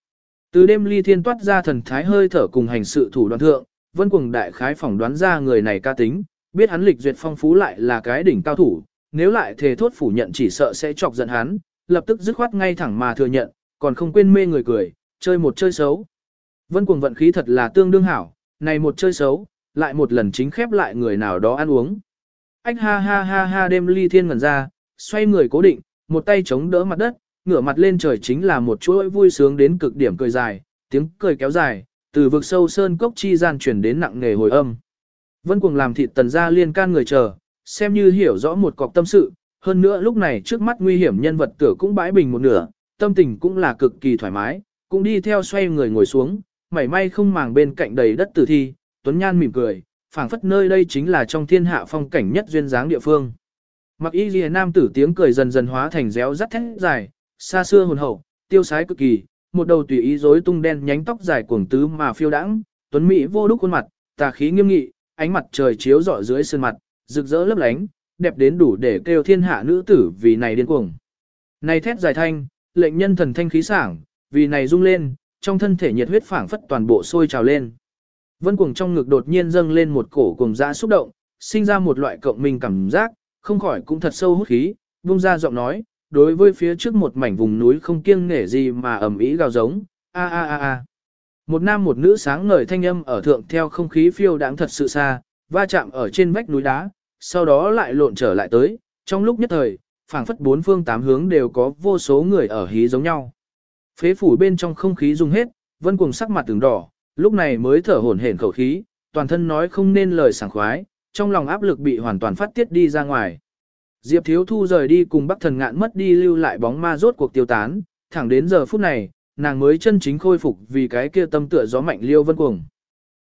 Speaker 1: Từ đêm ly thiên toát ra thần thái hơi thở cùng hành sự thủ đoạn thượng, vân cuồng đại khái phỏng đoán ra người này ca tính, biết hắn lịch duyệt phong phú lại là cái đỉnh cao thủ, nếu lại thề thốt phủ nhận chỉ sợ sẽ chọc giận hắn, lập tức dứt khoát ngay thẳng mà thừa nhận, còn không quên mê người cười, chơi một chơi xấu. Vân cuồng vận khí thật là tương đương hảo, này một chơi xấu, lại một lần chính khép lại người nào đó ăn uống. Ách ha ha ha ha đêm ly thiên ngẩn ra, xoay người cố định, một tay chống đỡ mặt đất, ngửa mặt lên trời chính là một chuỗi vui sướng đến cực điểm cười dài, tiếng cười kéo dài, từ vực sâu sơn cốc chi gian chuyển đến nặng nề hồi âm. Vân cuồng làm thịt tần gia liên can người chờ, xem như hiểu rõ một cọc tâm sự, hơn nữa lúc này trước mắt nguy hiểm nhân vật tử cũng bãi bình một nửa, tâm tình cũng là cực kỳ thoải mái, cũng đi theo xoay người ngồi xuống, mảy may không màng bên cạnh đầy đất tử thi, Tuấn Nhan mỉm cười, phảng phất nơi đây chính là trong thiên hạ phong cảnh nhất duyên dáng địa phương. Mặc y lìa nam tử tiếng cười dần dần hóa thành réo rắt thét dài, xa xưa hồn hậu, tiêu sái cực kỳ, một đầu tùy ý rối tung đen nhánh tóc dài cuồng tứ mà phiêu đãng, tuấn mỹ vô đúc khuôn mặt, tà khí nghiêm nghị, ánh mặt trời chiếu rọi dưới sơn mặt, rực rỡ lấp lánh, đẹp đến đủ để kêu thiên hạ nữ tử vì này điên cuồng. Này thét dài thanh, lệnh nhân thần thanh khí sảng, vì này rung lên, trong thân thể nhiệt huyết phảng phất toàn bộ sôi trào lên. Vân cuồng trong ngực đột nhiên dâng lên một cổ cuồng dã xúc động, sinh ra một loại cộng minh cảm giác, không khỏi cũng thật sâu hút khí, buông ra giọng nói, đối với phía trước một mảnh vùng núi không kiêng nể gì mà ầm ĩ gào giống, a a a a. Một nam một nữ sáng ngời thanh âm ở thượng theo không khí phiêu đáng thật sự xa, va chạm ở trên vách núi đá, sau đó lại lộn trở lại tới, trong lúc nhất thời, phảng phất bốn phương tám hướng đều có vô số người ở hí giống nhau. Phế phủ bên trong không khí rung hết, vân cuồng sắc mặt từng đỏ, lúc này mới thở hổn hển khẩu khí, toàn thân nói không nên lời sảng khoái, trong lòng áp lực bị hoàn toàn phát tiết đi ra ngoài. Diệp Thiếu Thu rời đi cùng Bắc Thần Ngạn mất đi lưu lại bóng ma rốt cuộc tiêu tán, thẳng đến giờ phút này, nàng mới chân chính khôi phục vì cái kia tâm tựa gió mạnh liêu vân cuồng.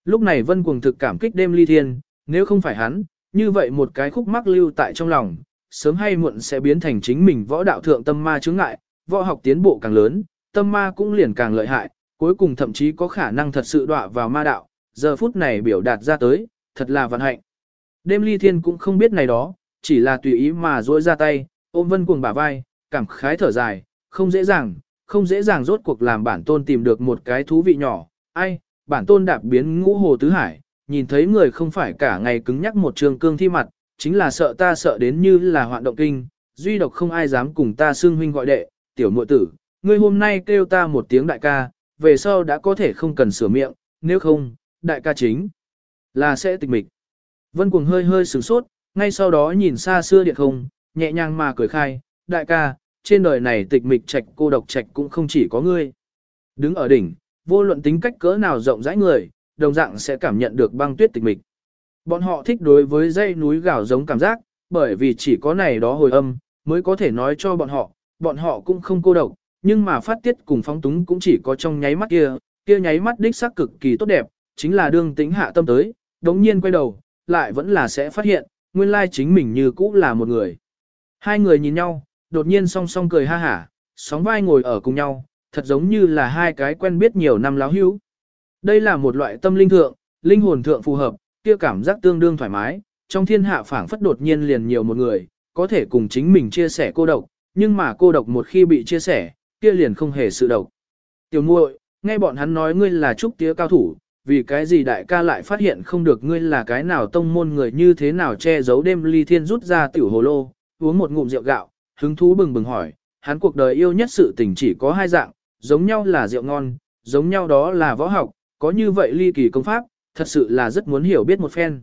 Speaker 1: Lúc này vân cuồng thực cảm kích đêm ly thiên, nếu không phải hắn, như vậy một cái khúc mắc lưu tại trong lòng, sớm hay muộn sẽ biến thành chính mình võ đạo thượng tâm ma chướng ngại, võ học tiến bộ càng lớn, tâm ma cũng liền càng lợi hại, cuối cùng thậm chí có khả năng thật sự đọa vào ma đạo, giờ phút này biểu đạt ra tới, thật là vận hạnh. Đêm ly thiên cũng không biết này đó, chỉ là tùy ý mà duỗi ra tay, ôm vân cuồng bả vai, cảm khái thở dài, không dễ dàng, không dễ dàng rốt cuộc làm bản tôn tìm được một cái thú vị nhỏ, ai, bản tôn đạp biến ngũ hồ tứ hải, nhìn thấy người không phải cả ngày cứng nhắc một trường cương thi mặt, chính là sợ ta sợ đến như là hoạn động kinh, duy độc không ai dám cùng ta xưng huynh gọi đệ, tiểu muội tử, ngươi hôm nay kêu ta một tiếng đại ca, về sau đã có thể không cần sửa miệng, nếu không, đại ca chính là sẽ tịch mịch. Vân cuồng hơi hơi sửng sốt, ngay sau đó nhìn xa xưa điện không, nhẹ nhàng mà cười khai, đại ca, trên đời này tịch mịch trạch cô độc trạch cũng không chỉ có ngươi. Đứng ở đỉnh, vô luận tính cách cỡ nào rộng rãi người, đồng dạng sẽ cảm nhận được băng tuyết tịch mịch. Bọn họ thích đối với dãy núi gạo giống cảm giác, bởi vì chỉ có này đó hồi âm, mới có thể nói cho bọn họ, bọn họ cũng không cô độc, nhưng mà phát tiết cùng phóng túng cũng chỉ có trong nháy mắt kia, kia nháy mắt đích xác cực kỳ tốt đẹp, chính là đương tính hạ tâm tới, đống nhiên quay đầu, lại vẫn là sẽ phát hiện, nguyên lai chính mình như cũ là một người. Hai người nhìn nhau, đột nhiên song song cười ha hả, sóng vai ngồi ở cùng nhau, thật giống như là hai cái quen biết nhiều năm láo hữu. Đây là một loại tâm linh thượng, linh hồn thượng phù hợp, kia cảm giác tương đương thoải mái, trong thiên hạ phảng phất đột nhiên liền nhiều một người, có thể cùng chính mình chia sẻ cô độc, nhưng mà cô độc một khi bị chia sẻ, kia liền không hề sự độc. Tiểu muội, nghe bọn hắn nói ngươi là trúc tía cao thủ, vì cái gì đại ca lại phát hiện không được ngươi là cái nào tông môn người như thế nào che giấu đêm ly thiên rút ra tiểu hồ lô, uống một ngụm rượu gạo, hứng thú bừng bừng hỏi, hắn cuộc đời yêu nhất sự tình chỉ có hai dạng, giống nhau là rượu ngon, giống nhau đó là võ học, có như vậy ly kỳ công pháp, thật sự là rất muốn hiểu biết một phen.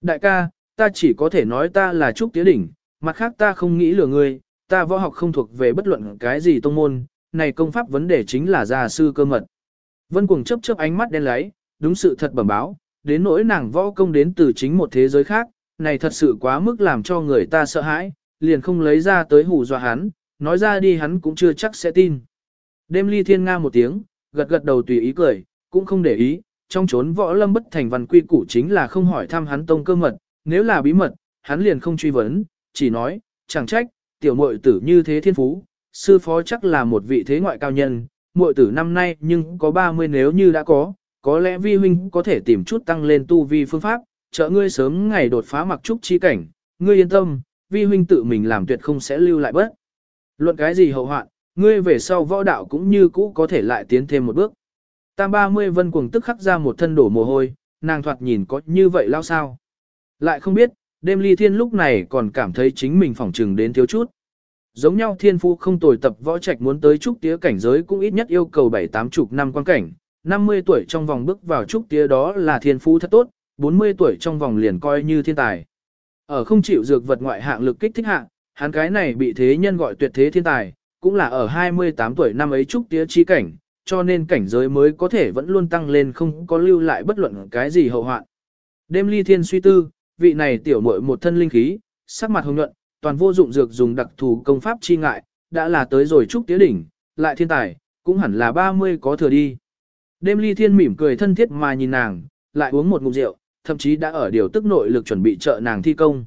Speaker 1: Đại ca, ta chỉ có thể nói ta là trúc tía đỉnh, mặt khác ta không nghĩ lừa ngươi, ta võ học không thuộc về bất luận cái gì tông môn, này công pháp vấn đề chính là gia sư cơ mật. Vân cuồng chớp chớp ánh mắt đen láy, đúng sự thật bẩm báo, đến nỗi nàng võ công đến từ chính một thế giới khác, này thật sự quá mức làm cho người ta sợ hãi, liền không lấy ra tới hù dọa hắn, nói ra đi hắn cũng chưa chắc sẽ tin. Đêm ly thiên nga một tiếng, gật gật đầu tùy ý cười, cũng không để ý, trong chốn võ lâm bất thành văn quy củ chính là không hỏi thăm hắn tông cơ mật, nếu là bí mật, hắn liền không truy vấn, chỉ nói, chẳng trách, tiểu muội tử như thế thiên phú, sư phó chắc là một vị thế ngoại cao nhân, muội tử năm nay nhưng có 30 nếu như đã có, có lẽ vi huynh có thể tìm chút tăng lên tu vi phương pháp, trợ ngươi sớm ngày đột phá mặc trúc chi cảnh, ngươi yên tâm, vi huynh tự mình làm tuyệt không sẽ lưu lại bất. Luận cái gì hậu hoạn, ngươi về sau võ đạo cũng như cũ có thể lại tiến thêm một bước. Tam ba mươi vân cuồng tức khắc ra một thân đổ mồ hôi, nàng thoạt nhìn có như vậy lao sao. Lại không biết, đêm ly thiên lúc này còn cảm thấy chính mình phỏng trừng đến thiếu chút. Giống nhau thiên phu không tồi tập võ trạch muốn tới trúc tía cảnh giới cũng ít nhất yêu cầu bảy tám chục năm quan cảnh, 50 tuổi trong vòng bước vào trúc tía đó là thiên phú thật tốt, 40 tuổi trong vòng liền coi như thiên tài. Ở không chịu dược vật ngoại hạng lực kích thích hạng, hắn cái này bị thế nhân gọi tuyệt thế thiên tài, cũng là ở 28 tuổi năm ấy trúc tía chi cảnh, cho nên cảnh giới mới có thể vẫn luôn tăng lên không có lưu lại bất luận cái gì hậu hoạn. Đêm ly thiên suy tư, vị này tiểu muội một thân linh khí, sắc mặt hồng nhuận, toàn vô dụng dược dùng đặc thù công pháp chi ngại, đã là tới rồi trúc tía đỉnh, lại thiên tài, cũng hẳn là 30 có thừa đi. Đêm ly thiên mỉm cười thân thiết mà nhìn nàng, lại uống một ngụm rượu, thậm chí đã ở điều tức nội lực chuẩn bị trợ nàng thi công.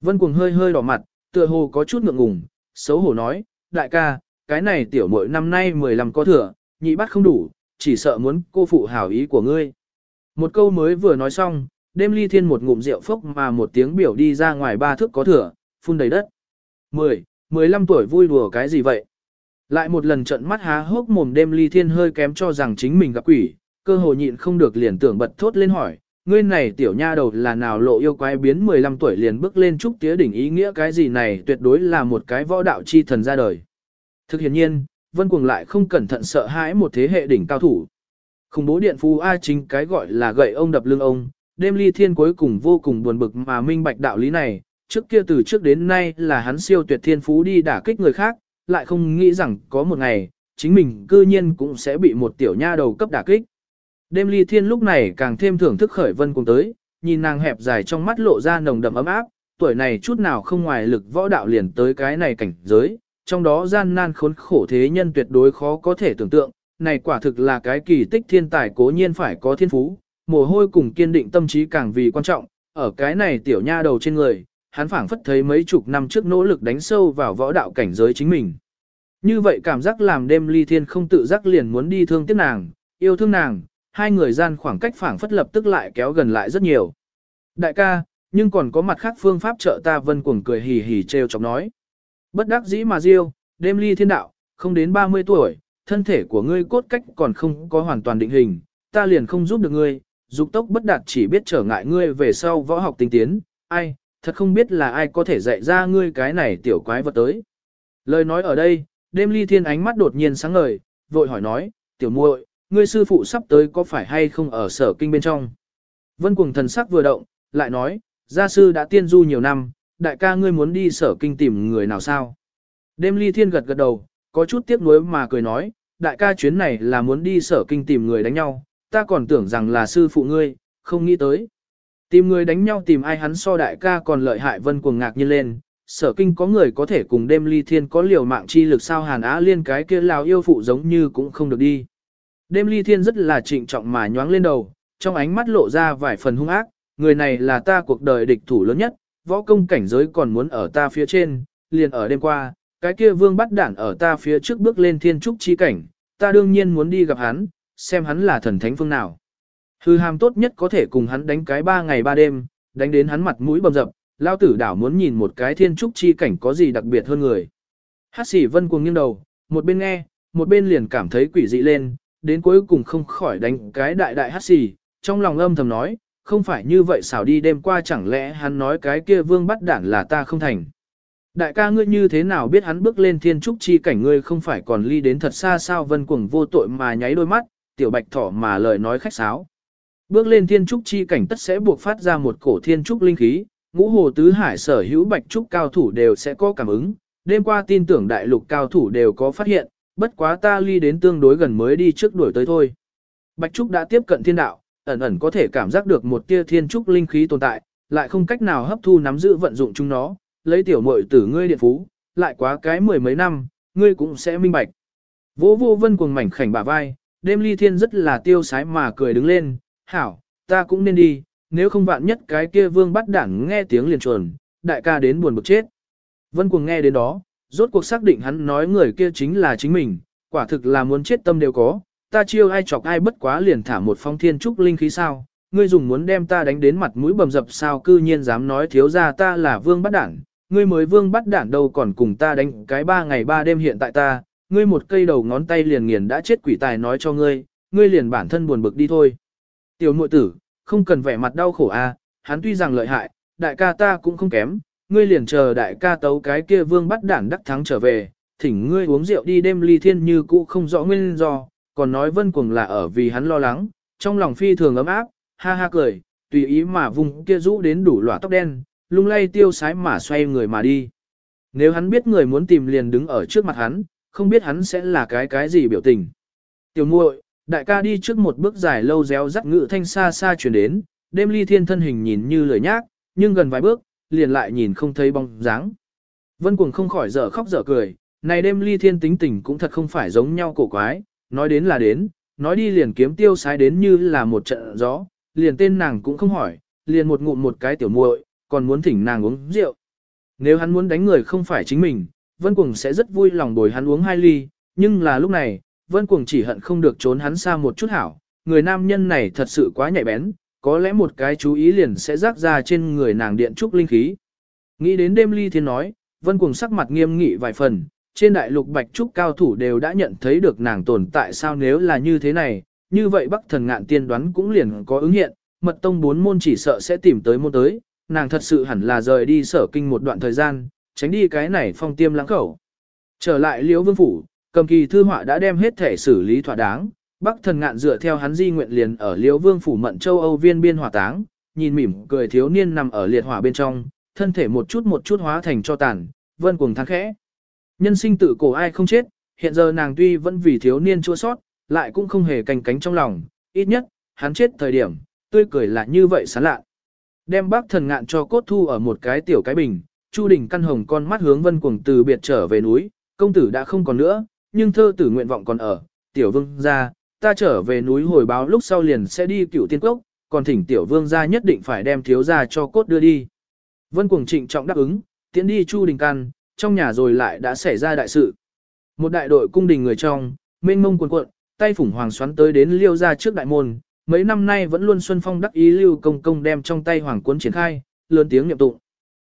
Speaker 1: Vân cuồng hơi hơi đỏ mặt, tựa hồ có chút ngượng ngùng, xấu hổ nói, đại ca, cái này tiểu muội năm nay 15 có thừa, nhị bắt không đủ, chỉ sợ muốn cô phụ hảo ý của ngươi. Một câu mới vừa nói xong, đêm ly thiên một ngụm rượu phốc mà một tiếng biểu đi ra ngoài ba thước có thừa, phun đầy đất. 10, 15 tuổi vui đùa cái gì vậy? Lại một lần trận mắt há hốc mồm đêm ly thiên hơi kém cho rằng chính mình gặp quỷ, cơ hồ nhịn không được liền tưởng bật thốt lên hỏi, ngươi này tiểu nha đầu là nào lộ yêu quái biến 15 tuổi liền bước lên trúc tía đỉnh ý nghĩa cái gì này tuyệt đối là một cái võ đạo chi thần ra đời. Thực hiện nhiên, Vân Cuồng lại không cẩn thận sợ hãi một thế hệ đỉnh cao thủ. Khủng bố điện phu A chính cái gọi là gậy ông đập lưng ông, đêm ly thiên cuối cùng vô cùng buồn bực mà minh bạch đạo lý này, trước kia từ trước đến nay là hắn siêu tuyệt thiên phú đi đả kích người khác, lại không nghĩ rằng có một ngày, chính mình cư nhiên cũng sẽ bị một tiểu nha đầu cấp đả kích. Đêm ly thiên lúc này càng thêm thưởng thức khởi vân cùng tới, nhìn nàng hẹp dài trong mắt lộ ra nồng đậm ấm áp, tuổi này chút nào không ngoài lực võ đạo liền tới cái này cảnh giới, trong đó gian nan khốn khổ thế nhân tuyệt đối khó có thể tưởng tượng, này quả thực là cái kỳ tích thiên tài cố nhiên phải có thiên phú, mồ hôi cùng kiên định tâm trí càng vì quan trọng, ở cái này tiểu nha đầu trên người, hắn phảng phất thấy mấy chục năm trước nỗ lực đánh sâu vào võ đạo cảnh giới chính mình. Như vậy cảm giác làm đêm ly thiên không tự giác liền muốn đi thương tiếc nàng, yêu thương nàng, hai người gian khoảng cách phảng phất lập tức lại kéo gần lại rất nhiều. Đại ca, nhưng còn có mặt khác phương pháp trợ ta vân cuồng cười hì hì treo chọc nói. Bất đắc dĩ mà diêu, đêm ly thiên đạo, không đến 30 tuổi, thân thể của ngươi cốt cách còn không có hoàn toàn định hình, ta liền không giúp được ngươi, dục tốc bất đạt chỉ biết trở ngại ngươi về sau võ học tinh tiến, ai, thật không biết là ai có thể dạy ra ngươi cái này tiểu quái vật tới. Lời nói ở đây, đêm ly thiên ánh mắt đột nhiên sáng ngời, vội hỏi nói, tiểu muội, ngươi sư phụ sắp tới có phải hay không ở sở kinh bên trong. Vân cuồng thần sắc vừa động, lại nói, gia sư đã tiên du nhiều năm, đại ca ngươi muốn đi sở kinh tìm người nào sao. Đêm ly thiên gật gật đầu, có chút tiếc nuối mà cười nói, đại ca chuyến này là muốn đi sở kinh tìm người đánh nhau, ta còn tưởng rằng là sư phụ ngươi, không nghĩ tới. Tìm người đánh nhau tìm ai hắn so đại ca còn lợi hại vân cuồng ngạc nhiên lên, sở kinh có người có thể cùng đêm ly thiên có liều mạng chi lực sao hàn á liên cái kia lào yêu phụ giống như cũng không được đi. Đêm ly thiên rất là trịnh trọng mà nhoáng lên đầu, trong ánh mắt lộ ra vài phần hung ác, người này là ta cuộc đời địch thủ lớn nhất, võ công cảnh giới còn muốn ở ta phía trên, liền ở đêm qua, cái kia vương bắt đản ở ta phía trước bước lên thiên trúc chi cảnh, ta đương nhiên muốn đi gặp hắn, xem hắn là thần thánh phương nào. Hư hàm tốt nhất có thể cùng hắn đánh cái ba ngày ba đêm, đánh đến hắn mặt mũi bầm dập, lao tử đảo muốn nhìn một cái thiên trúc chi cảnh có gì đặc biệt hơn người. Hát sỉ vân cuồng nghiêng đầu, một bên nghe, một bên liền cảm thấy quỷ dị lên, đến cuối cùng không khỏi đánh cái đại đại hát sỉ, trong lòng âm thầm nói, không phải như vậy xảo đi đêm qua chẳng lẽ hắn nói cái kia vương bắt đản là ta không thành. Đại ca ngươi như thế nào biết hắn bước lên thiên trúc chi cảnh ngươi không phải còn ly đến thật xa sao vân cuồng vô tội mà nháy đôi mắt, tiểu bạch thỏ mà lời nói khách sáo. Bước lên thiên trúc chi cảnh tất sẽ buộc phát ra một cổ thiên trúc linh khí, ngũ hồ tứ hải sở hữu bạch trúc cao thủ đều sẽ có cảm ứng. Đêm qua tin tưởng đại lục cao thủ đều có phát hiện, bất quá ta ly đến tương đối gần mới đi trước đuổi tới thôi. Bạch trúc đã tiếp cận thiên đạo, ẩn ẩn có thể cảm giác được một tia thiên trúc linh khí tồn tại, lại không cách nào hấp thu nắm giữ vận dụng chúng nó, lấy tiểu muội tử ngươi điện phú, lại quá cái mười mấy năm, ngươi cũng sẽ minh bạch. Vô vô vân cuồng mảnh khảnh bả vai, đêm ly thiên rất là tiêu sái mà cười đứng lên, hảo, ta cũng nên đi, nếu không vạn nhất cái kia vương bắt đảng nghe tiếng liền chuồn, đại ca đến buồn bực chết. Vân cuồng nghe đến đó, rốt cuộc xác định hắn nói người kia chính là chính mình, quả thực là muốn chết tâm đều có, ta chiêu ai chọc ai bất quá liền thả một phong thiên trúc linh khí sao, ngươi dùng muốn đem ta đánh đến mặt mũi bầm dập sao cư nhiên dám nói thiếu ra ta là vương bắt đảng, ngươi mới vương bắt đảng đâu còn cùng ta đánh cái ba ngày ba đêm hiện tại ta, ngươi một cây đầu ngón tay liền nghiền đã chết quỷ tài nói cho ngươi, ngươi liền bản thân buồn bực đi thôi. Tiểu muội tử, không cần vẻ mặt đau khổ a, hắn tuy rằng lợi hại, đại ca ta cũng không kém, ngươi liền chờ đại ca tấu cái kia vương bắt đản đắc thắng trở về, thỉnh ngươi uống rượu đi đêm ly thiên như cũ không rõ nguyên do, còn nói vân cuồng là ở vì hắn lo lắng, trong lòng phi thường ấm áp, ha ha cười, tùy ý mà vùng kia rũ đến đủ lỏa tóc đen, lung lay tiêu sái mà xoay người mà đi. Nếu hắn biết người muốn tìm liền đứng ở trước mặt hắn, không biết hắn sẽ là cái cái gì biểu tình. Tiểu muội, đại ca đi trước một bước dài lâu réo rắt ngự thanh xa xa chuyển đến, đêm ly thiên thân hình nhìn như lười nhác, nhưng gần vài bước, liền lại nhìn không thấy bóng dáng. Vân Cuồng không khỏi dở khóc dở cười, này đêm ly thiên tính tình cũng thật không phải giống nhau cổ quái, nói đến là đến, nói đi liền kiếm tiêu sái đến như là một trận gió, liền tên nàng cũng không hỏi, liền một ngụm một cái tiểu muội, còn muốn thỉnh nàng uống rượu. Nếu hắn muốn đánh người không phải chính mình, Vân Cuồng sẽ rất vui lòng bồi hắn uống hai ly, nhưng là lúc này, Vân Cuồng chỉ hận không được trốn hắn xa một chút hảo, người nam nhân này thật sự quá nhạy bén, có lẽ một cái chú ý liền sẽ rác ra trên người nàng điện trúc linh khí. Nghĩ đến đêm ly thiên nói, Vân Cuồng sắc mặt nghiêm nghị vài phần, trên đại lục bạch trúc cao thủ đều đã nhận thấy được nàng tồn tại sao nếu là như thế này, như vậy Bắc Thần Ngạn tiên đoán cũng liền có ứng hiện, mật tông bốn môn chỉ sợ sẽ tìm tới môn tới, nàng thật sự hẳn là rời đi sở kinh một đoạn thời gian, tránh đi cái này phong tiêm lãng khẩu. Trở lại Liễu Vương phủ, cầm kỳ thư họa đã đem hết thể xử lý thỏa đáng, Bắc Thần Ngạn dựa theo hắn di nguyện liền ở Liễu Vương phủ Mận Châu Âu viên biên hỏa táng, nhìn mỉm cười thiếu niên nằm ở liệt hỏa bên trong, thân thể một chút một chút hóa thành cho tàn, vân cuồng than khẽ. Nhân sinh tự cổ ai không chết, hiện giờ nàng tuy vẫn vì thiếu niên chua sót, lại cũng không hề canh cánh trong lòng, ít nhất, hắn chết thời điểm, tươi cười là như vậy sán lạ. Đem bác thần ngạn cho cốt thu ở một cái tiểu cái bình, Chu Đình căn hồng con mắt hướng vân cuồng từ biệt trở về núi, công tử đã không còn nữa, nhưng thơ tử nguyện vọng còn ở, tiểu vương gia, ta trở về núi hồi báo lúc sau liền sẽ đi cựu tiên quốc, còn thỉnh tiểu vương gia nhất định phải đem thiếu gia cho cốt đưa đi. Vân cuồng trịnh trọng đáp ứng, tiến đi Chu Đình căn, trong nhà rồi lại đã xảy ra đại sự. Một đại đội cung đình người trong, mênh mông cuồn cuộn, tay phủng hoàng xoắn tới đến liêu ra trước đại môn, mấy năm nay vẫn luôn xuân phong đắc ý lưu công công đem trong tay hoàng cuốn triển khai, lớn tiếng niệm tụng.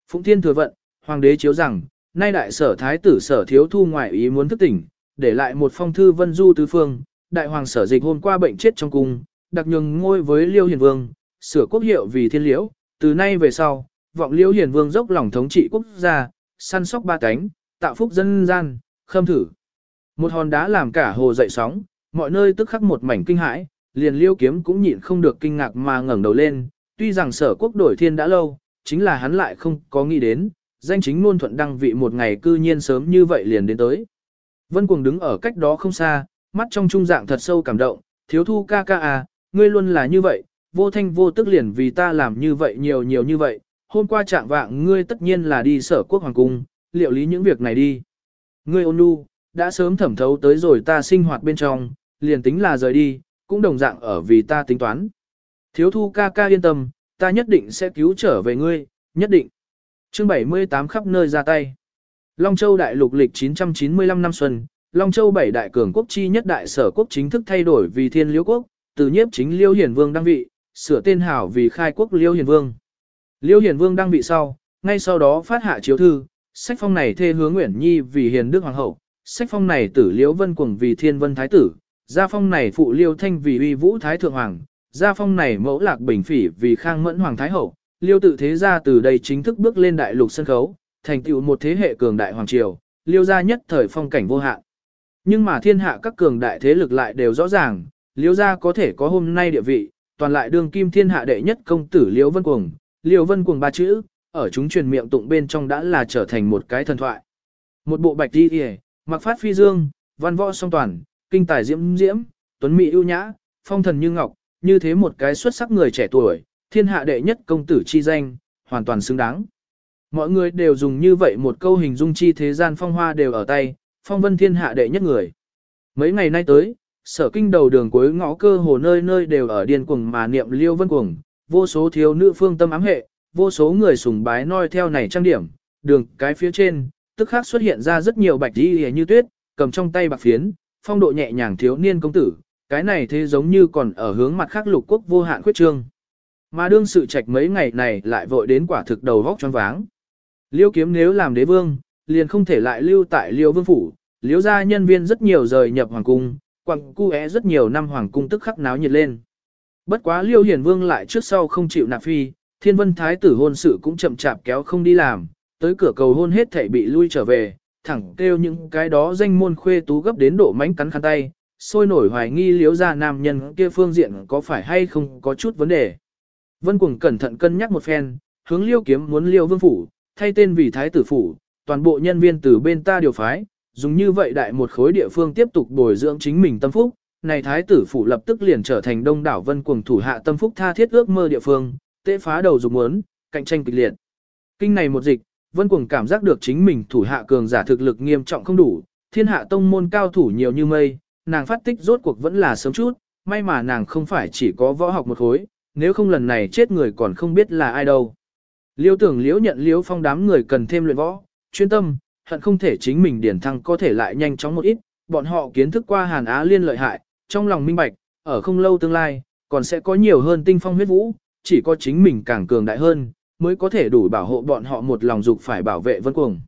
Speaker 1: Phụng Thiên thừa vận, hoàng đế chiếu rằng, nay đại sở thái tử sở thiếu thu ngoại ý muốn thức tỉnh, để lại một phong thư vân du tứ phương, đại hoàng sở dịch hôm qua bệnh chết trong cung, đặc nhường ngôi với liêu hiền vương, sửa quốc hiệu vì thiên liễu, từ nay về sau, vọng liêu hiền vương dốc lòng thống trị quốc gia, săn sóc ba cánh, tạo phúc dân gian, khâm thử. Một hòn đá làm cả hồ dậy sóng, mọi nơi tức khắc một mảnh kinh hãi, liền liêu kiếm cũng nhịn không được kinh ngạc mà ngẩng đầu lên, tuy rằng sở quốc đổi thiên đã lâu, chính là hắn lại không có nghĩ đến, danh chính ngôn thuận đăng vị một ngày cư nhiên sớm như vậy liền đến tới. Vân Cuồng đứng ở cách đó không xa, mắt trong trung dạng thật sâu cảm động, thiếu thu ca ca à, ngươi luôn là như vậy, vô thanh vô tức liền vì ta làm như vậy nhiều nhiều như vậy, hôm qua trạng vạng ngươi tất nhiên là đi sở quốc hoàng cung, liệu lý những việc này đi. Ngươi ôn nhu, đã sớm thẩm thấu tới rồi ta sinh hoạt bên trong, liền tính là rời đi, cũng đồng dạng ở vì ta tính toán. Thiếu thu ca ca yên tâm, ta nhất định sẽ cứu trở về ngươi, nhất định. chương 78 khắp nơi ra tay. Long Châu đại lục lịch 995 năm xuân, Long Châu bảy đại cường quốc chi nhất đại sở quốc chính thức thay đổi vì thiên liễu quốc, từ nhiếp chính liêu hiển vương đăng vị, sửa tên hảo vì khai quốc liêu hiển vương. Liêu hiển vương đăng vị sau, ngay sau đó phát hạ chiếu thư, sách phong này thê hướng Nguyễn Nhi vì hiền đức hoàng hậu, sách phong này tử liễu vân cuồng vì thiên vân thái tử, gia phong này phụ liêu thanh vì uy vũ thái thượng hoàng, gia phong này mẫu lạc bình phỉ vì khang mẫn hoàng thái hậu, liêu tự thế gia từ đây chính thức bước lên đại lục sân khấu, thành tựu một thế hệ cường đại hoàng triều, liêu gia nhất thời phong cảnh vô hạn. Nhưng mà thiên hạ các cường đại thế lực lại đều rõ ràng, liêu gia có thể có hôm nay địa vị, toàn lại đương kim thiên hạ đệ nhất công tử liêu vân cuồng, liêu vân cuồng ba chữ, ở chúng truyền miệng tụng bên trong đã là trở thành một cái thần thoại. Một bộ bạch đi hề, mặc phát phi dương, văn võ song toàn, kinh tài diễm diễm, tuấn mỹ ưu nhã, phong thần như ngọc, như thế một cái xuất sắc người trẻ tuổi, thiên hạ đệ nhất công tử chi danh, hoàn toàn xứng đáng. Mọi người đều dùng như vậy một câu hình dung chi thế gian phong hoa đều ở tay, phong vân thiên hạ đệ nhất người. Mấy ngày nay tới, sở kinh đầu đường cuối ngõ cơ hồ nơi nơi đều ở điên cuồng mà niệm liêu vân cuồng, vô số thiếu nữ phương tâm ám hệ, vô số người sùng bái noi theo này trang điểm, đường cái phía trên, tức khác xuất hiện ra rất nhiều bạch đi như tuyết, cầm trong tay bạc phiến, phong độ nhẹ nhàng thiếu niên công tử, cái này thế giống như còn ở hướng mặt khác lục quốc vô hạn khuyết trương. Mà đương sự trạch mấy ngày này lại vội đến quả thực đầu vóc choáng váng. Liêu kiếm nếu làm đế vương, liền không thể lại lưu tại liêu vương phủ, liêu gia nhân viên rất nhiều rời nhập hoàng cung, quặng cu é rất nhiều năm hoàng cung tức khắc náo nhiệt lên. Bất quá liêu hiển vương lại trước sau không chịu nạp phi, thiên vân thái tử hôn sự cũng chậm chạp kéo không đi làm, tới cửa cầu hôn hết thảy bị lui trở về, thẳng kêu những cái đó danh môn khuê tú gấp đến độ mánh cắn khăn tay, sôi nổi hoài nghi liếu ra nam nhân kia phương diện có phải hay không có chút vấn đề. Vân Cuồng cẩn thận cân nhắc một phen, hướng liêu kiếm muốn liêu vương phủ, thay tên vì thái tử phủ, toàn bộ nhân viên từ bên ta điều phái, dùng như vậy đại một khối địa phương tiếp tục bồi dưỡng chính mình tâm phúc, này thái tử phủ lập tức liền trở thành đông đảo Vân Cuồng thủ hạ tâm phúc tha thiết ước mơ địa phương, tế phá đầu dục muốn, cạnh tranh kịch liệt. Kinh này một dịch, Vân Cuồng cảm giác được chính mình thủ hạ cường giả thực lực nghiêm trọng không đủ, thiên hạ tông môn cao thủ nhiều như mây, nàng phát tích rốt cuộc vẫn là sớm chút, may mà nàng không phải chỉ có võ học một khối, nếu không lần này chết người còn không biết là ai đâu. Liêu tưởng liễu nhận liễu phong đám người cần thêm luyện võ, chuyên tâm, hận không thể chính mình điển thăng có thể lại nhanh chóng một ít, bọn họ kiến thức qua Hàn Á Liên lợi hại, trong lòng minh bạch, ở không lâu tương lai, còn sẽ có nhiều hơn tinh phong huyết vũ, chỉ có chính mình càng cường đại hơn, mới có thể đủ bảo hộ bọn họ một lòng dục phải bảo vệ vân cuồng.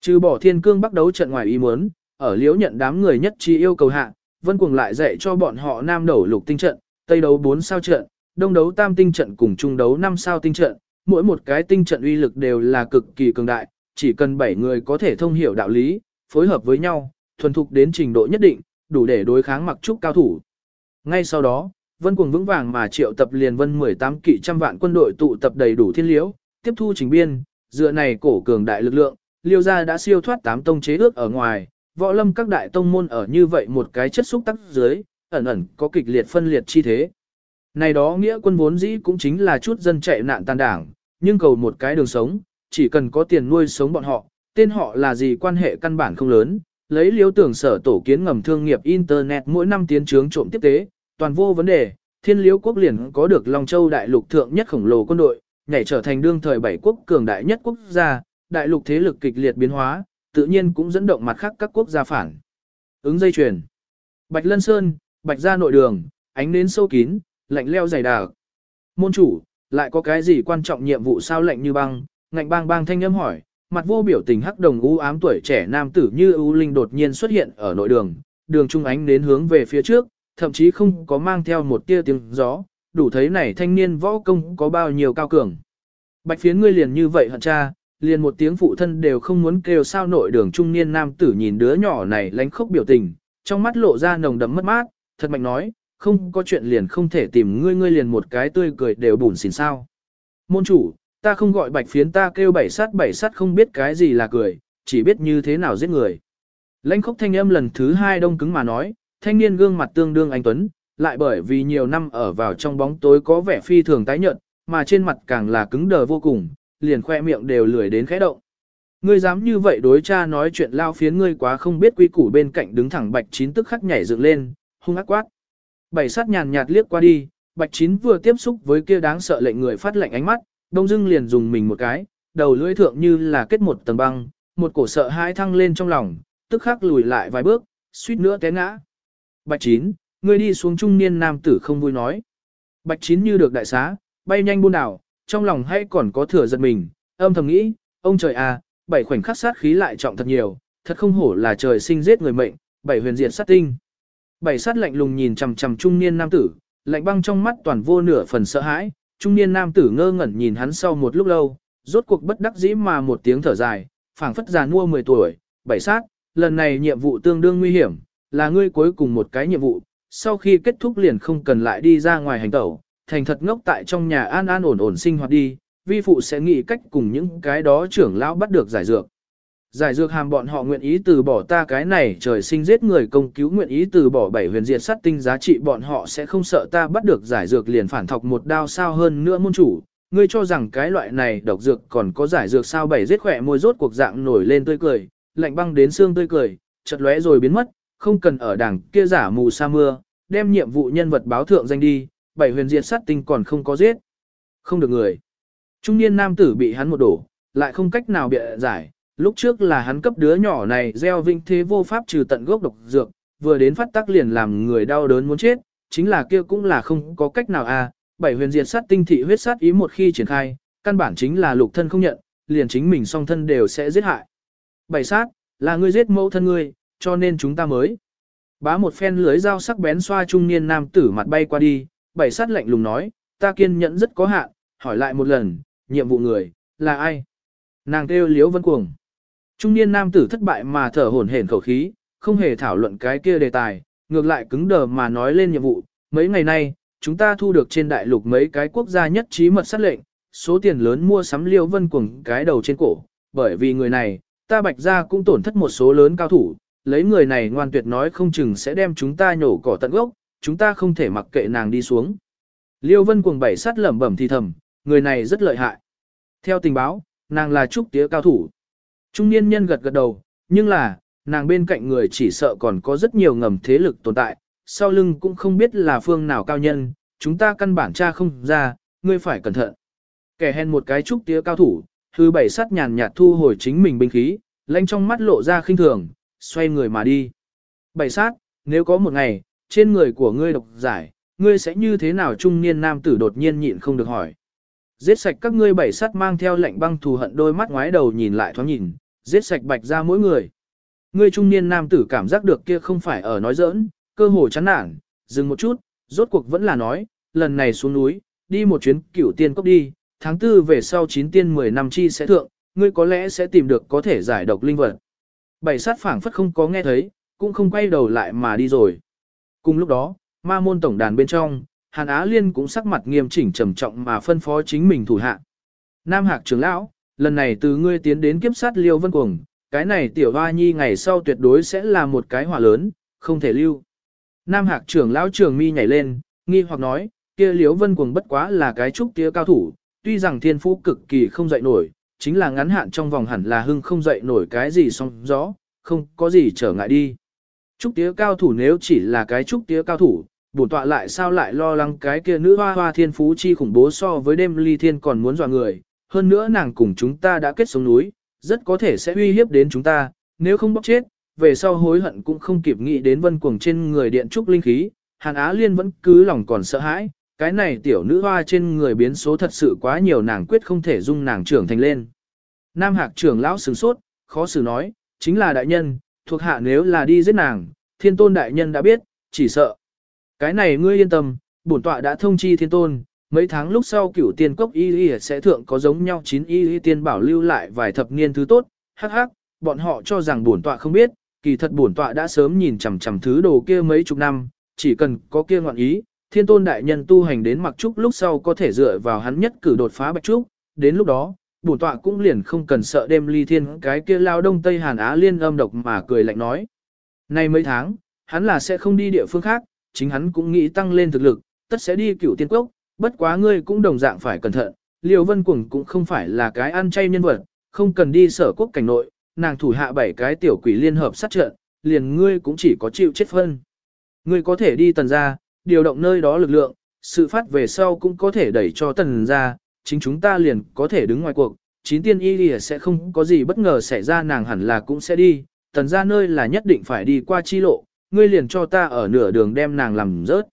Speaker 1: Trừ bỏ thiên cương bắt đấu trận ngoài ý muốn, ở liễu nhận đám người nhất trí yêu cầu hạ, vân cuồng lại dạy cho bọn họ nam đầu lục tinh trận, tây đấu bốn sao trận, đông đấu tam tinh trận cùng trung đấu năm sao tinh trận, mỗi một cái tinh trận uy lực đều là cực kỳ cường đại, chỉ cần 7 người có thể thông hiểu đạo lý, phối hợp với nhau, thuần thục đến trình độ nhất định, đủ để đối kháng mặc trúc cao thủ. Ngay sau đó, Vân Cuồng vững vàng mà triệu tập liền vân 18 kỵ trăm vạn quân đội tụ tập đầy đủ thiên liễu, tiếp thu trình biên, dựa này cổ cường đại lực lượng, liêu gia đã siêu thoát tám tông chế ước ở ngoài, võ lâm các đại tông môn ở như vậy một cái chất xúc tắc dưới, ẩn ẩn có kịch liệt phân liệt chi thế. Này đó nghĩa quân vốn dĩ cũng chính là chút dân chạy nạn tàn đảng, nhưng cầu một cái đường sống, chỉ cần có tiền nuôi sống bọn họ, tên họ là gì quan hệ căn bản không lớn, lấy liếu tưởng sở tổ kiến ngầm thương nghiệp Internet mỗi năm tiến trướng trộm tiếp tế, toàn vô vấn đề, thiên liếu quốc liền có được Long Châu đại lục thượng nhất khổng lồ quân đội, nhảy trở thành đương thời bảy quốc cường đại nhất quốc gia, đại lục thế lực kịch liệt biến hóa, tự nhiên cũng dẫn động mặt khác các quốc gia phản. Ứng dây chuyền. Bạch Lân Sơn, Bạch gia nội đường, ánh nến sâu kín, lạnh leo dày đặc. Môn chủ, lại có cái gì quan trọng nhiệm vụ sao lạnh như băng, ngạnh bang bang thanh âm hỏi, mặt vô biểu tình hắc đồng u ám tuổi trẻ nam tử như ưu linh đột nhiên xuất hiện ở nội đường, đường trung ánh đến hướng về phía trước, thậm chí không có mang theo một tia tiếng gió, đủ thấy này thanh niên võ công có bao nhiêu cao cường. Bạch phiến ngươi liền như vậy hận cha, liền một tiếng phụ thân đều không muốn kêu sao nội đường trung niên nam tử nhìn đứa nhỏ này lánh khóc biểu tình, trong mắt lộ ra nồng đậm mất mát, thật mạnh nói, không có chuyện liền không thể tìm ngươi ngươi liền một cái tươi cười đều bùn xỉn sao. Môn chủ, ta không gọi bạch phiến ta kêu bảy sát bảy sát không biết cái gì là cười, chỉ biết như thế nào giết người. Lãnh khốc thanh âm lần thứ hai đông cứng mà nói, thanh niên gương mặt tương đương anh Tuấn, lại bởi vì nhiều năm ở vào trong bóng tối có vẻ phi thường tái nhợt, mà trên mặt càng là cứng đờ vô cùng, liền khoe miệng đều lười đến khẽ động. Ngươi dám như vậy đối cha nói chuyện lao phiến ngươi quá không biết quy củ bên cạnh đứng thẳng bạch chín tức khắc nhảy dựng lên, hung ác quát. Bảy sát nhàn nhạt liếc qua đi, bạch chín vừa tiếp xúc với kia đáng sợ lệnh người phát lệnh ánh mắt, đông dưng liền dùng mình một cái, đầu lưỡi thượng như là kết một tầng băng, một cổ sợ hãi thăng lên trong lòng, tức khắc lùi lại vài bước, suýt nữa té ngã. Bạch chín, ngươi đi xuống trung niên nam tử không vui nói. Bạch chín như được đại xá, bay nhanh buôn đảo, trong lòng hay còn có thừa giật mình, âm thầm nghĩ, ông trời à, bảy khoảnh khắc sát khí lại trọng thật nhiều, thật không hổ là trời sinh giết người mệnh, bảy huyền diệt sát tinh. Bảy sát lạnh lùng nhìn chằm chằm trung niên nam tử, lạnh băng trong mắt toàn vô nửa phần sợ hãi, trung niên nam tử ngơ ngẩn nhìn hắn sau một lúc lâu, rốt cuộc bất đắc dĩ mà một tiếng thở dài, phảng phất già nua 10 tuổi, bảy sát, lần này nhiệm vụ tương đương nguy hiểm, là ngươi cuối cùng một cái nhiệm vụ, sau khi kết thúc liền không cần lại đi ra ngoài hành tẩu, thành thật ngốc tại trong nhà an an ổn ổn sinh hoạt đi, vi phụ sẽ nghĩ cách cùng những cái đó trưởng lão bắt được giải dược. Giải dược hàm bọn họ nguyện ý từ bỏ ta cái này trời sinh giết người công cứu nguyện ý từ bỏ bảy huyền diệt sát tinh giá trị bọn họ sẽ không sợ ta bắt được giải dược liền phản thọc một đao sao hơn nữa môn chủ. Ngươi cho rằng cái loại này độc dược còn có giải dược sao bảy giết khỏe môi rốt cuộc dạng nổi lên tươi cười, lạnh băng đến xương tươi cười, chợt lóe rồi biến mất, không cần ở đảng kia giả mù sa mưa, đem nhiệm vụ nhân vật báo thượng danh đi, bảy huyền diệt sát tinh còn không có giết. Không được người. Trung niên nam tử bị hắn một đổ, lại không cách nào bịa giải, lúc trước là hắn cấp đứa nhỏ này gieo vinh thế vô pháp trừ tận gốc độc dược, vừa đến phát tác liền làm người đau đớn muốn chết, chính là kia cũng là không có cách nào à, bảy huyền diệt sát tinh thị huyết sát ý một khi triển khai, căn bản chính là lục thân không nhận, liền chính mình song thân đều sẽ giết hại. Bảy sát, là ngươi giết mẫu thân ngươi, cho nên chúng ta mới. Bá một phen lưới dao sắc bén xoa trung niên nam tử mặt bay qua đi, bảy sát lạnh lùng nói, ta kiên nhẫn rất có hạn, hỏi lại một lần, nhiệm vụ người, là ai? Nàng kêu liếu vân cuồng. Trung niên nam tử thất bại mà thở hổn hển khẩu khí, không hề thảo luận cái kia đề tài, ngược lại cứng đờ mà nói lên nhiệm vụ. Mấy ngày nay, chúng ta thu được trên đại lục mấy cái quốc gia nhất trí mật sát lệnh, số tiền lớn mua sắm liêu vân cuồng cái đầu trên cổ. Bởi vì người này, ta bạch ra cũng tổn thất một số lớn cao thủ, lấy người này ngoan tuyệt nói không chừng sẽ đem chúng ta nhổ cỏ tận gốc, chúng ta không thể mặc kệ nàng đi xuống. Liêu vân cuồng bảy sát lẩm bẩm thì thầm, người này rất lợi hại. Theo tình báo, nàng là trúc tía cao thủ. Trung niên nhân gật gật đầu, nhưng là, nàng bên cạnh người chỉ sợ còn có rất nhiều ngầm thế lực tồn tại, sau lưng cũng không biết là phương nào cao nhân, chúng ta căn bản tra không ra, ngươi phải cẩn thận. Kẻ hèn một cái trúc tía cao thủ, thứ bảy sát nhàn nhạt thu hồi chính mình binh khí, lanh trong mắt lộ ra khinh thường, xoay người mà đi. Bảy sát, nếu có một ngày, trên người của ngươi độc giải, ngươi sẽ như thế nào trung niên nam tử đột nhiên nhịn không được hỏi. Giết sạch các ngươi bảy sắt mang theo lệnh băng thù hận đôi mắt ngoái đầu nhìn lại thoáng nhìn, giết sạch bạch ra mỗi người. Ngươi trung niên nam tử cảm giác được kia không phải ở nói giỡn, cơ hồ chán nản, dừng một chút, rốt cuộc vẫn là nói, lần này xuống núi, đi một chuyến cửu tiên cốc đi, tháng tư về sau chín tiên 10 năm chi sẽ thượng, ngươi có lẽ sẽ tìm được có thể giải độc linh vật. Bảy sát phảng phất không có nghe thấy, cũng không quay đầu lại mà đi rồi. Cùng lúc đó, ma môn tổng đàn bên trong, Hàn Á Liên cũng sắc mặt nghiêm chỉnh trầm trọng mà phân phó chính mình thủ hạ. Nam Hạc trưởng lão, lần này từ ngươi tiến đến kiếp sát Liêu Vân Cuồng, cái này tiểu hoa nhi ngày sau tuyệt đối sẽ là một cái hỏa lớn, không thể lưu. Nam Hạc trưởng lão trường mi nhảy lên, nghi hoặc nói, kia Liêu Vân Cuồng bất quá là cái trúc tía cao thủ, tuy rằng thiên phú cực kỳ không dậy nổi, chính là ngắn hạn trong vòng hẳn là hưng không dậy nổi cái gì song gió, không có gì trở ngại đi. Trúc tía cao thủ nếu chỉ là cái trúc tía cao thủ, bổn tọa lại sao lại lo lắng cái kia nữ hoa hoa thiên phú chi khủng bố so với đêm ly thiên còn muốn dọa người, hơn nữa nàng cùng chúng ta đã kết sống núi, rất có thể sẽ uy hiếp đến chúng ta, nếu không bóc chết, về sau hối hận cũng không kịp nghĩ đến vân cuồng trên người điện trúc linh khí, Hàn Á Liên vẫn cứ lòng còn sợ hãi, cái này tiểu nữ hoa trên người biến số thật sự quá nhiều nàng quyết không thể dung nàng trưởng thành lên. Nam Hạc trưởng lão sửng sốt, khó xử nói, chính là đại nhân, thuộc hạ nếu là đi giết nàng, thiên tôn đại nhân đã biết, chỉ sợ. Cái này ngươi yên tâm, bổn tọa đã thông chi thiên tôn, mấy tháng lúc sau cửu tiên cốc y y sẽ thượng có giống nhau chín y y tiên bảo lưu lại vài thập niên thứ tốt, hắc hắc, bọn họ cho rằng bổn tọa không biết, kỳ thật bổn tọa đã sớm nhìn chằm chằm thứ đồ kia mấy chục năm, chỉ cần có kia ngoạn ý, thiên tôn đại nhân tu hành đến mặc trúc lúc sau có thể dựa vào hắn nhất cử đột phá bạch trúc, đến lúc đó, bổn tọa cũng liền không cần sợ đêm ly thiên cái kia lao đông tây hàn á liên âm độc mà cười lạnh nói. Nay mấy tháng, hắn là sẽ không đi địa phương khác, chính hắn cũng nghĩ tăng lên thực lực, tất sẽ đi cửu tiên quốc, bất quá ngươi cũng đồng dạng phải cẩn thận, liều vân cuồng cũng không phải là cái ăn chay nhân vật, không cần đi sở quốc cảnh nội, nàng thủ hạ bảy cái tiểu quỷ liên hợp sát trận, liền ngươi cũng chỉ có chịu chết phân. Ngươi có thể đi tần ra, điều động nơi đó lực lượng, sự phát về sau cũng có thể đẩy cho tần ra, chính chúng ta liền có thể đứng ngoài cuộc, chín tiên y lìa sẽ không có gì bất ngờ xảy ra nàng hẳn là cũng sẽ đi, tần ra nơi là nhất định phải đi qua chi lộ, ngươi liền cho ta ở nửa đường đem nàng làm rớt.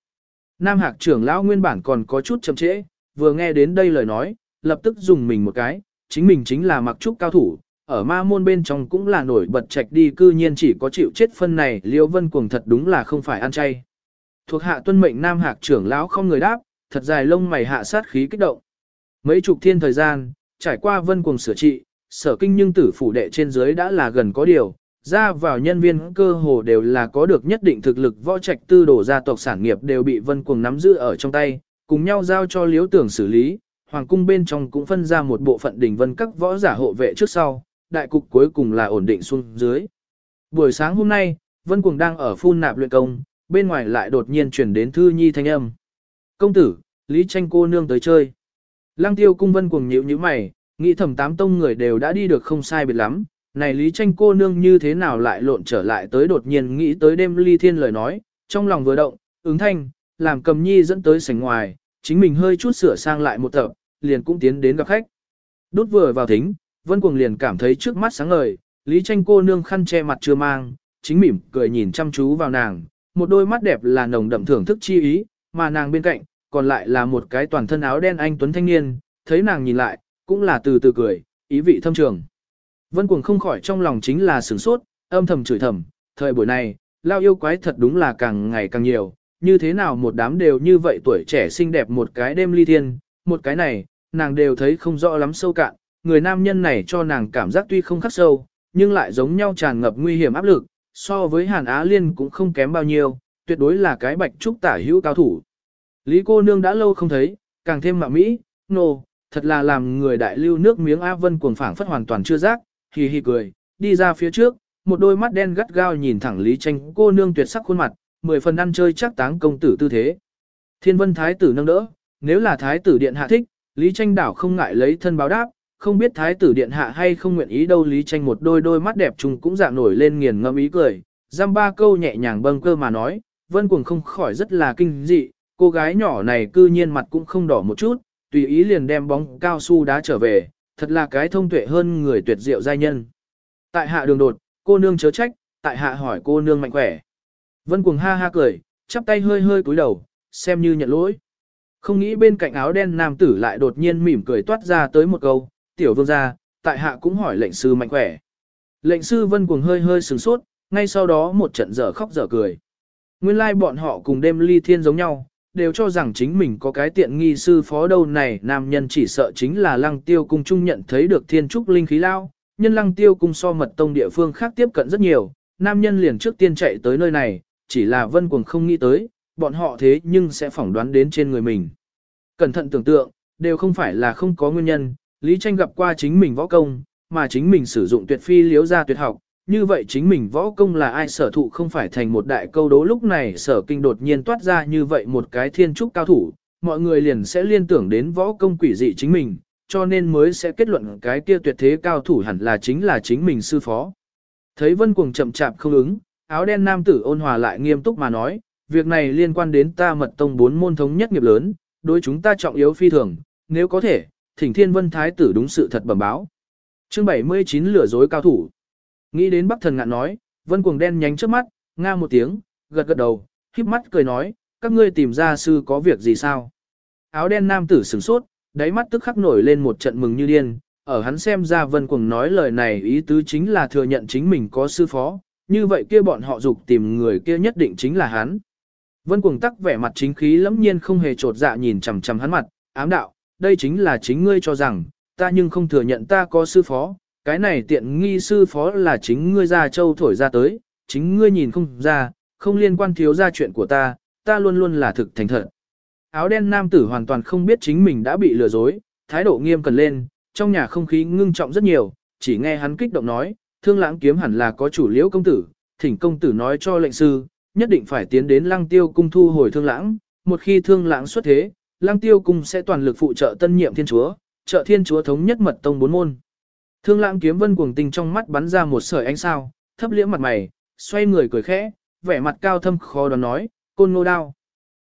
Speaker 1: Nam Hạc trưởng lão nguyên bản còn có chút chậm trễ, vừa nghe đến đây lời nói, lập tức dùng mình một cái, chính mình chính là mặc trúc cao thủ, ở ma môn bên trong cũng là nổi bật trạch đi cư nhiên chỉ có chịu chết phân này, liêu vân cuồng thật đúng là không phải ăn chay. Thuộc hạ tuân mệnh Nam Hạc trưởng lão không người đáp, thật dài lông mày hạ sát khí kích động. Mấy chục thiên thời gian, trải qua vân cuồng sửa trị, sở kinh nhưng tử phủ đệ trên dưới đã là gần có điều, ra vào nhân viên cơ hồ đều là có được nhất định thực lực võ trạch tư đổ gia tộc sản nghiệp đều bị vân cuồng nắm giữ ở trong tay, cùng nhau giao cho liếu tưởng xử lý, hoàng cung bên trong cũng phân ra một bộ phận đỉnh vân các võ giả hộ vệ trước sau, đại cục cuối cùng là ổn định xuống dưới. Buổi sáng hôm nay, vân cuồng đang ở phun nạp luyện công, bên ngoài lại đột nhiên chuyển đến thư nhi thanh âm. Công tử, Lý tranh cô nương tới chơi. Lăng tiêu cung vân cuồng nhíu như mày, nghĩ thầm tám tông người đều đã đi được không sai biệt lắm, này Lý tranh cô nương như thế nào lại lộn trở lại tới đột nhiên nghĩ tới đêm ly thiên lời nói, trong lòng vừa động, ứng thanh, làm cầm nhi dẫn tới sảnh ngoài, chính mình hơi chút sửa sang lại một tập, liền cũng tiến đến gặp khách. Đút vừa vào thính, vân cuồng liền cảm thấy trước mắt sáng ngời, Lý tranh cô nương khăn che mặt chưa mang, chính mỉm cười nhìn chăm chú vào nàng, một đôi mắt đẹp là nồng đậm thưởng thức chi ý, mà nàng bên cạnh, còn lại là một cái toàn thân áo đen anh tuấn thanh niên, thấy nàng nhìn lại, cũng là từ từ cười, ý vị thâm trường. Vân cuồng không khỏi trong lòng chính là sửng sốt, âm thầm chửi thầm, thời buổi này, lao yêu quái thật đúng là càng ngày càng nhiều, như thế nào một đám đều như vậy tuổi trẻ xinh đẹp một cái đêm ly thiên, một cái này, nàng đều thấy không rõ lắm sâu cạn, người nam nhân này cho nàng cảm giác tuy không khắc sâu, nhưng lại giống nhau tràn ngập nguy hiểm áp lực, so với Hàn Á Liên cũng không kém bao nhiêu, tuyệt đối là cái bạch trúc tả hữu cao thủ. Lý cô nương đã lâu không thấy, càng thêm mạ mỹ, nô, no, thật là làm người đại lưu nước miếng A Vân cuồng phảng phất hoàn toàn chưa giác, hì hì cười, đi ra phía trước, một đôi mắt đen gắt gao nhìn thẳng Lý Tranh cô nương tuyệt sắc khuôn mặt, mười phần ăn chơi chắc táng công tử tư thế. Thiên vân thái tử nâng đỡ, nếu là thái tử điện hạ thích, Lý Tranh đảo không ngại lấy thân báo đáp, không biết thái tử điện hạ hay không nguyện ý đâu Lý Tranh một đôi đôi mắt đẹp trùng cũng dạng nổi lên nghiền ngâm ý cười, giam ba câu nhẹ nhàng bâng cơ mà nói, vân cuồng không khỏi rất là kinh dị, cô gái nhỏ này cư nhiên mặt cũng không đỏ một chút, tùy ý liền đem bóng cao su đá trở về, thật là cái thông tuệ hơn người tuyệt diệu giai nhân. Tại hạ đường đột, cô nương chớ trách, tại hạ hỏi cô nương mạnh khỏe. Vân cuồng ha ha cười, chắp tay hơi hơi cúi đầu, xem như nhận lỗi. Không nghĩ bên cạnh áo đen nam tử lại đột nhiên mỉm cười toát ra tới một câu, tiểu vương gia, tại hạ cũng hỏi lệnh sư mạnh khỏe. Lệnh sư vân cuồng hơi hơi sửng sốt, ngay sau đó một trận dở khóc dở cười. Nguyên lai like bọn họ cùng đêm ly thiên giống nhau, đều cho rằng chính mình có cái tiện nghi sư phó đâu này nam nhân chỉ sợ chính là lăng tiêu cung trung nhận thấy được thiên trúc linh khí lao, nhân lăng tiêu cung so mật tông địa phương khác tiếp cận rất nhiều, nam nhân liền trước tiên chạy tới nơi này, chỉ là vân cuồng không nghĩ tới, bọn họ thế nhưng sẽ phỏng đoán đến trên người mình. Cẩn thận tưởng tượng, đều không phải là không có nguyên nhân, Lý Tranh gặp qua chính mình võ công, mà chính mình sử dụng tuyệt phi liếu ra tuyệt học, như vậy chính mình võ công là ai sở thụ không phải thành một đại câu đố lúc này sở kinh đột nhiên toát ra như vậy một cái thiên trúc cao thủ, mọi người liền sẽ liên tưởng đến võ công quỷ dị chính mình, cho nên mới sẽ kết luận cái kia tuyệt thế cao thủ hẳn là chính là chính mình sư phó. Thấy vân cuồng chậm chạp không ứng, áo đen nam tử ôn hòa lại nghiêm túc mà nói, việc này liên quan đến ta mật tông bốn môn thống nhất nghiệp lớn, đối chúng ta trọng yếu phi thường, nếu có thể, thỉnh thiên vân thái tử đúng sự thật bẩm báo. Chương 79 lừa dối cao thủ. Nghĩ đến Bắc Thần ngạn nói, Vân Cuồng đen nhánh trước mắt, nga một tiếng, gật gật đầu, híp mắt cười nói, các ngươi tìm ra sư có việc gì sao? Áo đen nam tử sửng sốt, đáy mắt tức khắc nổi lên một trận mừng như điên, ở hắn xem ra Vân Cuồng nói lời này ý tứ chính là thừa nhận chính mình có sư phó, như vậy kia bọn họ dục tìm người kia nhất định chính là hắn. Vân Cuồng tắc vẻ mặt chính khí lẫm nhiên không hề trột dạ nhìn chằm chằm hắn mặt, ám đạo, đây chính là chính ngươi cho rằng, ta nhưng không thừa nhận ta có sư phó, cái này tiện nghi sư phó là chính ngươi ra châu thổi ra tới, chính ngươi nhìn không ra, không liên quan thiếu ra chuyện của ta, ta luôn luôn là thực thành thật. Áo đen nam tử hoàn toàn không biết chính mình đã bị lừa dối, thái độ nghiêm cần lên, trong nhà không khí ngưng trọng rất nhiều, chỉ nghe hắn kích động nói, thương lãng kiếm hẳn là có chủ liễu công tử, thỉnh công tử nói cho lệnh sư, nhất định phải tiến đến lăng tiêu cung thu hồi thương lãng, một khi thương lãng xuất thế, lăng tiêu cung sẽ toàn lực phụ trợ tân nhiệm thiên chúa, trợ thiên chúa thống nhất mật tông bốn môn. Thương lãng kiếm vân cuồng tinh trong mắt bắn ra một sợi ánh sao, thấp liễm mặt mày, xoay người cười khẽ, vẻ mặt cao thâm khó đoán nói, côn ngô đao.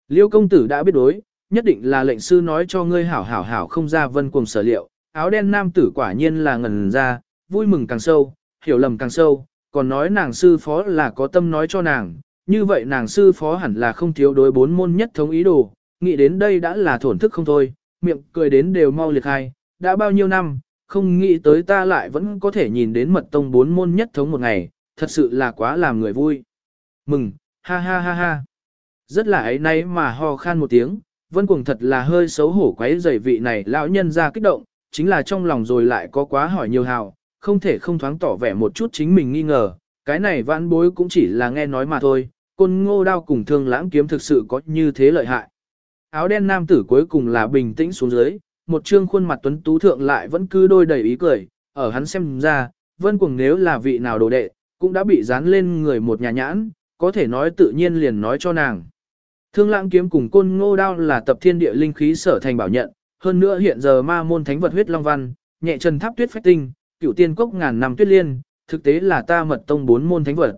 Speaker 1: Liêu công tử đã biết đối, nhất định là lệnh sư nói cho ngươi hảo hảo hảo không ra vân cuồng sở liệu, áo đen nam tử quả nhiên là ngần ra, vui mừng càng sâu, hiểu lầm càng sâu, còn nói nàng sư phó là có tâm nói cho nàng, như vậy nàng sư phó hẳn là không thiếu đối bốn môn nhất thống ý đồ, nghĩ đến đây đã là thổn thức không thôi, miệng cười đến đều mau liệt hai, đã bao nhiêu năm, không nghĩ tới ta lại vẫn có thể nhìn đến mật tông bốn môn nhất thống một ngày, thật sự là quá làm người vui. Mừng, ha ha ha ha. Rất là ấy nay mà ho khan một tiếng, vân cuồng thật là hơi xấu hổ quấy giày vị này lão nhân ra kích động, chính là trong lòng rồi lại có quá hỏi nhiều hào, không thể không thoáng tỏ vẻ một chút chính mình nghi ngờ, cái này vãn bối cũng chỉ là nghe nói mà thôi, côn ngô đao cùng thương lãng kiếm thực sự có như thế lợi hại. Áo đen nam tử cuối cùng là bình tĩnh xuống dưới, một trương khuôn mặt tuấn tú thượng lại vẫn cứ đôi đầy ý cười, ở hắn xem ra, vân cuồng nếu là vị nào đồ đệ, cũng đã bị dán lên người một nhà nhãn, có thể nói tự nhiên liền nói cho nàng. Thương lãng kiếm cùng côn ngô đao là tập thiên địa linh khí sở thành bảo nhận, hơn nữa hiện giờ ma môn thánh vật huyết long văn, nhẹ trần tháp tuyết phách tinh, cửu tiên cốc ngàn năm tuyết liên, thực tế là ta mật tông bốn môn thánh vật.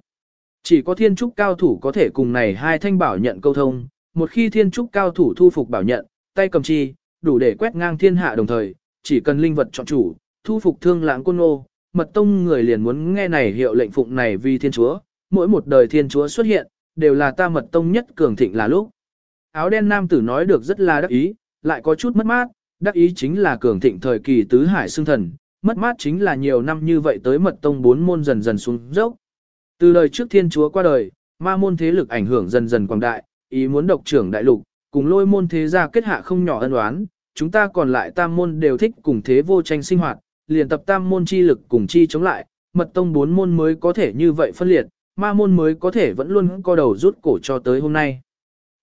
Speaker 1: Chỉ có thiên trúc cao thủ có thể cùng này hai thanh bảo nhận câu thông, một khi thiên trúc cao thủ thu phục bảo nhận, tay cầm chi, đủ để quét ngang thiên hạ đồng thời, chỉ cần linh vật chọn chủ, thu phục thương lãng quân nô, mật tông người liền muốn nghe này hiệu lệnh phụng này vì thiên chúa, mỗi một đời thiên chúa xuất hiện, đều là ta mật tông nhất cường thịnh là lúc. Áo đen nam tử nói được rất là đắc ý, lại có chút mất mát, đắc ý chính là cường thịnh thời kỳ tứ hải xương thần, mất mát chính là nhiều năm như vậy tới mật tông bốn môn dần dần xuống dốc. Từ đời trước thiên chúa qua đời, ma môn thế lực ảnh hưởng dần dần quảng đại, ý muốn độc trưởng đại lục, cùng lôi môn thế gia kết hạ không nhỏ ân oán, chúng ta còn lại tam môn đều thích cùng thế vô tranh sinh hoạt, liền tập tam môn chi lực cùng chi chống lại, mật tông bốn môn mới có thể như vậy phân liệt, ma môn mới có thể vẫn luôn co đầu rút cổ cho tới hôm nay.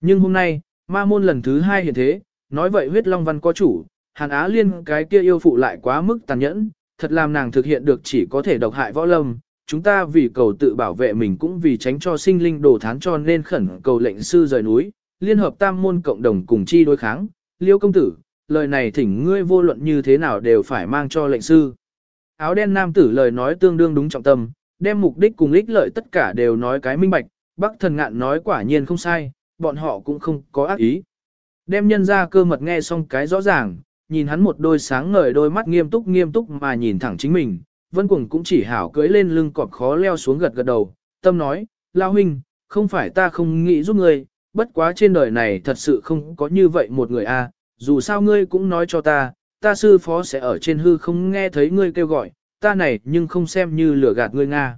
Speaker 1: Nhưng hôm nay, ma môn lần thứ hai hiện thế, nói vậy huyết long văn có chủ, hàn á liên cái kia yêu phụ lại quá mức tàn nhẫn, thật làm nàng thực hiện được chỉ có thể độc hại võ lâm. Chúng ta vì cầu tự bảo vệ mình cũng vì tránh cho sinh linh đổ thán cho nên khẩn cầu lệnh sư rời núi, liên hợp tam môn cộng đồng cùng chi đối kháng, liêu công tử, lời này thỉnh ngươi vô luận như thế nào đều phải mang cho lệnh sư. Áo đen nam tử lời nói tương đương đúng trọng tâm, đem mục đích cùng ích lợi tất cả đều nói cái minh bạch, Bắc thần ngạn nói quả nhiên không sai, bọn họ cũng không có ác ý. Đem nhân ra cơ mật nghe xong cái rõ ràng, nhìn hắn một đôi sáng ngời đôi mắt nghiêm túc nghiêm túc mà nhìn thẳng chính mình, vân cuồng cũng chỉ hảo cưỡi lên lưng cọp khó leo xuống gật gật đầu, tâm nói, lao huynh, không phải ta không nghĩ giúp ngươi, bất quá trên đời này thật sự không có như vậy một người a dù sao ngươi cũng nói cho ta, ta sư phó sẽ ở trên hư không nghe thấy ngươi kêu gọi, ta này nhưng không xem như lừa gạt ngươi Nga.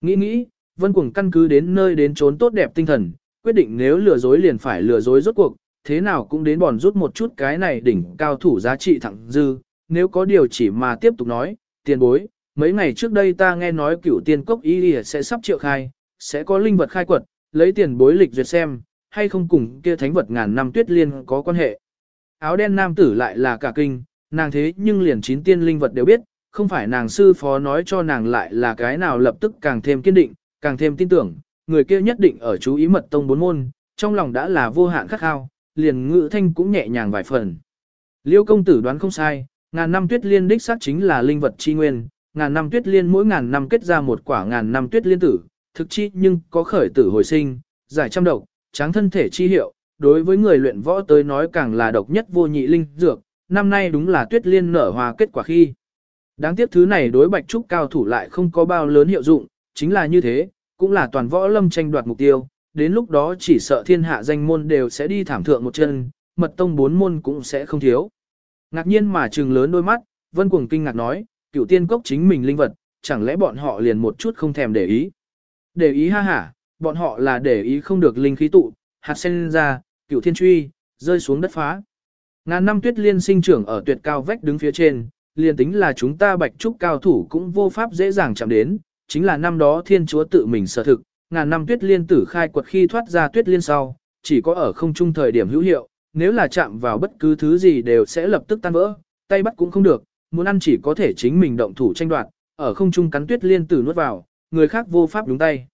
Speaker 1: Nghĩ nghĩ, Vân Cuồng căn cứ đến nơi đến trốn tốt đẹp tinh thần, quyết định nếu lừa dối liền phải lừa dối rốt cuộc, thế nào cũng đến bòn rút một chút cái này đỉnh cao thủ giá trị thẳng dư, nếu có điều chỉ mà tiếp tục nói, tiền bối, mấy ngày trước đây ta nghe nói cửu tiên cốc y sẽ sắp triệu khai, sẽ có linh vật khai quật, lấy tiền bối lịch duyệt xem, hay không cùng kia thánh vật ngàn năm tuyết liên có quan hệ. Áo đen nam tử lại là cả kinh, nàng thế nhưng liền chín tiên linh vật đều biết, không phải nàng sư phó nói cho nàng lại là cái nào lập tức càng thêm kiên định, càng thêm tin tưởng, người kia nhất định ở chú ý mật tông bốn môn, trong lòng đã là vô hạn khắc khao, liền ngữ thanh cũng nhẹ nhàng vài phần. Liêu công tử đoán không sai, ngàn năm tuyết liên đích xác chính là linh vật chi nguyên, ngàn năm tuyết liên mỗi ngàn năm kết ra một quả ngàn năm tuyết liên tử, thực chi nhưng có khởi tử hồi sinh, giải trăm độc, tráng thân thể chi hiệu, đối với người luyện võ tới nói càng là độc nhất vô nhị linh dược, năm nay đúng là tuyết liên nở hoa kết quả khi. Đáng tiếc thứ này đối bạch trúc cao thủ lại không có bao lớn hiệu dụng, chính là như thế, cũng là toàn võ lâm tranh đoạt mục tiêu, đến lúc đó chỉ sợ thiên hạ danh môn đều sẽ đi thảm thượng một chân, mật tông bốn môn cũng sẽ không thiếu. Ngạc nhiên mà trừng lớn đôi mắt, vân cuồng kinh ngạc nói, cựu tiên cốc chính mình linh vật, chẳng lẽ bọn họ liền một chút không thèm để ý. Để ý ha hả, bọn họ là để ý không được linh khí tụ, hạt sen ra, cựu thiên truy, rơi xuống đất phá. Ngàn năm tuyết liên sinh trưởng ở tuyệt cao vách đứng phía trên, liền tính là chúng ta bạch trúc cao thủ cũng vô pháp dễ dàng chạm đến, chính là năm đó thiên chúa tự mình sở thực, ngàn năm tuyết liên tử khai quật khi thoát ra tuyết liên sau, chỉ có ở không trung thời điểm hữu hiệu, nếu là chạm vào bất cứ thứ gì đều sẽ lập tức tan vỡ, tay bắt cũng không được, muốn ăn chỉ có thể chính mình động thủ tranh đoạt, ở không trung cắn tuyết liên tử nuốt vào, người khác vô pháp đúng tay.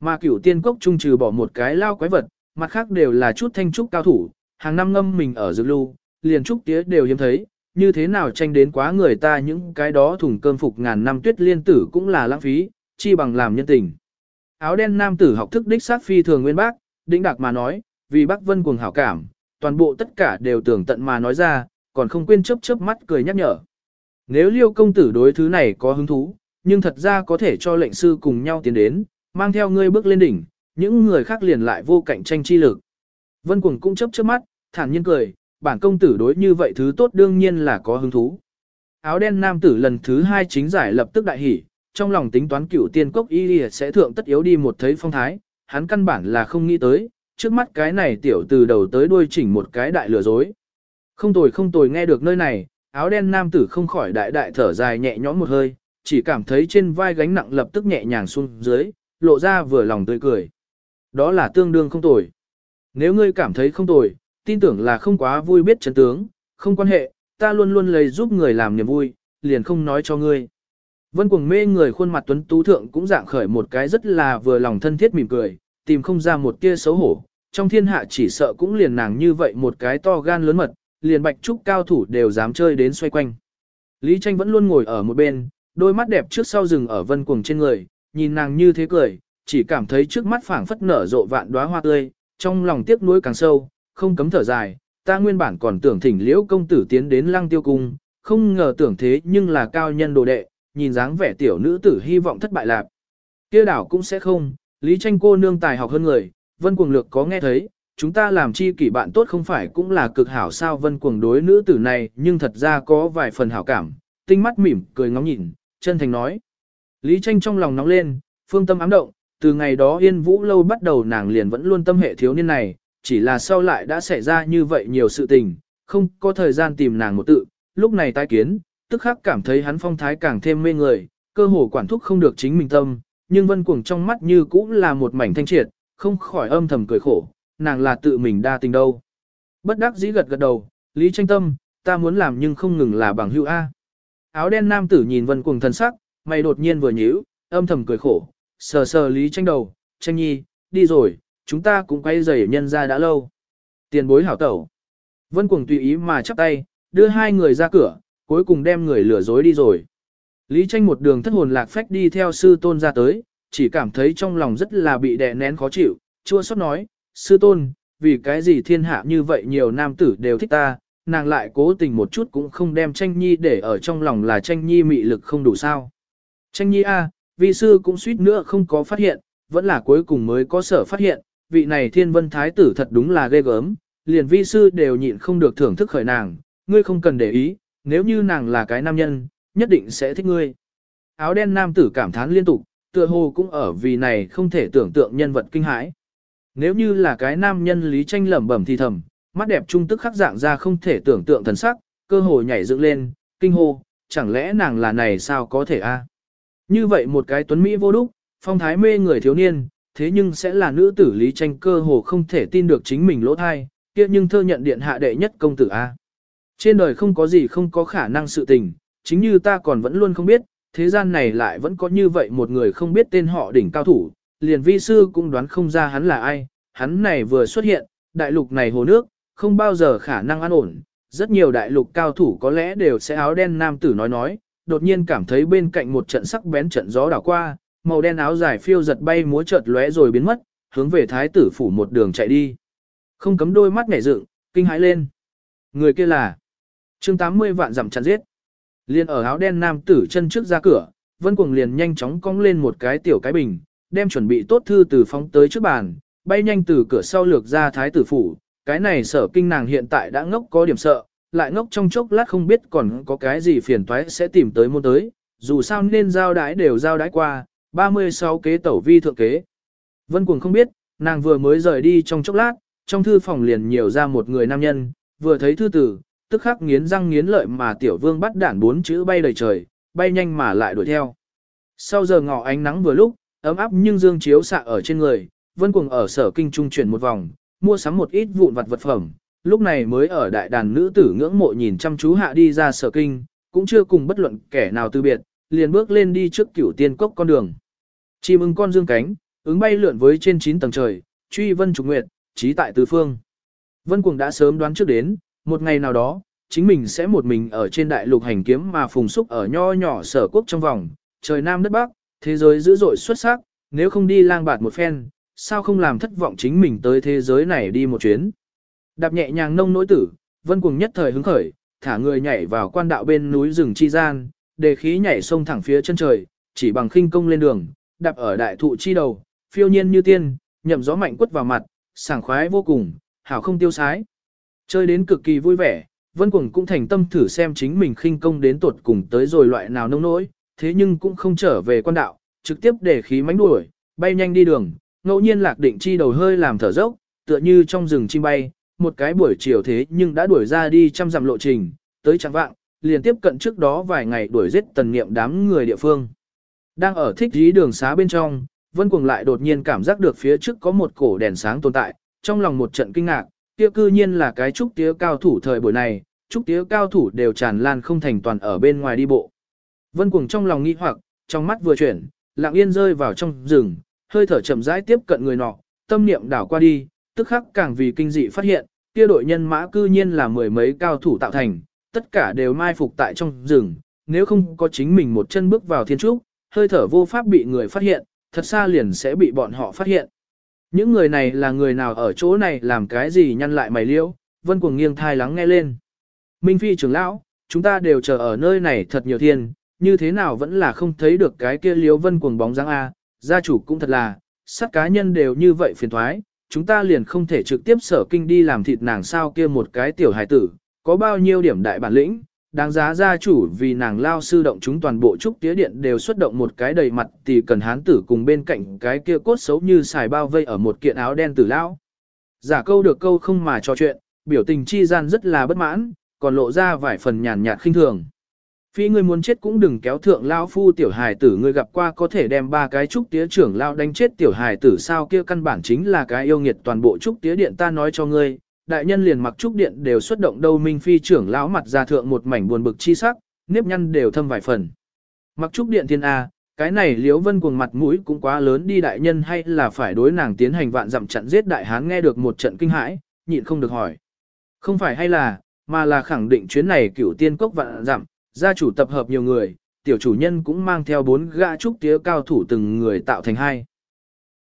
Speaker 1: Mà cửu tiên cốc trung trừ bỏ một cái lao quái vật, mặt khác đều là chút thanh trúc cao thủ, hàng năm ngâm mình ở dược lưu, liền trúc tía đều hiếm thấy, như thế nào tranh đến quá người ta những cái đó thùng cơm phục ngàn năm tuyết liên tử cũng là lãng phí, chi bằng làm nhân tình. Áo đen nam tử học thức đích sát phi thường nguyên bác, đĩnh đạc mà nói, vì bác vân cuồng hảo cảm, toàn bộ tất cả đều tưởng tận mà nói ra, còn không quên chớp chớp mắt cười nhắc nhở. Nếu liêu công tử đối thứ này có hứng thú, nhưng thật ra có thể cho lệnh sư cùng nhau tiến đến, mang theo ngươi bước lên đỉnh, những người khác liền lại vô cạnh tranh chi lực. Vân cuồng cũng chớp chớp mắt, thản nhiên cười, bản công tử đối như vậy thứ tốt đương nhiên là có hứng thú. Áo đen nam tử lần thứ hai chính giải lập tức đại hỉ, trong lòng tính toán cửu tiên cốc y sẽ thượng tất yếu đi một thấy phong thái, hắn căn bản là không nghĩ tới, trước mắt cái này tiểu từ đầu tới đuôi chỉnh một cái đại lừa dối. Không tồi không tồi nghe được nơi này, áo đen nam tử không khỏi đại đại thở dài nhẹ nhõm một hơi, chỉ cảm thấy trên vai gánh nặng lập tức nhẹ nhàng xuống dưới, lộ ra vừa lòng tươi cười. Đó là tương đương không tồi. Nếu ngươi cảm thấy không tồi, tin tưởng là không quá vui biết chấn tướng, không quan hệ, ta luôn luôn lấy giúp người làm niềm vui, liền không nói cho ngươi. Vân cuồng mê người khuôn mặt tuấn tú thượng cũng dạng khởi một cái rất là vừa lòng thân thiết mỉm cười, tìm không ra một tia xấu hổ. Trong thiên hạ chỉ sợ cũng liền nàng như vậy một cái to gan lớn mật, liền bạch trúc cao thủ đều dám chơi đến xoay quanh. Lý tranh vẫn luôn ngồi ở một bên, đôi mắt đẹp trước sau rừng ở vân cuồng trên người, nhìn nàng như thế cười, chỉ cảm thấy trước mắt phảng phất nở rộ vạn đóa hoa tươi, trong lòng tiếc nuối càng sâu, không cấm thở dài, ta nguyên bản còn tưởng thỉnh liễu công tử tiến đến lăng tiêu cung, không ngờ tưởng thế nhưng là cao nhân đồ đệ, nhìn dáng vẻ tiểu nữ tử hy vọng thất bại lạc. kia đảo cũng sẽ không, lý tranh cô nương tài học hơn người, vân cuồng lược có nghe thấy, chúng ta làm chi kỷ bạn tốt không phải cũng là cực hảo sao vân cuồng đối nữ tử này nhưng thật ra có vài phần hảo cảm, tinh mắt mỉm cười ngóng nhìn, chân thành nói. Lý tranh trong lòng nóng lên, phương tâm ám động, từ ngày đó yên vũ lâu bắt đầu nàng liền vẫn luôn tâm hệ thiếu niên này, chỉ là sau lại đã xảy ra như vậy nhiều sự tình, không có thời gian tìm nàng một tự, lúc này tái kiến, tức khắc cảm thấy hắn phong thái càng thêm mê người, cơ hồ quản thúc không được chính mình tâm, nhưng vân cuồng trong mắt như cũng là một mảnh thanh triệt, không khỏi âm thầm cười khổ, nàng là tự mình đa tình đâu. Bất đắc dĩ gật gật đầu, Lý tranh tâm, ta muốn làm nhưng không ngừng là bằng hữu A. Áo đen nam tử nhìn vân cuồng thần sắc, mày đột nhiên vừa nhíu, âm thầm cười khổ, sờ sờ Lý tranh đầu, tranh nhi, đi rồi, chúng ta cũng quay giày nhân ra đã lâu. Tiền bối hảo tẩu. Vân cuồng tùy ý mà chắp tay, đưa hai người ra cửa, cuối cùng đem người lừa dối đi rồi. Lý tranh một đường thất hồn lạc phách đi theo sư tôn ra tới, chỉ cảm thấy trong lòng rất là bị đè nén khó chịu, chua xót nói, sư tôn, vì cái gì thiên hạ như vậy nhiều nam tử đều thích ta, nàng lại cố tình một chút cũng không đem tranh nhi để ở trong lòng là tranh nhi mị lực không đủ sao. Tranh nhi a, vi sư cũng suýt nữa không có phát hiện, vẫn là cuối cùng mới có sở phát hiện, vị này thiên vân thái tử thật đúng là ghê gớm, liền vi sư đều nhịn không được thưởng thức khởi nàng, ngươi không cần để ý, nếu như nàng là cái nam nhân, nhất định sẽ thích ngươi. Áo đen nam tử cảm thán liên tục, tựa hồ cũng ở vì này không thể tưởng tượng nhân vật kinh hãi. Nếu như là cái nam nhân lý tranh lẩm bẩm thì thầm, mắt đẹp trung tức khắc dạng ra không thể tưởng tượng thần sắc, cơ hồ nhảy dựng lên, kinh hô, chẳng lẽ nàng là này sao có thể a? Như vậy một cái tuấn Mỹ vô đúc, phong thái mê người thiếu niên, thế nhưng sẽ là nữ tử lý tranh cơ hồ không thể tin được chính mình lỗ thai, kia nhưng thơ nhận điện hạ đệ nhất công tử A. Trên đời không có gì không có khả năng sự tình, chính như ta còn vẫn luôn không biết, thế gian này lại vẫn có như vậy một người không biết tên họ đỉnh cao thủ, liền vi sư cũng đoán không ra hắn là ai, hắn này vừa xuất hiện, đại lục này hồ nước, không bao giờ khả năng an ổn, rất nhiều đại lục cao thủ có lẽ đều sẽ áo đen nam tử nói nói, đột nhiên cảm thấy bên cạnh một trận sắc bén trận gió đảo qua, màu đen áo dài phiêu giật bay múa chợt lóe rồi biến mất, hướng về thái tử phủ một đường chạy đi. Không cấm đôi mắt nhảy dựng, kinh hãi lên. Người kia là chương 80 vạn dặm chặn giết. Liên ở áo đen nam tử chân trước ra cửa, Vân Cuồng liền nhanh chóng cong lên một cái tiểu cái bình, đem chuẩn bị tốt thư từ phóng tới trước bàn, bay nhanh từ cửa sau lược ra thái tử phủ. Cái này sở kinh nàng hiện tại đã ngốc có điểm sợ, lại ngốc trong chốc lát không biết còn có cái gì phiền toái sẽ tìm tới môn tới, dù sao nên giao đái đều giao đái qua, 36 kế tẩu vi thượng kế. Vân Cuồng không biết, nàng vừa mới rời đi trong chốc lát, trong thư phòng liền nhiều ra một người nam nhân, vừa thấy thư tử, tức khắc nghiến răng nghiến lợi mà tiểu vương bắt đản bốn chữ bay đầy trời, bay nhanh mà lại đuổi theo. Sau giờ ngọ ánh nắng vừa lúc, ấm áp nhưng dương chiếu xạ ở trên người, Vân Cuồng ở sở kinh trung chuyển một vòng, mua sắm một ít vụn vặt vật phẩm, lúc này mới ở đại đàn nữ tử ngưỡng mộ nhìn chăm chú hạ đi ra sở kinh, cũng chưa cùng bất luận kẻ nào từ biệt, liền bước lên đi trước cửu tiên cốc con đường. Chim ưng con dương cánh, ứng bay lượn với trên 9 tầng trời, truy vân trục nguyệt, trí tại tứ phương. Vân Cuồng đã sớm đoán trước đến, một ngày nào đó, chính mình sẽ một mình ở trên đại lục hành kiếm mà phùng xúc ở nho nhỏ sở quốc trong vòng, trời nam đất bắc, thế giới dữ dội xuất sắc, nếu không đi lang bạt một phen, sao không làm thất vọng chính mình tới thế giới này đi một chuyến. Đạp nhẹ nhàng nông nỗi tử, Vân Cuồng nhất thời hứng khởi, thả người nhảy vào quan đạo bên núi rừng chi gian, đề khí nhảy sông thẳng phía chân trời, chỉ bằng khinh công lên đường, đạp ở đại thụ chi đầu, phiêu nhiên như tiên, nhậm gió mạnh quất vào mặt, sảng khoái vô cùng, hảo không tiêu sái. Chơi đến cực kỳ vui vẻ, Vân Cuồng cũng thành tâm thử xem chính mình khinh công đến tuột cùng tới rồi loại nào nông nỗi, thế nhưng cũng không trở về quan đạo, trực tiếp để khí mánh đuổi, bay nhanh đi đường, ngẫu nhiên lạc định chi đầu hơi làm thở dốc, tựa như trong rừng chim bay, một cái buổi chiều thế nhưng đã đuổi ra đi trăm dặm lộ trình, tới chẳng vạng, liền tiếp cận trước đó vài ngày đuổi giết tần niệm đám người địa phương. Đang ở thích dí đường xá bên trong, Vân Cuồng lại đột nhiên cảm giác được phía trước có một cổ đèn sáng tồn tại, trong lòng một trận kinh ngạc, kia cư nhiên là cái trúc tía cao thủ thời buổi này, trúc tía cao thủ đều tràn lan không thành toàn ở bên ngoài đi bộ. Vân Cuồng trong lòng nghi hoặc, trong mắt vừa chuyển, lặng yên rơi vào trong rừng, hơi thở chậm rãi tiếp cận người nọ, tâm niệm đảo qua đi, tức khắc càng vì kinh dị phát hiện, kia đội nhân mã cư nhiên là mười mấy cao thủ tạo thành, tất cả đều mai phục tại trong rừng, nếu không có chính mình một chân bước vào thiên trúc, hơi thở vô pháp bị người phát hiện, thật xa liền sẽ bị bọn họ phát hiện. Những người này là người nào ở chỗ này làm cái gì nhăn lại mày liễu, vân cuồng nghiêng thai lắng nghe lên. Minh Phi trưởng lão, chúng ta đều chờ ở nơi này thật nhiều thiên, như thế nào vẫn là không thấy được cái kia liễu vân cuồng bóng dáng A, gia chủ cũng thật là, sát cá nhân đều như vậy phiền thoái, chúng ta liền không thể trực tiếp sở kinh đi làm thịt nàng sao kia một cái tiểu hài tử, có bao nhiêu điểm đại bản lĩnh, đáng giá gia chủ vì nàng lao sư động chúng toàn bộ trúc tía điện đều xuất động một cái đầy mặt thì cần hán tử cùng bên cạnh cái kia cốt xấu như xài bao vây ở một kiện áo đen tử lão. Giả câu được câu không mà trò chuyện, biểu tình chi gian rất là bất mãn, còn lộ ra vài phần nhàn nhạt khinh thường. Phi ngươi muốn chết cũng đừng kéo thượng lao phu tiểu hài tử ngươi gặp qua có thể đem ba cái trúc tía trưởng lao đánh chết tiểu hài tử sao kia căn bản chính là cái yêu nghiệt toàn bộ trúc tía điện ta nói cho ngươi, đại nhân liền mặc trúc điện đều xuất động đâu minh phi trưởng lão mặt ra thượng một mảnh buồn bực chi sắc, nếp nhăn đều thâm vài phần. Mặc trúc điện thiên A, cái này liễu vân cuồng mặt mũi cũng quá lớn đi đại nhân hay là phải đối nàng tiến hành vạn dặm chặn giết đại hán nghe được một trận kinh hãi, nhịn không được hỏi. Không phải hay là, mà là khẳng định chuyến này cửu tiên cốc vạn dặm, gia chủ tập hợp nhiều người, tiểu chủ nhân cũng mang theo bốn gã trúc tía cao thủ từng người tạo thành hai.